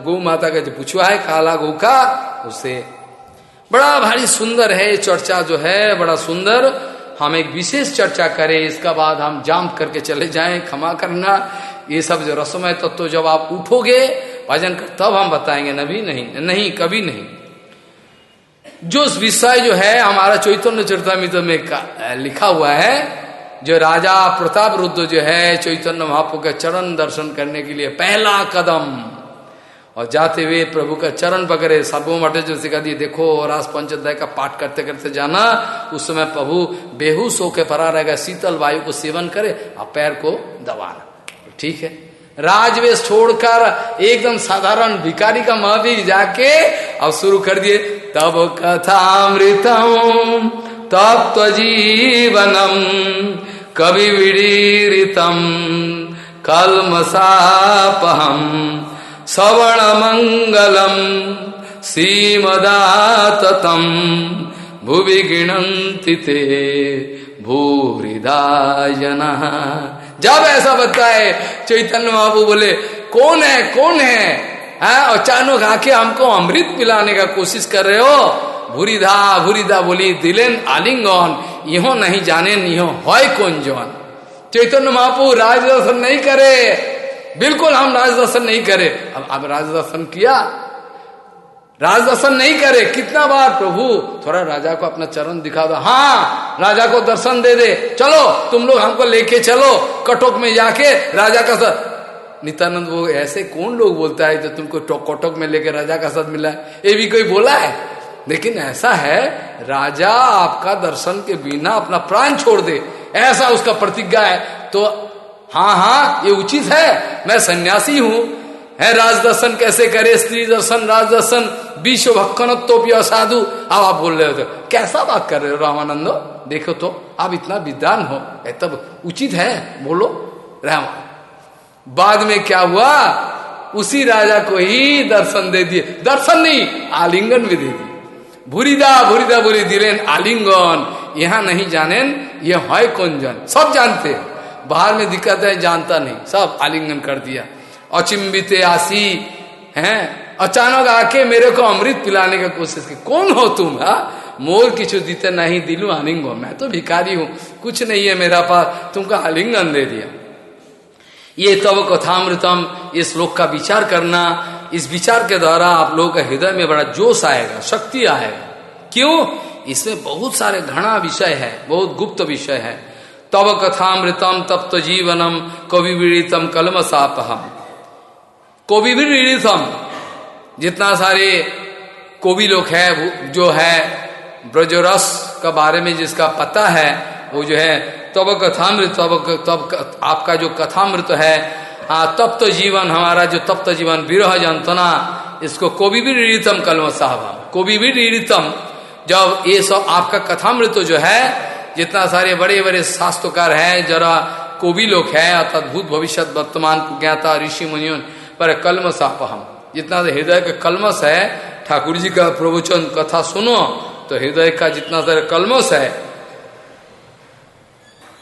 गौ माता का जो पूछवा है, काला गौ का, उसे। बड़ा भारी सुंदर है चर्चा जो है, बड़ा सुंदर। हम एक विशेष चर्चा करें, इसका बाद हम जाम करके चले जाएँ, क्षमा करना। ये सब जो रसमय तत्व तो जब आप उठोगे, भजन कर, तब हम बताएँगे, नभी नहीं नहीं, कभी नहीं। जो विषय जो है, हमारा चैतन्य चरितमित में लिखा हुआ है जो राजा प्रताप रुद्र जो है चैतन्य महापु के चरण दर्शन करने के लिए पहला कदम। और जाते हुए प्रभु का चरण पकड़े सर्वो मटे जो सिखा दिए, देखो, रास पंचोदय का पाठ करते करते जाना। उस समय प्रभु बेहूस होकर परा रहेगा शीतल वायु को सेवन करे और पैर को दबाना। ठीक है? राजवेश छोड़कर एकदम साधारण भिकारी का महबी जाके अब शुरू कर दिए, तब कथा कथामृतम तत्व जीवनम कवि विड़ीतम कलमसापहम श्रवण मंगलम सीमदातम भुवि गिणंति ते भूरिदा जब ऐसा बताए चैतन्य बाबू बोले, कौन है कौन है? हाँ, अचानक आके हमको अमृत पिलाने का कोशिश कर रहे हो। भूरिधा बोली दिलेन आलिंगन यो नहीं जाने निहो है कौन जवान? चैतन्य महापू राज दर्शन नहीं करे। बिल्कुल हम राज दर्शन नहीं करे। अब अब राज दर्शन किया। राज दर्शन नहीं करे। कितना बार प्रभु थोड़ा राजा को अपना चरण दिखा दो। हाँ राजा को दर्शन दे दे। चलो तुम लोग हमको लेके चलो। कटोक में जाके राजा का सर नित्यानंद वो ऐसे कौन लोग बोलता है जो तुमको कटोक में लेके राजा का साथ मिला है? ये भी कोई बोला है? लेकिन ऐसा है, राजा आपका दर्शन के बिना अपना प्राण छोड़ दे। ऐसा उसका प्रतिज्ञा है। तो हाँ हाँ ये उचित है। मैं सन्यासी हूँ। है राज दर्शन कैसे करे स्त्री दर्शन, राज दर्शन? विश्व भक्कनत्व असाधु। अब आप बोल रहे हो तो कैसा बात कर रहे हो रामानंदो? देखो तो आप इतना विद्वान हो। तब उचित है। बोलो, राम बाद में क्या हुआ? उसी राजा को ही दर्शन दे दिए। दर्शन नहीं, आलिंगन भी दे दिए। भूरिदा भूरिदा बुरी दिलेन आलिंगन, यहाँ नहीं जाने ये है कौन जन? सब जानते हैं। बाहर में दिक्कत है, जानता नहीं। सब आलिंगन कर दिया। अचिंबित आसी, हैं? अचानक आके मेरे को अमृत पिलाने का कोशिश की। कौन हो तुम, हा? मोर किचु दीते नहीं, दिलू आलिंगो मैं तो भिखारी हूँ। कुछ नहीं है मेरा पास, तुमको आलिंगन दे दिया। ये तब कथामृतम, इस श्लोक का विचार करना, इस विचार के द्वारा आप लोगों का हृदय में बड़ा जोश आएगा, शक्ति आएगा। क्यों? इसमें बहुत सारे घना विषय है, बहुत गुप्त विषय है। तब कथामृतम तप्त तो जीवनम कवि विड़ितम कलम सापहम कवि विड़ितम जितना सारे कोवि लोग है जो है ब्रजरस का बारे में जिसका पता है वो जो है, तब कथामृत, तब तब आपका जो कथामृत है हाँ तब तो जीवन हमारा जो तब तो जीवन, विरह जंतना, इसको कोबी भी रीतम कलम साहब। कोबी भी रीतम। जब ये सब आपका कथामृत जो है, जितना सारे बड़े बड़े शास्त्रकार है, जरा कोबी लोग है, अर्थात भूत भविष्य वर्तमान ज्ञाता, ऋषि मुनियों, पर कलमस हम जितना हृदय का कलमस है, ठाकुर जी का प्रवचन, कथा सुनो तो हृदय का जितना सारे कलमस है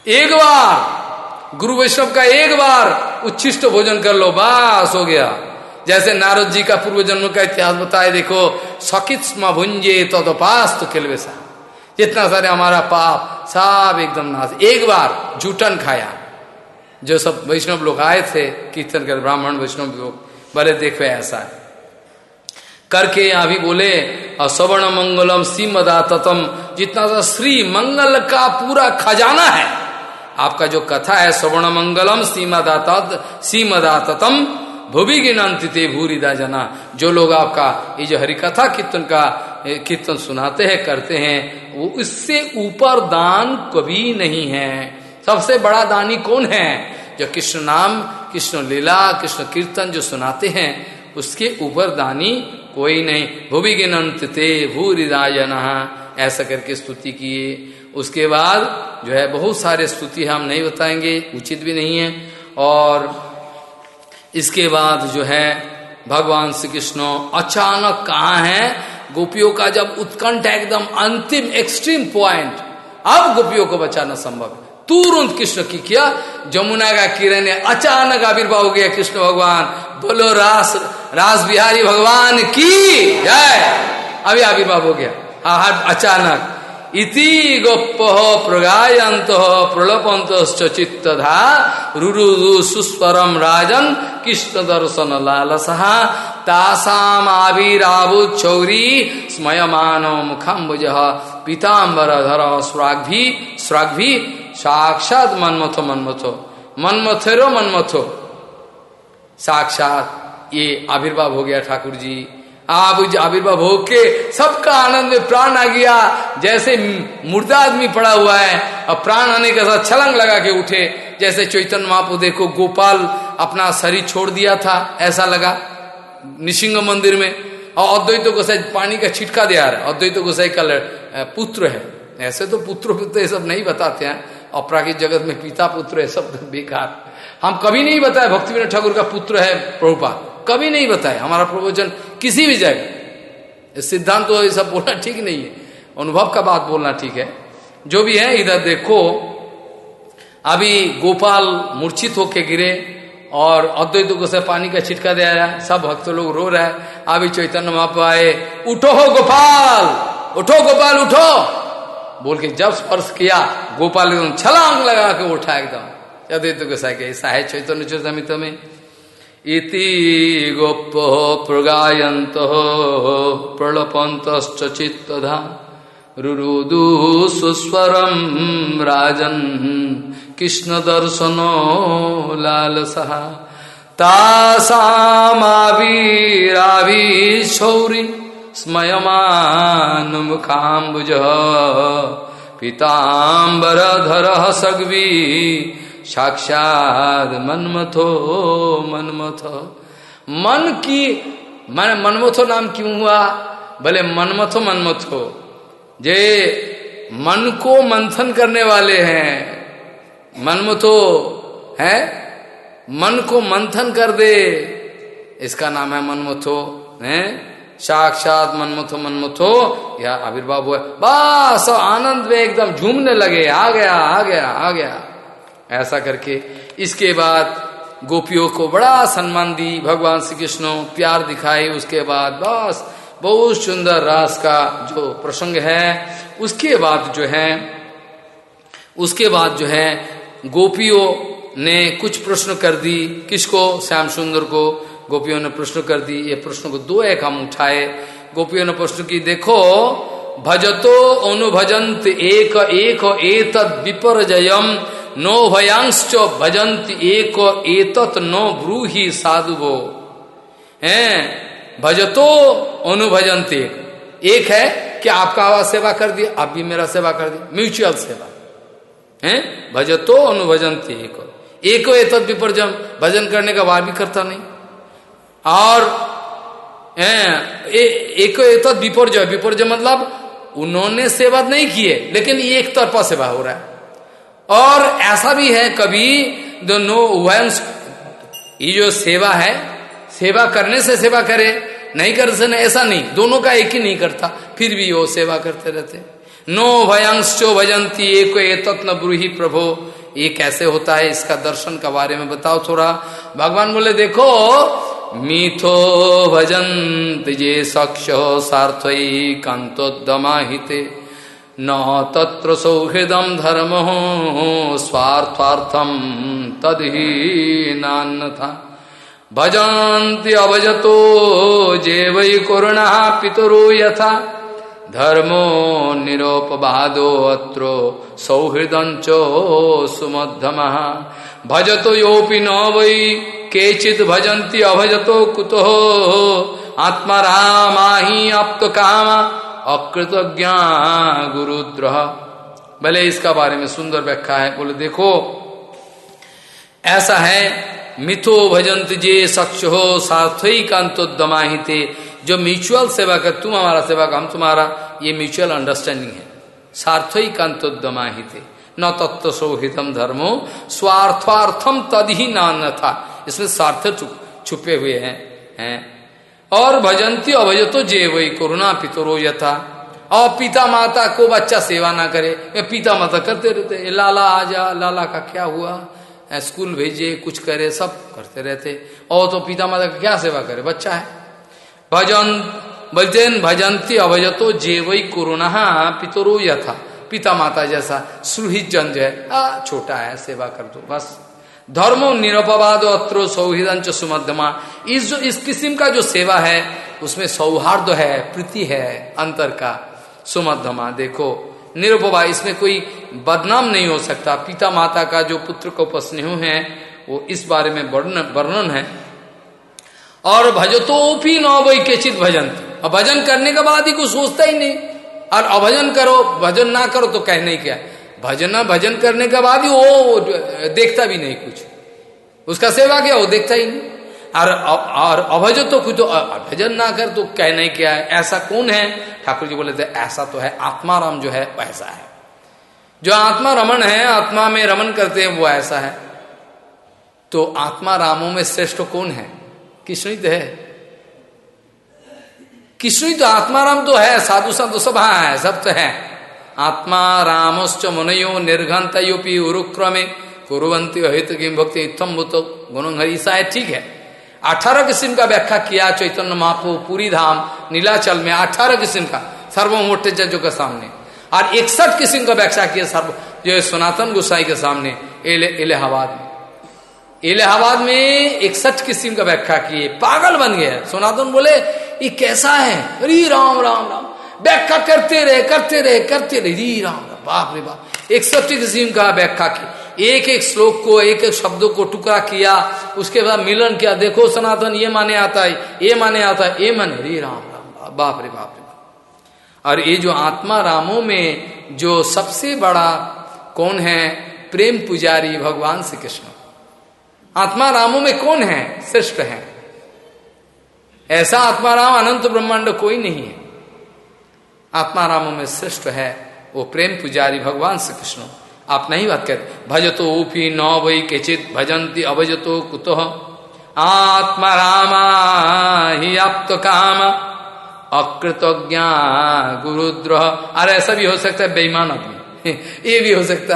एक बार गुरु वैष्णव का एक बार उच्छिष्ट भोजन कर लो बस हो गया। जैसे नारद जी का पूर्व जन्म का इतिहास बताए देखो सकित भुंजे तो, तो पास तो खेलवे सा जितना सारे हमारा पाप सब एकदम नाश। एक बार जूटन खाया। जो सब वैष्णव लोग आए थे कीर्तन कर ब्राह्मण वैष्णव लोग बड़े देखो ऐसा है। करके यहाँ भी बोले और सवर्ण मंगलम सीमदातम जितना सा श्री मंगल का पूरा खजाना है आपका जो कथा है सवर्ण मंगलम सीमदात सीमदातम भूवि गिनती भूरिदा जना। जो लोग आपका ये जो हरिकथा कीर्तन का कीर्तन सुनाते हैं, करते हैं, वो इससे ऊपर दान कभी नहीं है। सबसे बड़ा दानी कौन है? जो कृष्ण नाम, कृष्ण लीला, कृष्ण कीर्तन जो सुनाते हैं, उसके ऊपर दानी कोई नहीं। भूवि गिनंत ते भूरिदायन ऐसा करके स्तुति किए। उसके बाद जो है बहुत सारे स्तुति हम नहीं बताएँगे, उचित भी नहीं है। और इसके बाद जो है, भगवान श्री कृष्ण अचानक कहा है? गोपियों का जब उत्कंठ एकदम अंतिम एक्सट्रीम पॉइंट अब गोपियों को बचाना संभव तुरंत कृष्ण की किया, जमुना का किरण अचानक आविर्भाव हो गया कृष्ण भगवान। बोलो, रास रास बिहारी भगवान की जय। अभी आविर्भाव हो गया। हाँ अचानक। इति गोप प्रगायंत प्रलपंत चित्तधा रुरु सुस्वरम राजन कृष्ण दर्शन लालसा तासाम आविरावु चौरी स्मयमानो मुखम्बुज पीताम्बर धर स्वाग्भी स्वाग्भी साक्षात मनमथो मनमथो। मनमथेरो मनमथो। साक्षात ये आविर्भाव हो गया ठाकुर जी आप आविर्भाव होके सबका आनंद में प्राण आ गया। जैसे मुर्दा आदमी पड़ा हुआ है और प्राण आने के साथ छलंग लगा के उठे। जैसे चैतन्य महापु देखो गोपाल अपना शरीर छोड़ दिया था, ऐसा लगा। निशिंग मंदिर में, और अद्वैत गोसाई पानी का छिटका दिया है। अद्वैत गोसाई का पुत्र है। ऐसे तो पुत्र पुत्र ये सब नहीं बताते हैं। अपराकित जगत में पिता पुत्र है, सब बेकार। हम कभी नहीं बताए भक्ति ठाकुर का पुत्र है, प्रभुपाद। कभी नहीं बताए हमारा प्रवचन किसी भी जगह। सिद्धांत तो ये सब बोलना ठीक नहीं है। अनुभव का बात बोलना ठीक है। जो भी है, इधर देखो। अभी गोपाल मूर्छित होके गिरे और अद्वैत को से पानी का छिटका दे रहा है सब भक्त लोग रो रहा है। अभी चैतन्य वहाँ आए उठो हो गोपाल! उठो गोपाल, उठो! बोल के जब स्पर्श किया, गोपाल एकदम छलांग लगा के उठा एकदम। अद्वैत को ऐसा है चैतन्य चरितमित में? इति गोप प्रगायंत प्रलपंत चित्तधा। रुरुदु सुस्वरम राजन कृष्ण दर्शनो लालसा। तासामावीरावीशौरी स्मयमानुमुखाम्बुज। पीताम्बरधर सग्वी साक्षात मनमथो, मनमथ। मन की, मन मनमथो नाम क्यों हुआ? भले मनमथो मनमथो। जे मन को मंथन करने वाले हैं, मनमथो, है? मन को मंथन कर दे। इसका नाम है मनमथो, है? साक्षात मनमथो मनमथो, या आविर्भाव हुआ। बस, आनंद में एकदम झूमने लगे। आ गया आ गया आ गया। ऐसा करके इसके बाद गोपियों को बड़ा सम्मान दी, भगवान श्री कृष्ण प्यार दिखाए, उसके बाद बस बहुत सुंदर रास का जो प्रसंग है, उसके बाद जो है, उसके बाद जो है, गोपियों ने कुछ प्रश्न कर दी, किसको? श्याम सुंदर को। गोपियों ने प्रश्न कर दी, ये प्रश्न को दो एक हम उठाए। गोपियों ने प्रश्न की, देखो, भजतो अनुभजंत एक एक विपर जयम नो भयांश भजंत एक एतत नो ब्रूही साधुवो है? भजतो अनुभजंत एक एक है कि आपका आवाज़ सेवा कर दिया आप भी मेरा सेवा कर दिया म्यूचुअल सेवा। है? भजतो अनुभजंती एक। एक एत विपर्जन, भजन करने का वार भी करता नहीं। और एक एत विपर्जय विपर्जय मतलब उन्होंने सेवा नहीं किए लेकिन एक तरफा सेवा हो रहा है। और ऐसा भी है कभी नो वंश ये जो सेवा है, सेवा करने से सेवा करे, नहीं कर से ऐसा नहीं, दोनों का एक ही नहीं करता, फिर भी वो सेवा करते रहते नो भयंशो भजंती, एक तत्न ब्रूही प्रभो, ये कैसे होता है, इसका दर्शन का बारे में बताओ थोड़ा। भगवान बोले, देखो मीथो भजंत जे सक्ष सार्थ कांतोदमाहिते न तत्र सौहृदम धर्म स्वार्थार्थम तदही नान्यथा भजन्ति अभजतो जे वै करुणा पितरो यथा। धर्मो निरोपवादो अत्रो सौहृदंच सुमध्यम। भजतो योपि न वै, केचित भजन्ति अभजतो कुतो। आत्मा रामा ही आप्त काम अकृतज्ञा गुरुद्रह भले इसका बारे में सुंदर व्याख्या है, बोले, देखो, ऐसा है, मिथो भजंत जे सक्ष हो सार्थी जो म्यूचुअल सेवा कर, तुम हमारा सेवा का, हम तुम्हारा, ये म्यूचुअल अंडरस्टैंडिंग है। सार्थी कांतोदमाहिते न तत्व सौहितम धर्मो स्वार्थार्थम तद ही नान था इसमें सार्थ छुपे हुए हैं हैं। और भजंती अभजतो जे वही कोरोना पितरो यथा। और पिता माता को बच्चा सेवा ना करे पिता माता करते रहते लाला आ जा लाला का क्या हुआ? स्कूल भेजे, कुछ करे, सब करते रहते। और तो पिता माता का क्या सेवा करे? बच्चा है। भजन भजन भजंती अभजतो जे वही कोरोना पितरो यथा। पिता माता जैसा सुहित जन जो है छोटा है, सेवा कर दो, बस। धर्मो निरपवाद अत्रो सौहृदंच सुमध्यमा। इस जो इस किस्म का जो सेवा है, उसमें सौहार्द है, प्रीति है, अंतर का सुमध्यमा। देखो, निरुपवा, इसमें कोई बदनाम नहीं हो सकता। पिता माता का जो पुत्र को उपस्नेह है, वो इस बारे में वर्णन है। और भजतो भी न वही के चित भजन भजन करने के बाद ही कुछ सोचता ही नहीं। और अभजन करो, भजन ना करो तो कहने क्या? भजन भजन करने के बाद ही वो देखता भी नहीं कुछ। उसका सेवा क्या, वो देखता ही नहीं। और और अभज तो कुछ तो भजन ना कर तो कहने क्या है? ऐसा कौन है? ठाकुर जी बोले थे ऐसा तो है, आत्माराम जो है वैसा है। जो आत्मा रमन है, आत्मा में रमन करते हैं, वो ऐसा है। तो आत्मा रामों में श्रेष्ठ कौन है? कृष्ण तो है। कृष्ण तो आत्माराम तो है, साधु संत सब है, सब तो है। आत्मा रामश्च मुनयो निर्घंत योपी उरुक्रमे। कुरंती हित किम भक्ति इतम भूत गुण हरीसा है, ठीक है। अठारह किस्म का व्याख्या किया चैतन्य महापो पूरी धाम, नीलाचल में अठारह किस्म का सर्वमोटे जजों के सामने। और इकसठ किस्म का व्याख्या किया सर्व, जो है सनातन गोसाई के सामने इलाहाबाद में। इलाहाबाद में इकसठ किस्म का व्याख्या किए, पागल बन गया। सनातन बोले, ये कैसा है? अरे, राम राम राम। व्याख्या करते रहे करते रहे करते रहे। री राम बाप रे बाप। इकसठ किस्म का व्याख्या की। एक एक श्लोक को एक एक शब्दों को टुकड़ा किया, उसके बाद मिलन किया। देखो सनातन, ये माने आता है, ये माने आता है, ये माने। रे राम राम, बाप रे बाप रे बाप। और ये जो आत्मा रामों में जो सबसे बड़ा कौन है? प्रेम पुजारी भगवान श्री कृष्ण। आत्मा रामों में कौन है? श्रेष्ठ है। ऐसा आत्मा राम अनंत ब्रह्मांड कोई नहीं है। आत्मा रामों में श्रेष्ठ है, वो प्रेम पुजारी भगवान श्री कृष्ण। आप नहीं बात कर, भजतो ऊपी नौ वही केचित भजंती अभजतो कुतो। आत्मा रामा ही आप तो काम, अकृतज्ञा गुरुद्रोह। अरे, ऐसा भी हो सकता है बेईमान आदमी। ये भी हो सकता।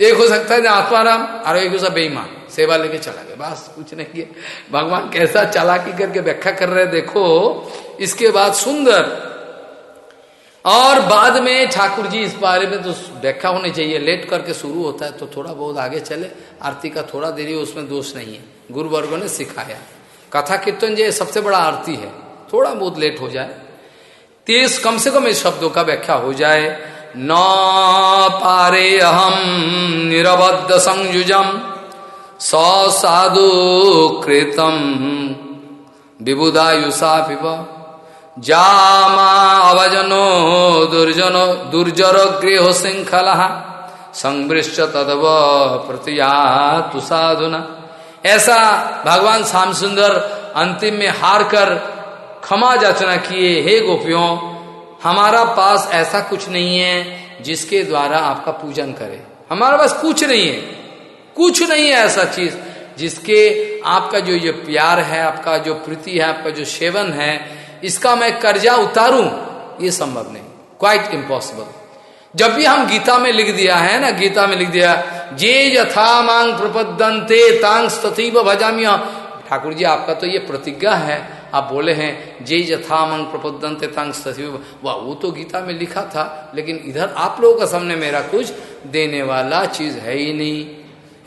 एक हो सकता है आत्मा राम और एक हो बेईमान। सेवा लेके चला गया। बस, कुछ नहीं किया। भगवान कैसा चालाकी करके व्याख्या कर रहे देखो। इसके बाद सुंदर और बाद में ठाकुर जी इस बारे में तो व्याख्या होनी चाहिए। लेट करके शुरू होता है तो थोड़ा बहुत आगे चले। आरती का थोड़ा देरी, उसमें दोष नहीं है। गुरु वर्गो ने सिखाया। कथा कीर्तन जो सबसे बड़ा आरती है, थोड़ा बहुत लेट हो जाए। तेज कम से कम इस शब्दों का व्याख्या हो जाए। न पारे अहम निरबद्ध संयुजम साधु कृतम विबुदायुषा पिबा जामा अवजनो दुर्जनो दुर्जर गृह श्रृंखला संवृष्ट तदव प्रतिया तु साधुना। ऐसा भगवान श्याम सुंदर अंतिम में हार कर क्षमा जाचना किए, हे गोपियों, हमारा पास ऐसा कुछ नहीं है जिसके द्वारा आपका पूजन करे। हमारे पास कुछ नहीं है, कुछ नहीं है ऐसा चीज़ जिसके आपका जो ये प्यार है, आपका जो प्रीति है, आपका जो सेवन है इसका मैं कर्जा उतारूं? ये संभव नहीं। क्वाइट इम्पॉसिबल जब भी हम गीता में लिख दिया है ना, गीता में लिख दिया, जे यथा मांग प्रपदंते तांग तथीव भजामिया। ठाकुर जी, आपका तो ये प्रतिज्ञा है। आप बोले हैं, जे यथा मांग प्रपदंते तांग तथीव वाह, वो तो गीता में लिखा था, लेकिन इधर आप लोगों का सामने मेरा कुछ देने वाला चीज़ है ही नहीं।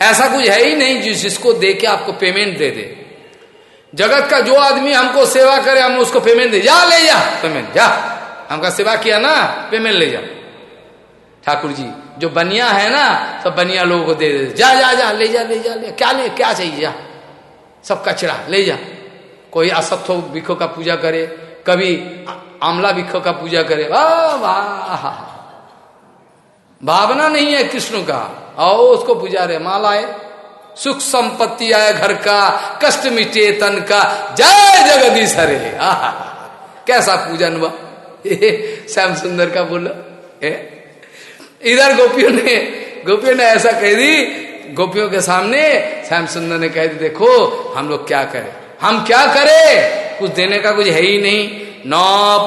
ऐसा कुछ है ही नहीं जिस जिसको दे के आपको पेमेंट दे दे। जगत का जो आदमी हमको सेवा करे, हम उसको पेमेंट दे। जा, ले जा। पेमेंट जा। हमका सेवा किया ना पेमेंट ले जा। ठाकुर जी जो बनिया है ना, सब बनिया लोगों को दे दे। जा जा जा, ले जा ले जा, ले। क्या ले, क्या चाहिए? जा। सब कचरा, ले जा। कोई असत्व बिखो का पूजा करे, कभी आमला भिखो का पूजा करे। वाह वाह। भावना नहीं है कृष्ण का। आओ उसको पूजा रहे मालाए। सुख संपत्ति आए घर का, कष्ट मिटे तन का। जय जगदीश हरे। कैसा पूजन हुआ? श्याम सुंदर का बोलो। इधर गोपियों ने गोपियों ने ऐसा कह दी, गोपियों के सामने श्याम सुंदर ने कह दी, देखो, हम लोग क्या करें? हम क्या करें? कुछ देने का कुछ है ही नहीं। न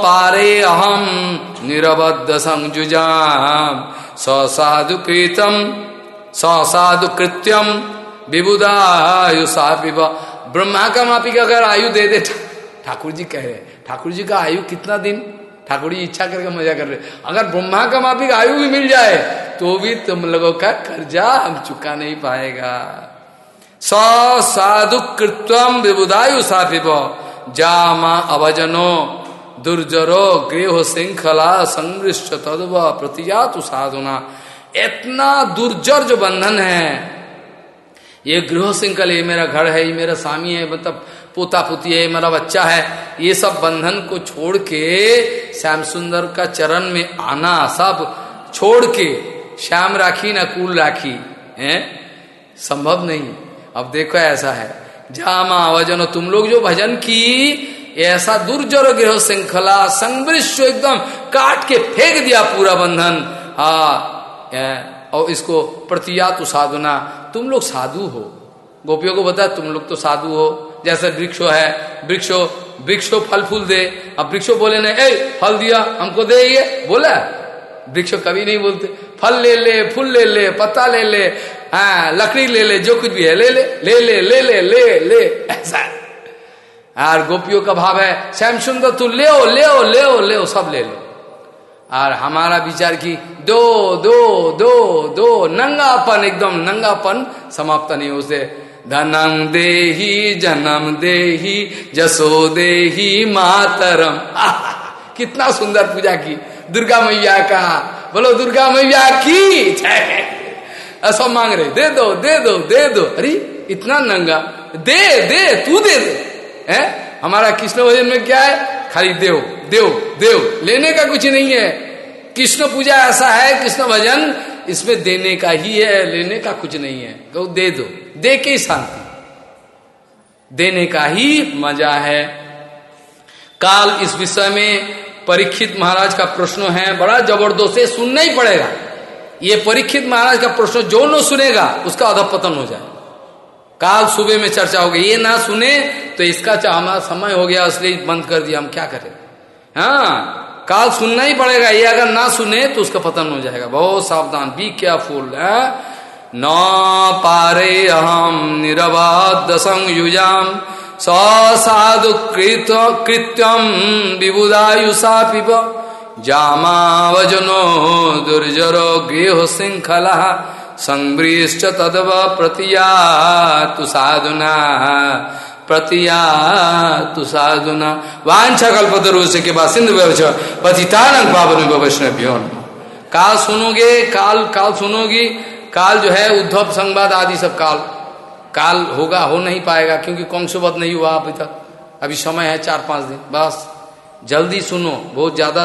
पारे अहम निरबद्ध संजुजाम। ससाधु कृतम ससाधु कृत्यम विबुदायुषा ब्रह्मा का मापी का अगर आयु दे दे ठाकुर जी कह रहे ठाकुर जी का आयु कितना दिन? ठाकुर जी इच्छा करके मज़ा कर रहे अगर ब्रह्मा का माफिक आयु भी मिल जाए तो भी तुम लोगों का कर्जा हम चुका नहीं पाएगा। स साधु कृत्वम विबुदायु साफिब जामा अभजनो दुर्जरो, गृह श्रृंखला संगृष्ट तदव प्रतिजातु साधुना। इतना दुर्जर जो बंधन है ये गृह श्रृंखल ये मेरा घर है, ये मेरा स्वामी है मतलब पोता पोती है मेरा बच्चा है। ये सब बंधन को छोड़ के श्याम सुंदर का चरण में आना, सब छोड़ के श्याम राखी ना कुल राखी, है? संभव नहीं। अब देखो ऐसा है। जामा वज़न, तुम लोग जो भजन की, ऐसा दुर्जर गृह श्रृंखला संवृश्व एकदम काट के फेंक दिया पूरा बंधन। हा और इसको प्रतिया तो साधुना। तुम लोग साधु हो। गोपियों को बता, तुम लोग तो साधु हो। जैसे वृक्षो है, वृक्षो वृक्षो फल फूल दे। अब वृक्षो बोले ना, ए, फल दिया, हमको दे ये। बोला। वृक्षो कभी नहीं बोलते। फल ले ले, फूल ले ले, पत्ता ले ले हाँ लकड़ी ले ले, जो कुछ भी है, ले ले ले ले ले ले ले ले। ऐसा। और गोपियों का भाव है, श्याम सुंदर, तू ले ले ले ले सब ले लो। और हमारा विचार की दो दो दो दो, नंगापन, एकदम नंगापन समाप्त नहीं उसे धनम देही, जन्म देही, जसो देही, मातरम। कितना सुंदर पूजा की। दुर्गा मैया का। बोलो, दुर्गा मैया की? ऐसा मांग रहे, दे दो दे दो दे दो। अरे, इतना नंगा। दे दे, तू दे दे। हमारा कृष्ण भजन में क्या है? खाली देव देव देव, लेने का कुछ नहीं है। कृष्ण पूजा ऐसा है, कृष्ण भजन इसमें देने का ही है, लेने का कुछ नहीं है। गौ दे दो, दे के शांति। देने का ही मज़ा है। काल इस विषय में परीक्षित महाराज का प्रश्न है, बड़ा ज़बरदस्त है, सुनना ही पड़ेगा। ये परीक्षित महाराज का प्रश्न जो न सुनेगा, उसका अधपतन हो जाए काल सुबह में चर्चा होगी ये ना सुने तो इसका हमारा समय हो गया, इसलिए बंद कर दिया, हम क्या करें? हाँ काल सुनना ही पड़ेगा, ये अगर ना सुने तो उसका पतन हो जाएगा। बहुत सावधान बी केयरफुल है। न पारे अहम निरबाद संयुजाम साधु कृत्यम विबुदायुषा पिब। जामावजनो दुर्जरो गृह श्रृंखला। संवृष्ट तदव प्रतिया तु साधुना, प्रतिया तु साधुना। वांछा कल्पतरु से के बाद सिंधु पतितानंग पावन वैष्णव्यो काल सुनोगे, काल काल सुनोगी, काल जो है, उद्धव संवाद आदि सब काल। काल होगा, हो नहीं पाएगा, क्योंकि कंसोबत नहीं हुआ अभी तक अभी समय है चार पाँच दिन, बस। जल्दी सुनो, बहुत ज़्यादा